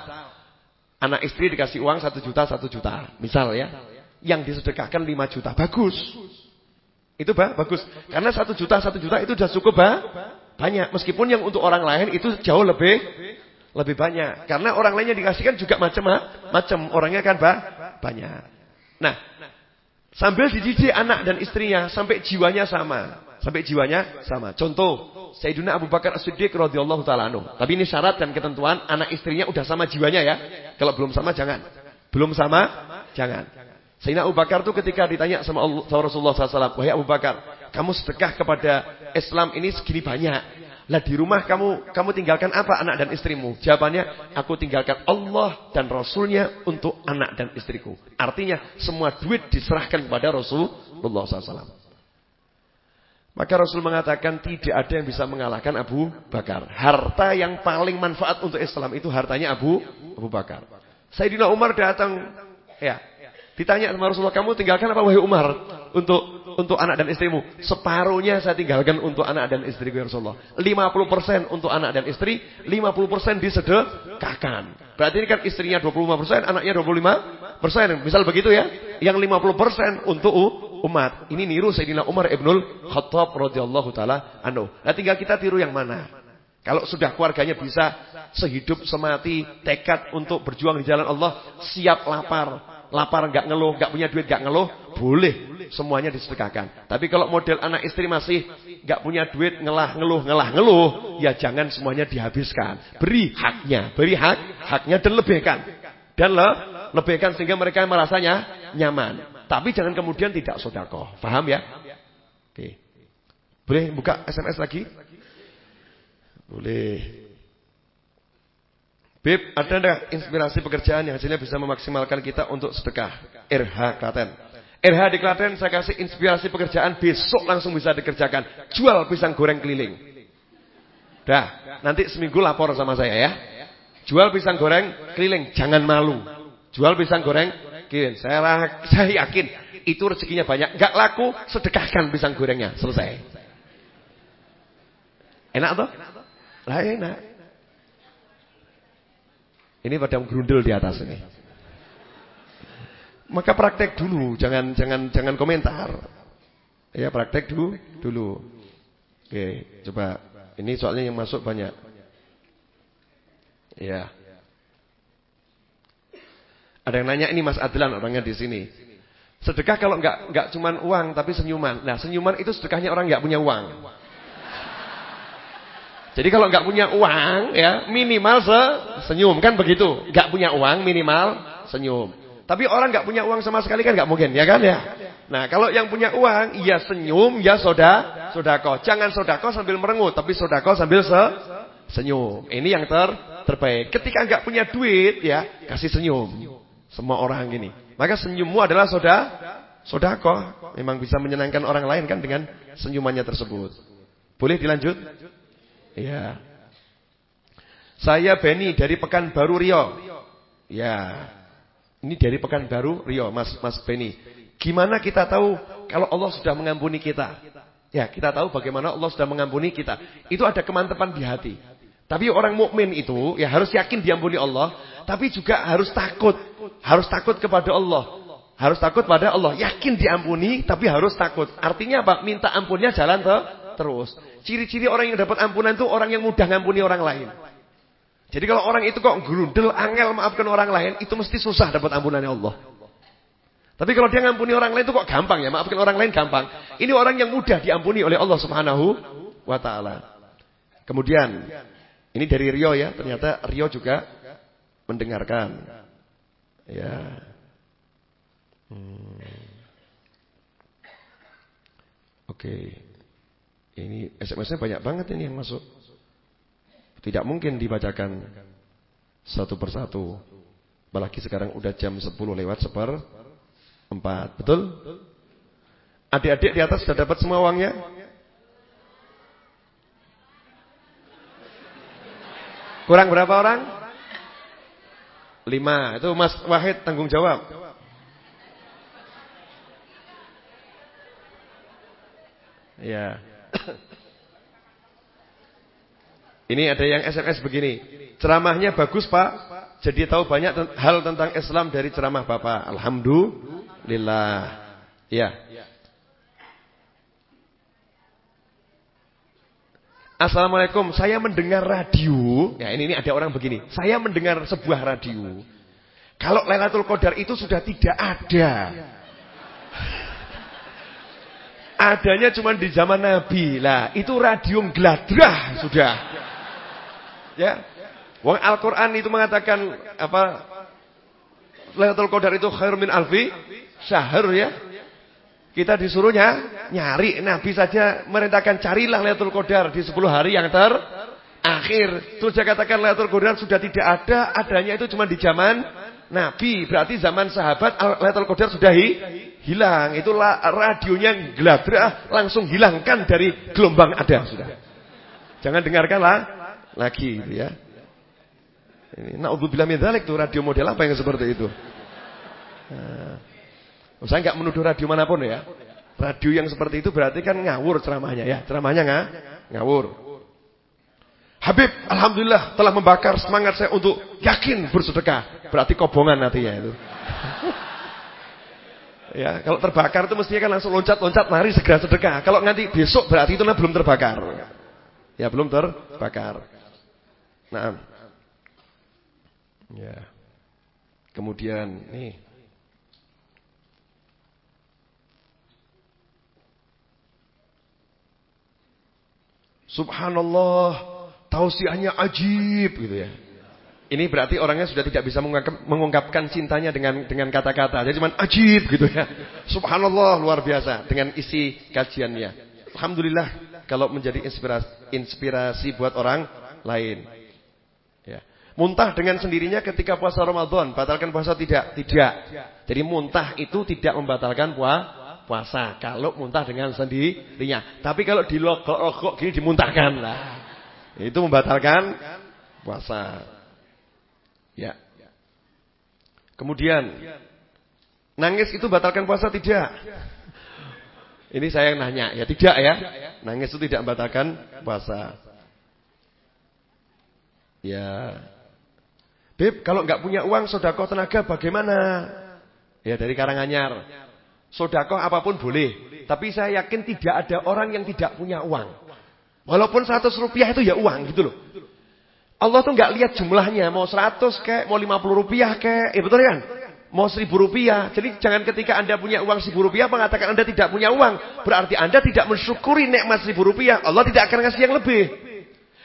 Speaker 1: anak istri dikasih uang satu juta, satu juta. Misal ya yang disedekahkan 5 juta. Bagus. Itu bah, bagus. Karena 1 juta, 1 juta itu sudah cukup bah, banyak. Meskipun yang untuk orang lain itu jauh lebih lebih banyak. Karena orang lainnya dikasihkan juga macam-macam. Orangnya kan bah, banyak. Nah, sambil dididik anak dan istrinya sampai jiwanya sama. Sampai jiwanya sama. Contoh, Sayyidina Abu Bakar As-Siddiq radhiyallahu taala Tapi ini syarat dan ketentuan anak istrinya udah sama jiwanya ya. Kalau belum sama jangan. Belum sama jangan. Sayyidina Abu Bakar itu ketika ditanya sama, Allah, sama Rasulullah SAW, wahai Abu Bakar, kamu sedekah kepada Islam ini segini banyak. Lah di rumah kamu kamu tinggalkan apa anak dan istrimu? Jawabannya, aku tinggalkan Allah dan Rasulnya untuk anak dan istriku. Artinya semua duit diserahkan kepada Rasulullah SAW. Maka Rasul mengatakan tidak ada yang bisa mengalahkan Abu Bakar. Harta yang paling manfaat untuk Islam itu hartanya Abu Abu Bakar. Sayyidina Umar datang, ya Ditanya sama Rasulullah, kamu tinggalkan apa wahai Umar untuk untuk anak dan istrimu? Separuhnya saya tinggalkan untuk anak dan istriku ya Rasulullah. 50% untuk anak dan istri, 50% disedekahkan. Berarti ini kan istrinya 25%, anaknya 25%. Misal begitu ya. Yang 50% untuk umat. Ini niru Sayyidina Umar Ibnul Khattab radhiyallahu taala anhu. Nah tinggal kita tiru yang mana? Kalau sudah keluarganya bisa sehidup semati tekad untuk berjuang di jalan Allah, siap lapar, lapar nggak ngeluh, nggak punya duit nggak ngeluh, boleh semuanya disedekahkan. Tapi kalau model anak istri masih nggak punya duit ngelah ngeluh ngelah ngeluh, ya jangan semuanya dihabiskan. Beri haknya, beri hak haknya dan lebihkan. Dan le, lebihkan sehingga mereka merasanya nyaman. Tapi jangan kemudian tidak sodako. Paham ya? Oke. Boleh buka SMS lagi? Boleh. Bib, ada enggak inspirasi pekerjaan yang hasilnya bisa memaksimalkan kita untuk sedekah? RH Klaten. RH di Klaten saya kasih inspirasi pekerjaan besok langsung bisa dikerjakan. Jual pisang goreng keliling. Dah, nanti seminggu lapor sama saya ya. Jual pisang goreng keliling, jangan malu. Jual pisang goreng keliling. Saya saya yakin itu rezekinya banyak. Enggak laku, sedekahkan pisang gorengnya, selesai. Enak toh? Lah enak. Ini pada gerundel di atas ini. Maka praktek dulu, jangan jangan jangan komentar. Ya, praktek dulu dulu. Oke, coba. Ini soalnya yang masuk banyak. Ya. Ada yang nanya ini Mas Adlan orangnya di sini. Sedekah kalau enggak enggak cuman uang tapi senyuman. Nah, senyuman itu sedekahnya orang enggak punya uang. Jadi kalau nggak punya uang ya minimal se senyum kan begitu. Nggak punya uang minimal senyum. Tapi orang nggak punya uang sama sekali kan nggak mungkin ya kan ya. Nah kalau yang punya uang ya senyum ya soda sodako. Jangan sodako sambil merengut, tapi sodako sambil se senyum. Ini yang ter terbaik. Ketika nggak punya duit, ya kasih senyum. Semua orang gini. Maka senyummu adalah soda, sodako. Memang bisa menyenangkan orang lain kan dengan senyumannya tersebut. Boleh dilanjut? Ya. Saya Benny dari Pekanbaru Rio. Ya. Ini dari Pekanbaru Rio, Mas Mas Benny. Gimana kita tahu kalau Allah sudah mengampuni kita? Ya, kita tahu bagaimana Allah sudah mengampuni kita. Itu ada kemantapan di hati. Tapi orang mukmin itu ya harus yakin diampuni Allah, tapi juga harus takut. Harus takut kepada Allah. Harus takut pada Allah. Yakin diampuni, tapi harus takut. Artinya apa? Minta ampunnya jalan terus. Ciri-ciri orang yang dapat ampunan itu orang yang mudah ngampuni orang lain. Jadi kalau orang itu kok gerundel, angel maafkan orang lain, itu mesti susah dapat ampunannya Allah. Tapi kalau dia ngampuni orang lain itu kok gampang ya, maafkan orang lain gampang. Ini orang yang mudah diampuni oleh Allah Subhanahu wa taala. Kemudian ini dari Rio ya, ternyata Rio juga mendengarkan. Ya. Hmm. Oke. Okay. Ini SMS-nya banyak banget ini yang masuk. Tidak mungkin dibacakan satu persatu. Apalagi sekarang udah jam 10 lewat seper 4. Betul? Adik-adik di atas sudah dapat semua uangnya? Kurang berapa orang? Lima. Itu Mas Wahid tanggung jawab. Ya. Ini ada yang SMS begini. Ceramahnya bagus Pak. Jadi tahu banyak hal tentang Islam dari ceramah Bapak. Alhamdulillah. Ya. Assalamualaikum. Saya mendengar radio. Ya ini, ini ada orang begini. Saya mendengar sebuah radio. Kalau Lailatul Qadar itu sudah tidak ada. Adanya cuma di zaman Nabi. Lah, itu radio gladrah sudah. Ya. Wong Al-Qur'an itu mengatakan apa? Lailatul Qadar itu khair min alfi syahr ya. Kita disuruhnya nyari Nabi saja merintahkan carilah Lailatul Qadar di 10 hari yang terakhir. Terus dia katakan Lailatul Qadar sudah tidak ada, adanya itu cuma di zaman Nabi. Berarti zaman sahabat Lailatul Qadar sudah hi, hilang. Itulah radionya geladrah langsung hilangkan dari gelombang ada sudah. Jangan dengarkanlah lagi gitu ya. Ini naudzubillah min dzalik tuh radio model apa yang seperti itu? Nah, saya nggak menuduh radio mana pun ya. Radio yang seperti itu berarti kan ngawur ceramahnya ya. Ceramahnya nggak ngawur. Habib, alhamdulillah telah membakar semangat saya untuk yakin bersedekah. Berarti kobongan nantinya itu. ya, kalau terbakar itu mestinya kan langsung loncat-loncat lari segera sedekah. Kalau nanti besok berarti itu belum terbakar. Ya, belum terbakar. Nah. Ya. Kemudian nih. Subhanallah, tausiahnya ajib gitu ya. Ini berarti orangnya sudah tidak bisa mengungkapkan cintanya dengan dengan kata-kata. Jadi cuma ajib gitu ya. Subhanallah luar biasa dengan isi kajiannya. Alhamdulillah kalau menjadi inspirasi, inspirasi buat orang lain. Muntah dengan sendirinya ketika puasa Ramadan, batalkan puasa tidak? Tidak. Jadi muntah itu tidak membatalkan puasa kalau muntah dengan sendirinya. Tapi kalau dilogok-logok gini dimuntahkan lah. Itu membatalkan puasa. Ya. Kemudian nangis itu batalkan puasa tidak? Ini saya yang nanya, ya tidak ya. Nangis itu tidak membatalkan puasa. Ya. Beb, kalau nggak punya uang, sodako tenaga bagaimana? Ya dari Karanganyar. Sodako apa pun boleh. Tapi saya yakin tidak ada orang yang tidak punya uang. Walaupun 100 rupiah itu ya uang gitu loh. Allah tuh nggak lihat jumlahnya. Mau 100 kek, mau 50 rupiah kek. Ya betul kan? Mau 1000 rupiah. Jadi jangan ketika anda punya uang 1000 rupiah mengatakan anda tidak punya uang. Berarti anda tidak mensyukuri nikmat 1000 rupiah. Allah tidak akan ngasih yang lebih.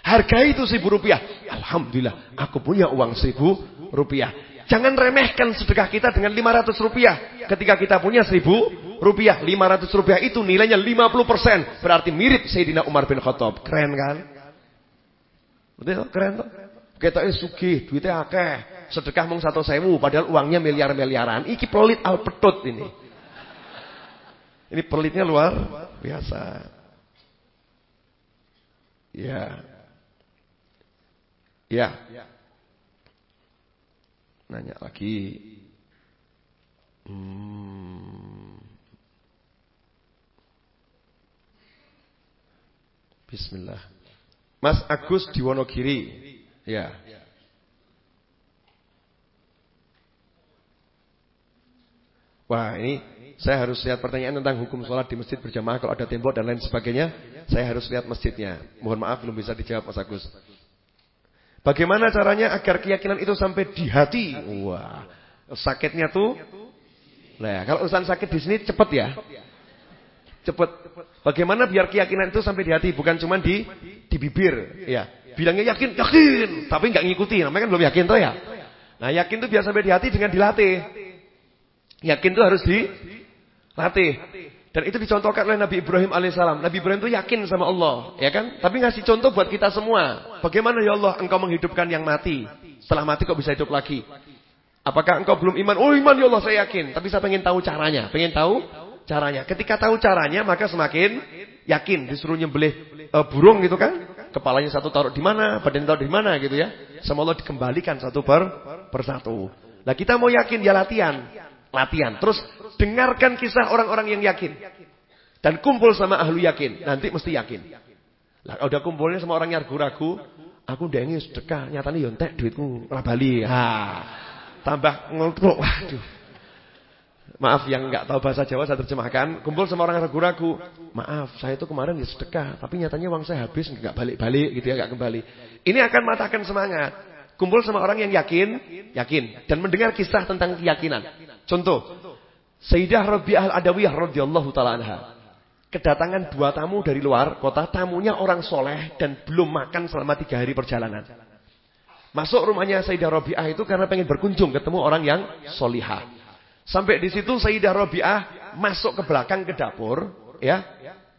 Speaker 1: Hargai itu seribu rupiah. Alhamdulillah, aku punya uang seribu rupiah. Jangan remehkan sedekah kita dengan 500 rupiah. Ketika kita punya 1000 rupiah, 500 rupiah itu nilainya 50%. Berarti mirip Sayyidina Umar bin Khattab. Keren kan? Betul, keren tuh. Kita ini sugih, duitnya akeh. Sedekah mung satu sewu, padahal uangnya miliar-miliaran. Iki pelit al petut ini. Ini pelitnya luar biasa. Ya. Ya. Nanya lagi. Hmm. Bismillah. Mas Agus di Wonogiri. Ya. Wah ini saya harus lihat pertanyaan tentang hukum sholat di masjid berjamaah kalau ada tembok dan lain sebagainya. Saya harus lihat masjidnya. Mohon maaf belum bisa dijawab Mas Agus. Bagaimana caranya agar keyakinan itu sampai di hati? Wah, sakitnya tuh. Nah, kalau urusan sakit di sini cepet ya. Cepet. Bagaimana biar keyakinan itu sampai di hati, bukan cuma di di bibir, ya. Bilangnya yakin, yakin, tapi nggak ngikuti. Namanya kan belum yakin tuh ya. Nah, yakin itu biar sampai di hati dengan dilatih. Yakin itu harus dilatih. Dan itu dicontohkan oleh Nabi Ibrahim alaihissalam. Nabi Ibrahim itu yakin sama Allah, ya kan? Tapi ngasih contoh buat kita semua. Bagaimana ya Allah engkau menghidupkan yang mati? Setelah mati kok bisa hidup lagi? Apakah engkau belum iman? Oh iman ya Allah saya yakin. Tapi saya pengen tahu caranya. Pengen tahu caranya. Ketika tahu caranya maka semakin yakin. Disuruh nyembelih uh, burung gitu kan? Kepalanya satu taruh di mana? Badan taruh di mana gitu ya? Sama Allah dikembalikan satu per persatu. Nah kita mau yakin ya latihan. Latihan. Terus dengarkan kisah orang-orang yang yakin. Dan kumpul sama ahlu yakin. Nanti mesti yakin. Lah udah kumpulnya sama orang yang ragu-ragu. Aku udah sedekah. Nyatanya yontek duitku rabali. Ha. Tambah ngeluk. Waduh. Maaf yang nggak tahu bahasa Jawa saya terjemahkan. Kumpul sama orang ragu-ragu. Maaf, saya itu kemarin ya sedekah, tapi nyatanya uang saya habis nggak balik-balik gitu ya, nggak kembali. Ini akan matahkan semangat. Kumpul sama orang yang yakin, yakin dan mendengar kisah tentang keyakinan. Contoh, Sayyidah Rabi'ah Al-Adawiyah radhiyallahu taala anha. Kedatangan dua tamu dari luar kota, tamunya orang soleh dan belum makan selama tiga hari perjalanan. Masuk rumahnya Sayyidah Rabi'ah itu karena pengen berkunjung ketemu orang yang solihah. Sampai di situ Sayyidah Rabi'ah masuk ke belakang ke dapur, ya,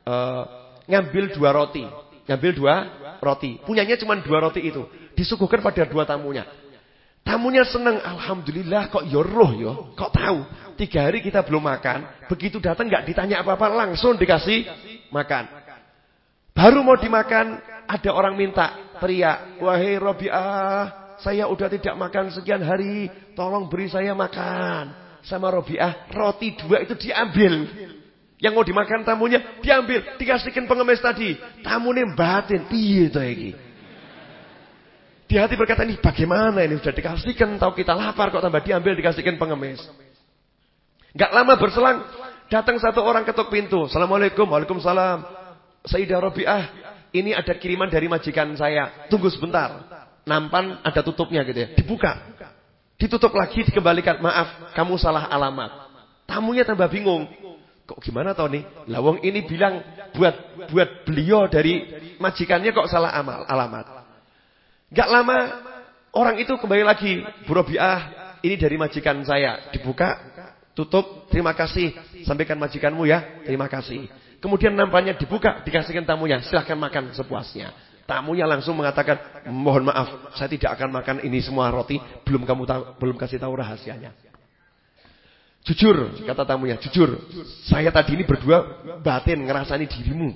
Speaker 1: uh, ngambil dua roti, ngambil dua roti. Punyanya cuma dua roti itu, disuguhkan pada dua tamunya. Tamunya senang, alhamdulillah kok yoroh ya yo, kok tahu. Tiga hari kita belum makan, begitu datang nggak ditanya apa-apa, langsung dikasih makan. Baru mau dimakan, ada orang minta teriak, wahai Robiah, saya udah tidak makan sekian hari, tolong beri saya makan. Sama Robiah, roti dua itu diambil. Yang mau dimakan tamunya diambil, dikasihkan pengemis tadi. Tamunya batin, piye to iki? Di hati berkata, ini bagaimana ini? Sudah dikasihkan, tahu kita lapar kok tambah diambil, dikasihkan pengemis. Gak lama berselang, datang satu orang ketuk pintu. Assalamualaikum, waalaikumsalam. Sayyidah Rabi'ah, ini ada kiriman dari majikan saya. Tunggu sebentar. Nampan ada tutupnya gitu ya. Dibuka. Ditutup lagi, dikembalikan. Maaf, kamu salah alamat. Tamunya tambah bingung. Kok gimana tau nih? Lawang ini bilang buat buat beliau dari majikannya kok salah amal alamat. Gak lama orang itu kembali lagi, Bu Robiah, ini dari majikan saya. Dibuka, tutup, terima kasih. Sampaikan majikanmu ya, terima kasih. Kemudian nampaknya dibuka, dikasihkan tamunya, silahkan makan sepuasnya. Tamunya langsung mengatakan, mohon maaf, saya tidak akan makan ini semua roti, belum kamu tahu, belum kasih tahu rahasianya. Jujur, kata tamunya, jujur. Saya tadi ini berdua batin ngerasani dirimu.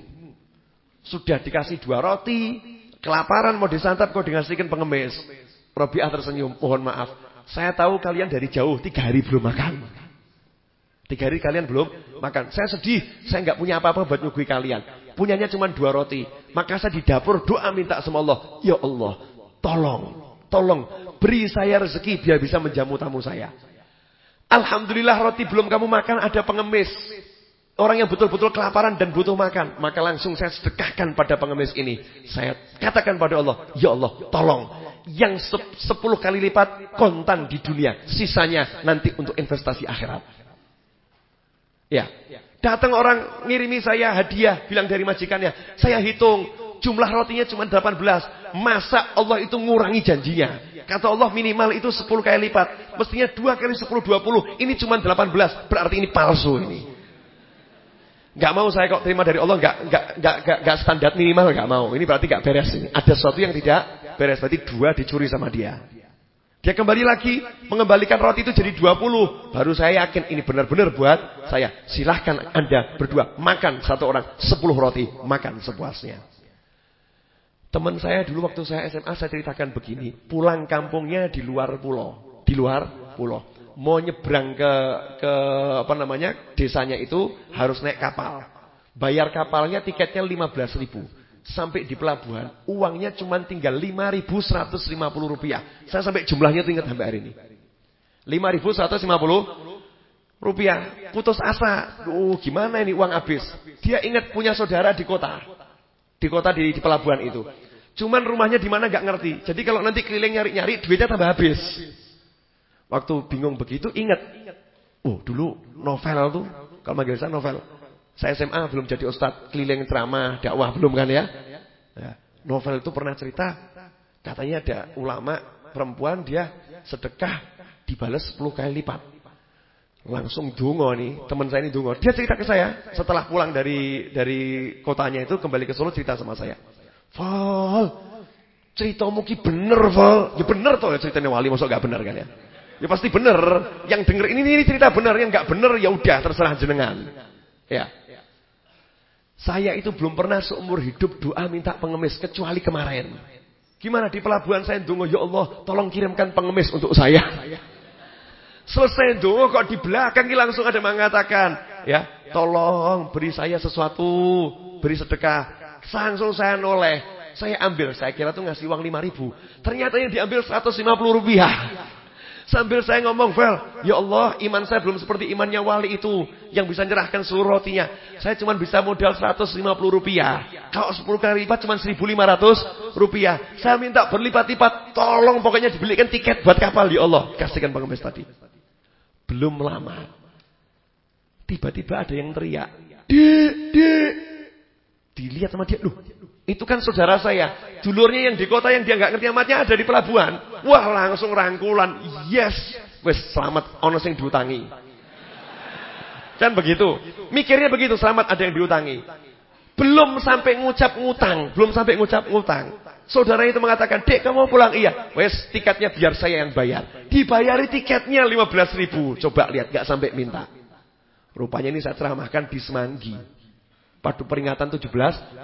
Speaker 1: Sudah dikasih dua roti, Kelaparan mau disantap kok dikasihkan pengemis. Robiah tersenyum. Mohon maaf. Saya tahu kalian dari jauh. Tiga hari belum makan. Tiga hari kalian belum makan. Saya sedih. Saya nggak punya apa-apa buat nyugui kalian. Punyanya cuma dua roti. Maka saya di dapur doa minta sama Allah. Ya Allah. Tolong. Tolong. Beri saya rezeki biar bisa menjamu tamu saya. Alhamdulillah roti belum kamu makan ada pengemis. Orang yang betul-betul kelaparan dan butuh makan. Maka langsung saya sedekahkan pada pengemis ini. Saya katakan pada Allah. Ya Allah, tolong. Yang sepuluh kali lipat kontan di dunia. Sisanya nanti untuk investasi akhirat. Ya. Datang orang ngirimi saya hadiah. Bilang dari majikannya. Saya hitung. Jumlah rotinya cuma 18. Masa Allah itu ngurangi janjinya. Kata Allah minimal itu 10 kali lipat. Mestinya 2 kali 10 20. Ini cuma 18. Berarti ini palsu ini. Gak mau saya kok terima dari Allah gak, gak, gak, gak, gak standar minimal gak mau. Ini berarti gak beres ini. Ada sesuatu yang tidak beres. Berarti dua dicuri sama dia. Dia kembali lagi mengembalikan roti itu jadi 20. Baru saya yakin ini benar-benar buat saya. Silahkan Anda berdua makan satu orang 10 roti. Makan sepuasnya. Teman saya dulu waktu saya SMA saya ceritakan begini, pulang kampungnya di luar pulau, di luar pulau. Mau nyebrang ke ke apa namanya? desanya itu harus naik kapal. Bayar kapalnya tiketnya 15 ribu. Sampai di pelabuhan, uangnya cuma tinggal 5.150 rupiah. Saya sampai jumlahnya ingat sampai hari ini. 5.150 rupiah. Putus asa. Oh, gimana ini uang habis? Dia ingat punya saudara di kota. Di kota di, di pelabuhan itu. Cuman rumahnya di mana nggak ngerti. Jadi kalau nanti keliling nyari-nyari, duitnya tambah habis. Waktu bingung begitu, ingat. Oh, dulu novel tuh, kalau manggil saya novel. Saya SMA belum jadi ustadz, keliling ceramah, dakwah belum kan ya? ya. Novel itu pernah cerita, katanya ada ulama perempuan dia sedekah dibalas 10 kali lipat. Langsung dungo nih, teman saya ini dungo. Dia cerita ke saya setelah pulang dari dari kotanya itu kembali ke Solo cerita sama saya. Val, ceritamu ki bener Val. Ya bener toh ya ceritanya wali, masuk gak bener kan ya? Ya pasti bener. Yang denger ini ini cerita bener, yang gak bener ya udah terserah jenengan. Ya. Saya itu belum pernah seumur hidup doa minta pengemis kecuali kemarin. Gimana di pelabuhan saya dungo, ya Allah, tolong kirimkan pengemis untuk saya. Selesai doa kok di belakang langsung ada mengatakan, ya, tolong beri saya sesuatu, beri sedekah. Langsung saya noleh, saya ambil, saya kira tuh ngasih uang 5 ribu. Ternyata yang diambil 150 rupiah. Sambil saya ngomong, Vel, ya Allah, iman saya belum seperti imannya wali itu. Yang bisa nyerahkan seluruh rotinya. Saya cuma bisa modal 150 rupiah. Kalau 10 kali lipat cuma 1500 rupiah. Saya minta berlipat-lipat. Tolong pokoknya dibelikan tiket buat kapal, ya Allah. Kasihkan pengemis tadi. Belum lama. Tiba-tiba ada yang teriak. Dek, dek. Dilihat sama dia. Loh, itu kan saudara saya. Dulurnya yang di kota yang dia nggak ngerti amatnya ada di pelabuhan. Wah, langsung rangkulan. Yes. Wes selamat ono sing diutangi. Kan begitu. Mikirnya begitu, selamat ada yang diutangi. Belum sampai ngucap ngutang, belum sampai ngucap ngutang. Saudara itu mengatakan, dek kamu pulang? Iya. Wes tiketnya biar saya yang bayar. Dibayari tiketnya 15 ribu. Coba lihat, gak sampai minta. Rupanya ini saya ceramahkan di Semanggi. Pada peringatan 17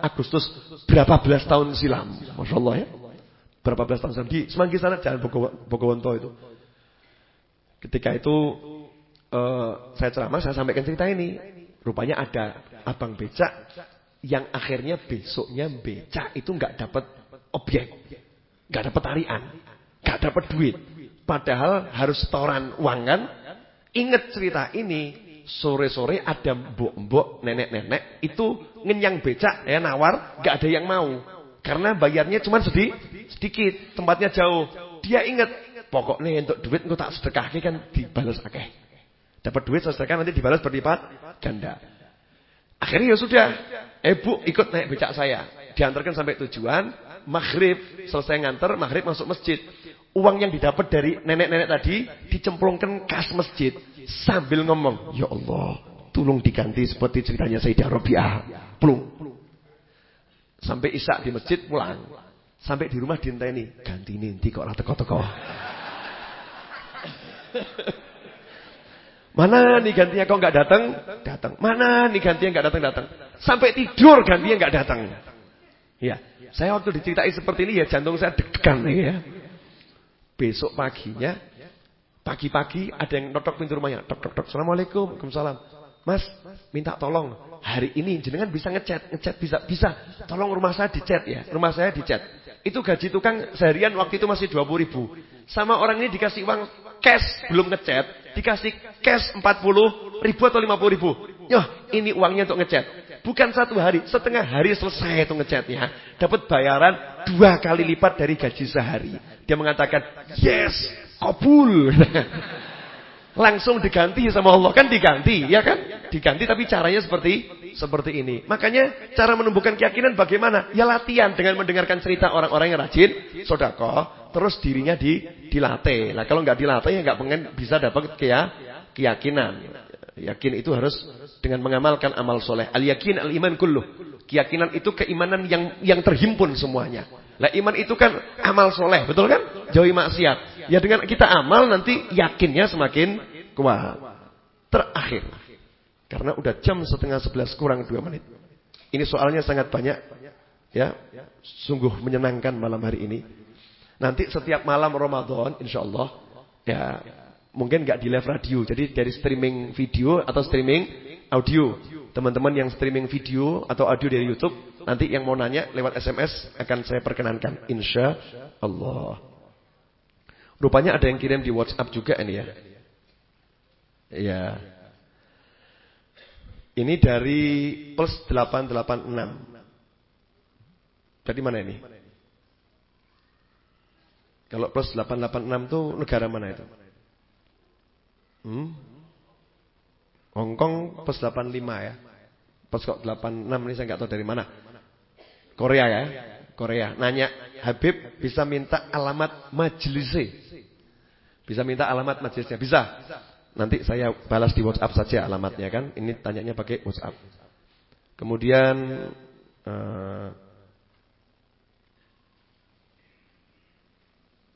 Speaker 1: Agustus berapa belas tahun silam. Masya Allah ya. Berapa belas tahun silam. Di Semanggi sana, jalan Bogowonto itu. Ketika itu uh, saya ceramah, saya sampaikan cerita ini. Rupanya ada abang becak yang akhirnya besoknya becak itu nggak dapat objek. Gak dapat tarian. Gak dapat duit. Padahal harus setoran uang kan. Ingat cerita ini. Sore-sore ada mbok-mbok, nenek-nenek. Itu ngenyang becak ya nawar. Gak ada yang mau. Karena bayarnya cuma sedih, sedikit. Tempatnya jauh. Dia ingat. Pokoknya untuk duit gue tak sedekah kan dibalas akeh. Dapat duit sedekah nanti dibalas berlipat ganda. Akhirnya ya sudah. Eh ikut naik becak saya. Diantarkan sampai tujuan maghrib, selesai nganter, maghrib masuk masjid. Uang yang didapat dari nenek-nenek tadi dicemplungkan kas masjid sambil ngomong, "Ya Allah, tolong diganti seperti ceritanya Sayyidah Rabi'ah." Plung. Sampai Isya di masjid pulang. Sampai di rumah dienteni, ganti nanti kok ora teko-teko. Mana nih gantinya kok nggak datang? Datang. Mana nih gantinya nggak datang datang? Sampai tidur gantinya nggak datang. Ya, saya waktu diceritain seperti ini ya jantung saya deg-degan ya. Besok paginya, pagi-pagi ada yang notok pintu rumahnya. Tok tok tok. Assalamualaikum. Waalaikumsalam. Mas, minta tolong. Hari ini jenengan bisa ngechat, ngechat bisa, bisa. Tolong rumah saya dicat ya. Rumah saya dicat. Itu gaji tukang seharian waktu itu masih 20 ribu. Sama orang ini dikasih uang cash belum ngechat, dikasih cash 40 ribu atau 50 ribu. Yoh, ini uangnya untuk ngechat. Bukan satu hari, setengah hari selesai itu ngechatnya. Dapat bayaran dua kali lipat dari gaji sehari. Dia mengatakan, yes, kabul. Langsung diganti sama Allah. Kan diganti, ya kan? Diganti tapi caranya seperti seperti ini. Makanya cara menumbuhkan keyakinan bagaimana? Ya latihan dengan mendengarkan cerita orang-orang yang rajin, sodako, terus dirinya di dilatih. Nah kalau nggak dilatih ya nggak pengen bisa dapat keyakinan. Yakin itu harus dengan mengamalkan amal soleh. Al yakin al iman kulluh. Keyakinan itu keimanan yang yang terhimpun semuanya. Lah iman itu kan amal soleh, betul kan? Jauhi maksiat. Ya dengan kita amal nanti yakinnya semakin kuat. Terakhir. Karena udah jam setengah sebelas kurang dua menit. Ini soalnya sangat banyak. Ya, sungguh menyenangkan malam hari ini. Nanti setiap malam Ramadan, insya Allah, ya mungkin nggak di live radio. Jadi dari streaming video atau streaming audio. Teman-teman yang streaming video atau audio dari YouTube, nanti yang mau nanya lewat SMS akan saya perkenankan. Insya Allah. Rupanya ada yang kirim di WhatsApp juga ini ya. Ya. Ini dari plus 886. Jadi mana ini? Kalau plus 886 itu negara mana itu? Hmm? Hongkong plus 85 ya. Plus kok 86 ini saya nggak tahu dari mana. Korea ya. Korea. Nanya, Habib bisa minta alamat majelisnya? Bisa minta alamat majelisnya? Bisa. Nanti saya balas di WhatsApp saja alamatnya kan. Ini tanyanya pakai WhatsApp. Kemudian uh,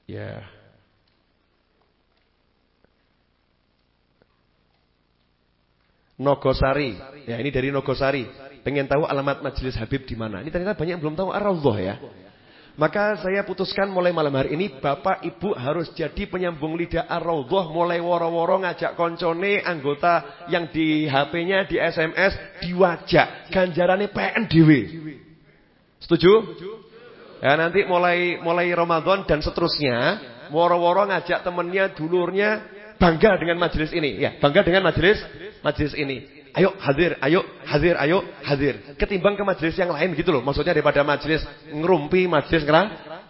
Speaker 1: ya Nogosari. Ya, ini dari Nogosari. Pengen tahu alamat majelis Habib di mana. Ini ternyata banyak yang belum tahu Ar-Raudhah ya. Maka saya putuskan mulai malam hari ini Bapak Ibu harus jadi penyambung lidah Ar-Raudhah mulai woro-woro ngajak koncone anggota yang di HP-nya di SMS diwajak ganjarannya PNDW. Setuju? Ya nanti mulai mulai Ramadan dan seterusnya woro-woro ngajak temennya, dulurnya bangga dengan majelis ini. Ya, bangga dengan majelis majelis ini. Ayo hadir, ayo hadir, ayo hadir. Ketimbang ke majelis yang lain gitu loh. Maksudnya daripada majelis ngerumpi, majelis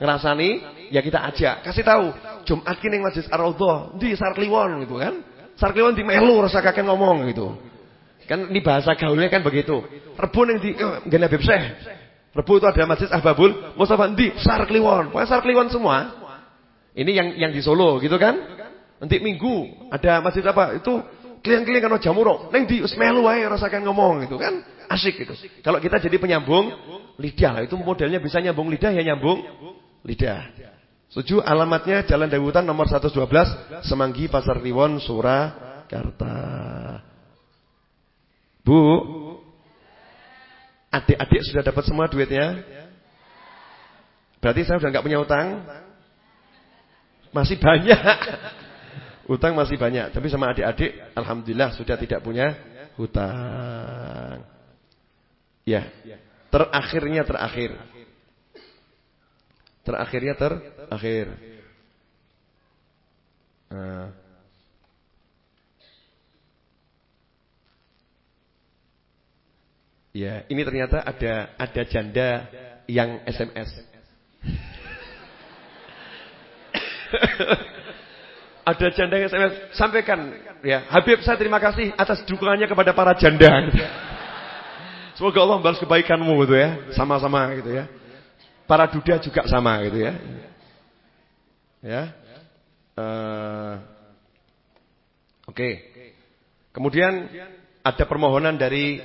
Speaker 1: ngerasani, ya kita ajak. Kasih tahu, Jumat kini majelis Ar-Raudhah di Sarkliwon gitu kan. Sarkliwon di melu rasa kakek ngomong gitu. Kan ini bahasa gaulnya kan begitu. Rebu yang di oh, Gana Habib Syekh. Rebu itu ada majelis Ahbabul Mustafa di Sarkliwon. Pokoknya Sarkliwon semua. Ini yang yang di Solo gitu kan. Nanti Minggu ada masjid apa? Itu keliling-keliling kan jamuro. Neng di usmelu wae rasakan ngomong gitu kan. Asik gitu. Kalau kita jadi penyambung lidah, itu modelnya bisa nyambung lidah ya nyambung lidah. Setuju alamatnya Jalan Dawutan nomor 112 Semanggi Pasar Kliwon Surakarta. Bu, adik-adik sudah dapat semua duitnya? Berarti saya sudah nggak punya utang? Masih banyak. Hutang masih banyak, tapi sama adik-adik alhamdulillah sudah tidak punya hutang. Ya. Terakhirnya terakhir. Terakhirnya terakhir. Nah. Ya, ini ternyata ada ada janda yang SMS. Ada janda yang saya sampaikan ya, Habib saya terima kasih atas dukungannya kepada para janda. Semoga Allah membalas kebaikanmu gitu ya, sama-sama gitu ya. Para duda juga sama gitu ya. Ya. Uh, Oke. Okay. Kemudian ada permohonan dari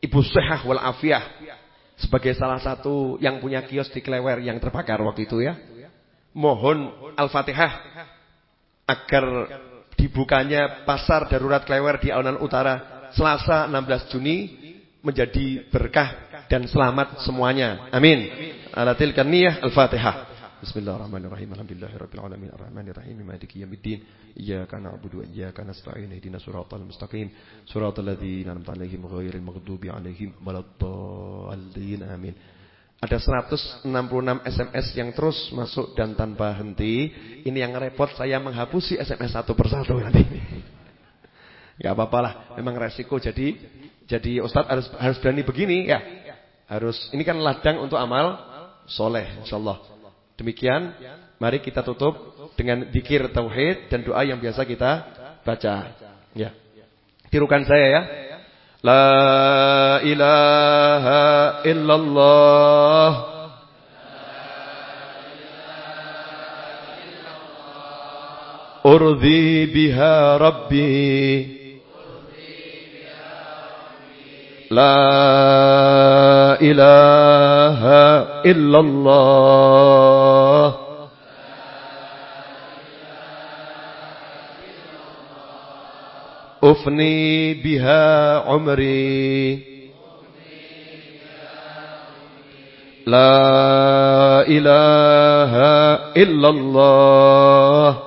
Speaker 1: Ibu Sehah wal Afiyah sebagai salah satu yang punya kios di Klewer yang terbakar waktu itu ya. Mohon Al-Fatihah agar dibukanya pasar darurat Klewer di Aunan Utara Selasa 16 Juni menjadi berkah dan selamat semuanya. Amin. Alatil kaniyah Al-Fatihah. Bismillahirrahmanirrahim. Alhamdulillahirabbil alamin arrahmanir rahim maliki yaumiddin. Iyyaka na'budu wa iyyaka nasta'in. Ihdinas siratal mustaqim. Siratal ladzina an'amta 'alaihim ghairil maghdubi 'alaihim waladdallin. Amin. Ada 166 SMS yang terus masuk dan tanpa henti. Ini yang repot saya menghapusi SMS satu persatu nanti. Gak apa-apa lah, memang resiko. Jadi jadi Ustadz harus harus berani begini ya. Harus ini kan ladang untuk amal soleh, insyaallah. Demikian, mari kita tutup dengan dikir tauhid dan doa yang biasa kita baca. Ya. Tirukan saya ya. لا إله إلا الله. أرضي بها ربي. لا إله إلا الله. أفني بها عمري. لا إله إلا الله.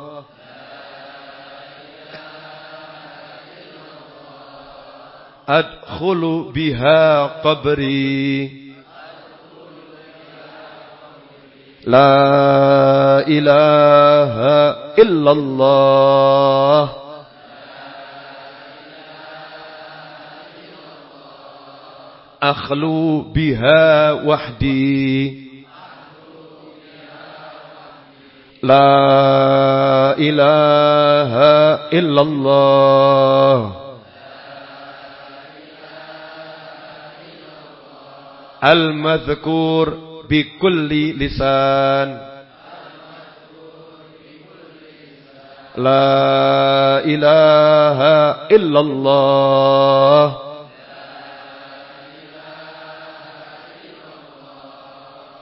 Speaker 1: أدخل بها قبري. لا إله إلا الله. أخلو بها وحدي. لا إله إلا الله. المذكور بكل لسان. لا إله إلا الله.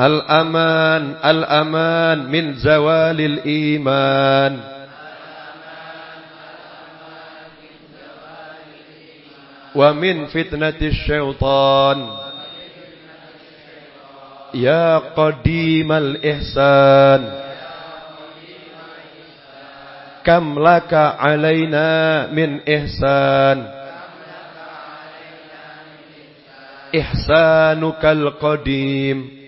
Speaker 1: الأمان الأمان من زوال الإيمان. ومن فتنة الشيطان. يا قديم الإحسان. كم لك علينا من إحسان. إحسانك القديم.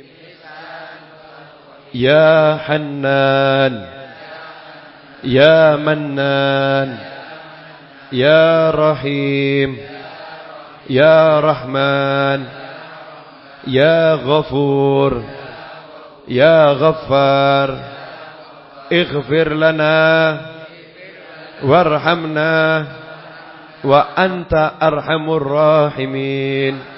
Speaker 1: يا حنان يا منان يا رحيم يا رحمن يا غفور يا غفار اغفر لنا وارحمنا وأنت أرحم الراحمين.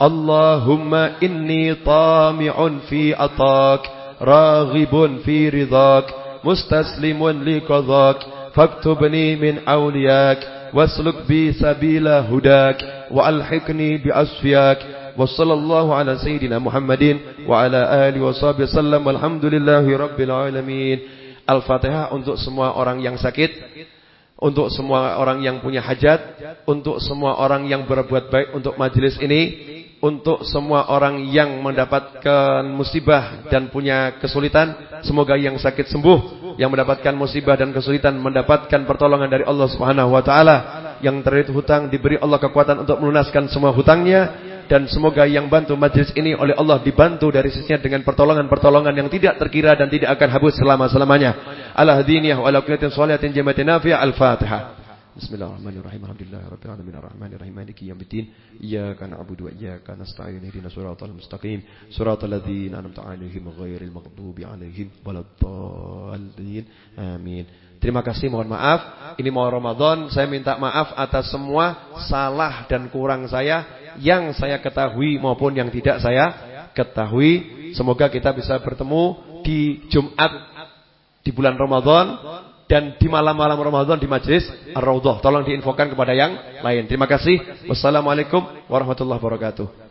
Speaker 1: Allahumma inni tami'un fi atak Raghibun fi ridak Mustaslimun li qadak Faktubni min awliyak Wasluk bi sabila hudak Wa alhikni bi asfiyak. Wa ala sayyidina Muhammadin Wa ala alihi wa sahbihi sallam. Walhamdulillahi rabbil alamin. Al-Fatihah untuk semua orang yang sakit Untuk semua orang yang punya hajat Untuk semua orang yang berbuat baik untuk majelis ini untuk semua orang yang mendapatkan musibah dan punya kesulitan semoga yang sakit sembuh yang mendapatkan musibah dan kesulitan mendapatkan pertolongan dari Allah Subhanahu wa taala. Yang terlilit hutang diberi Allah kekuatan untuk melunaskan semua hutangnya dan semoga yang bantu majlis ini oleh Allah dibantu dari sisinya dengan pertolongan-pertolongan yang tidak terkira dan tidak akan habis selama-selamanya. Ala hadiniyah wa ala kullatin shalihatin nafi'ah al-fatihah Bismillahirrahmanirrahim. Alhamdulillahirabbil alamin arrahmanirrahim maliki yaumiddin. Iyyaka na'budu wa iyyaka nasta'in ihdinas siratal mustaqim. Siratal ladzina an'amta 'alaihim ghairil maghdubi 'alaihim waladdallin. Amin. Terima kasih, mohon maaf. Ini mau Ramadan, saya minta maaf atas semua salah dan kurang saya yang saya ketahui maupun yang tidak saya ketahui. Semoga kita bisa bertemu di Jumat di bulan Ramadan dan di malam-malam Ramadan di majlis Ar-Raudhah. Tolong diinfokan kepada yang lain. Terima kasih. Wassalamualaikum warahmatullahi wabarakatuh.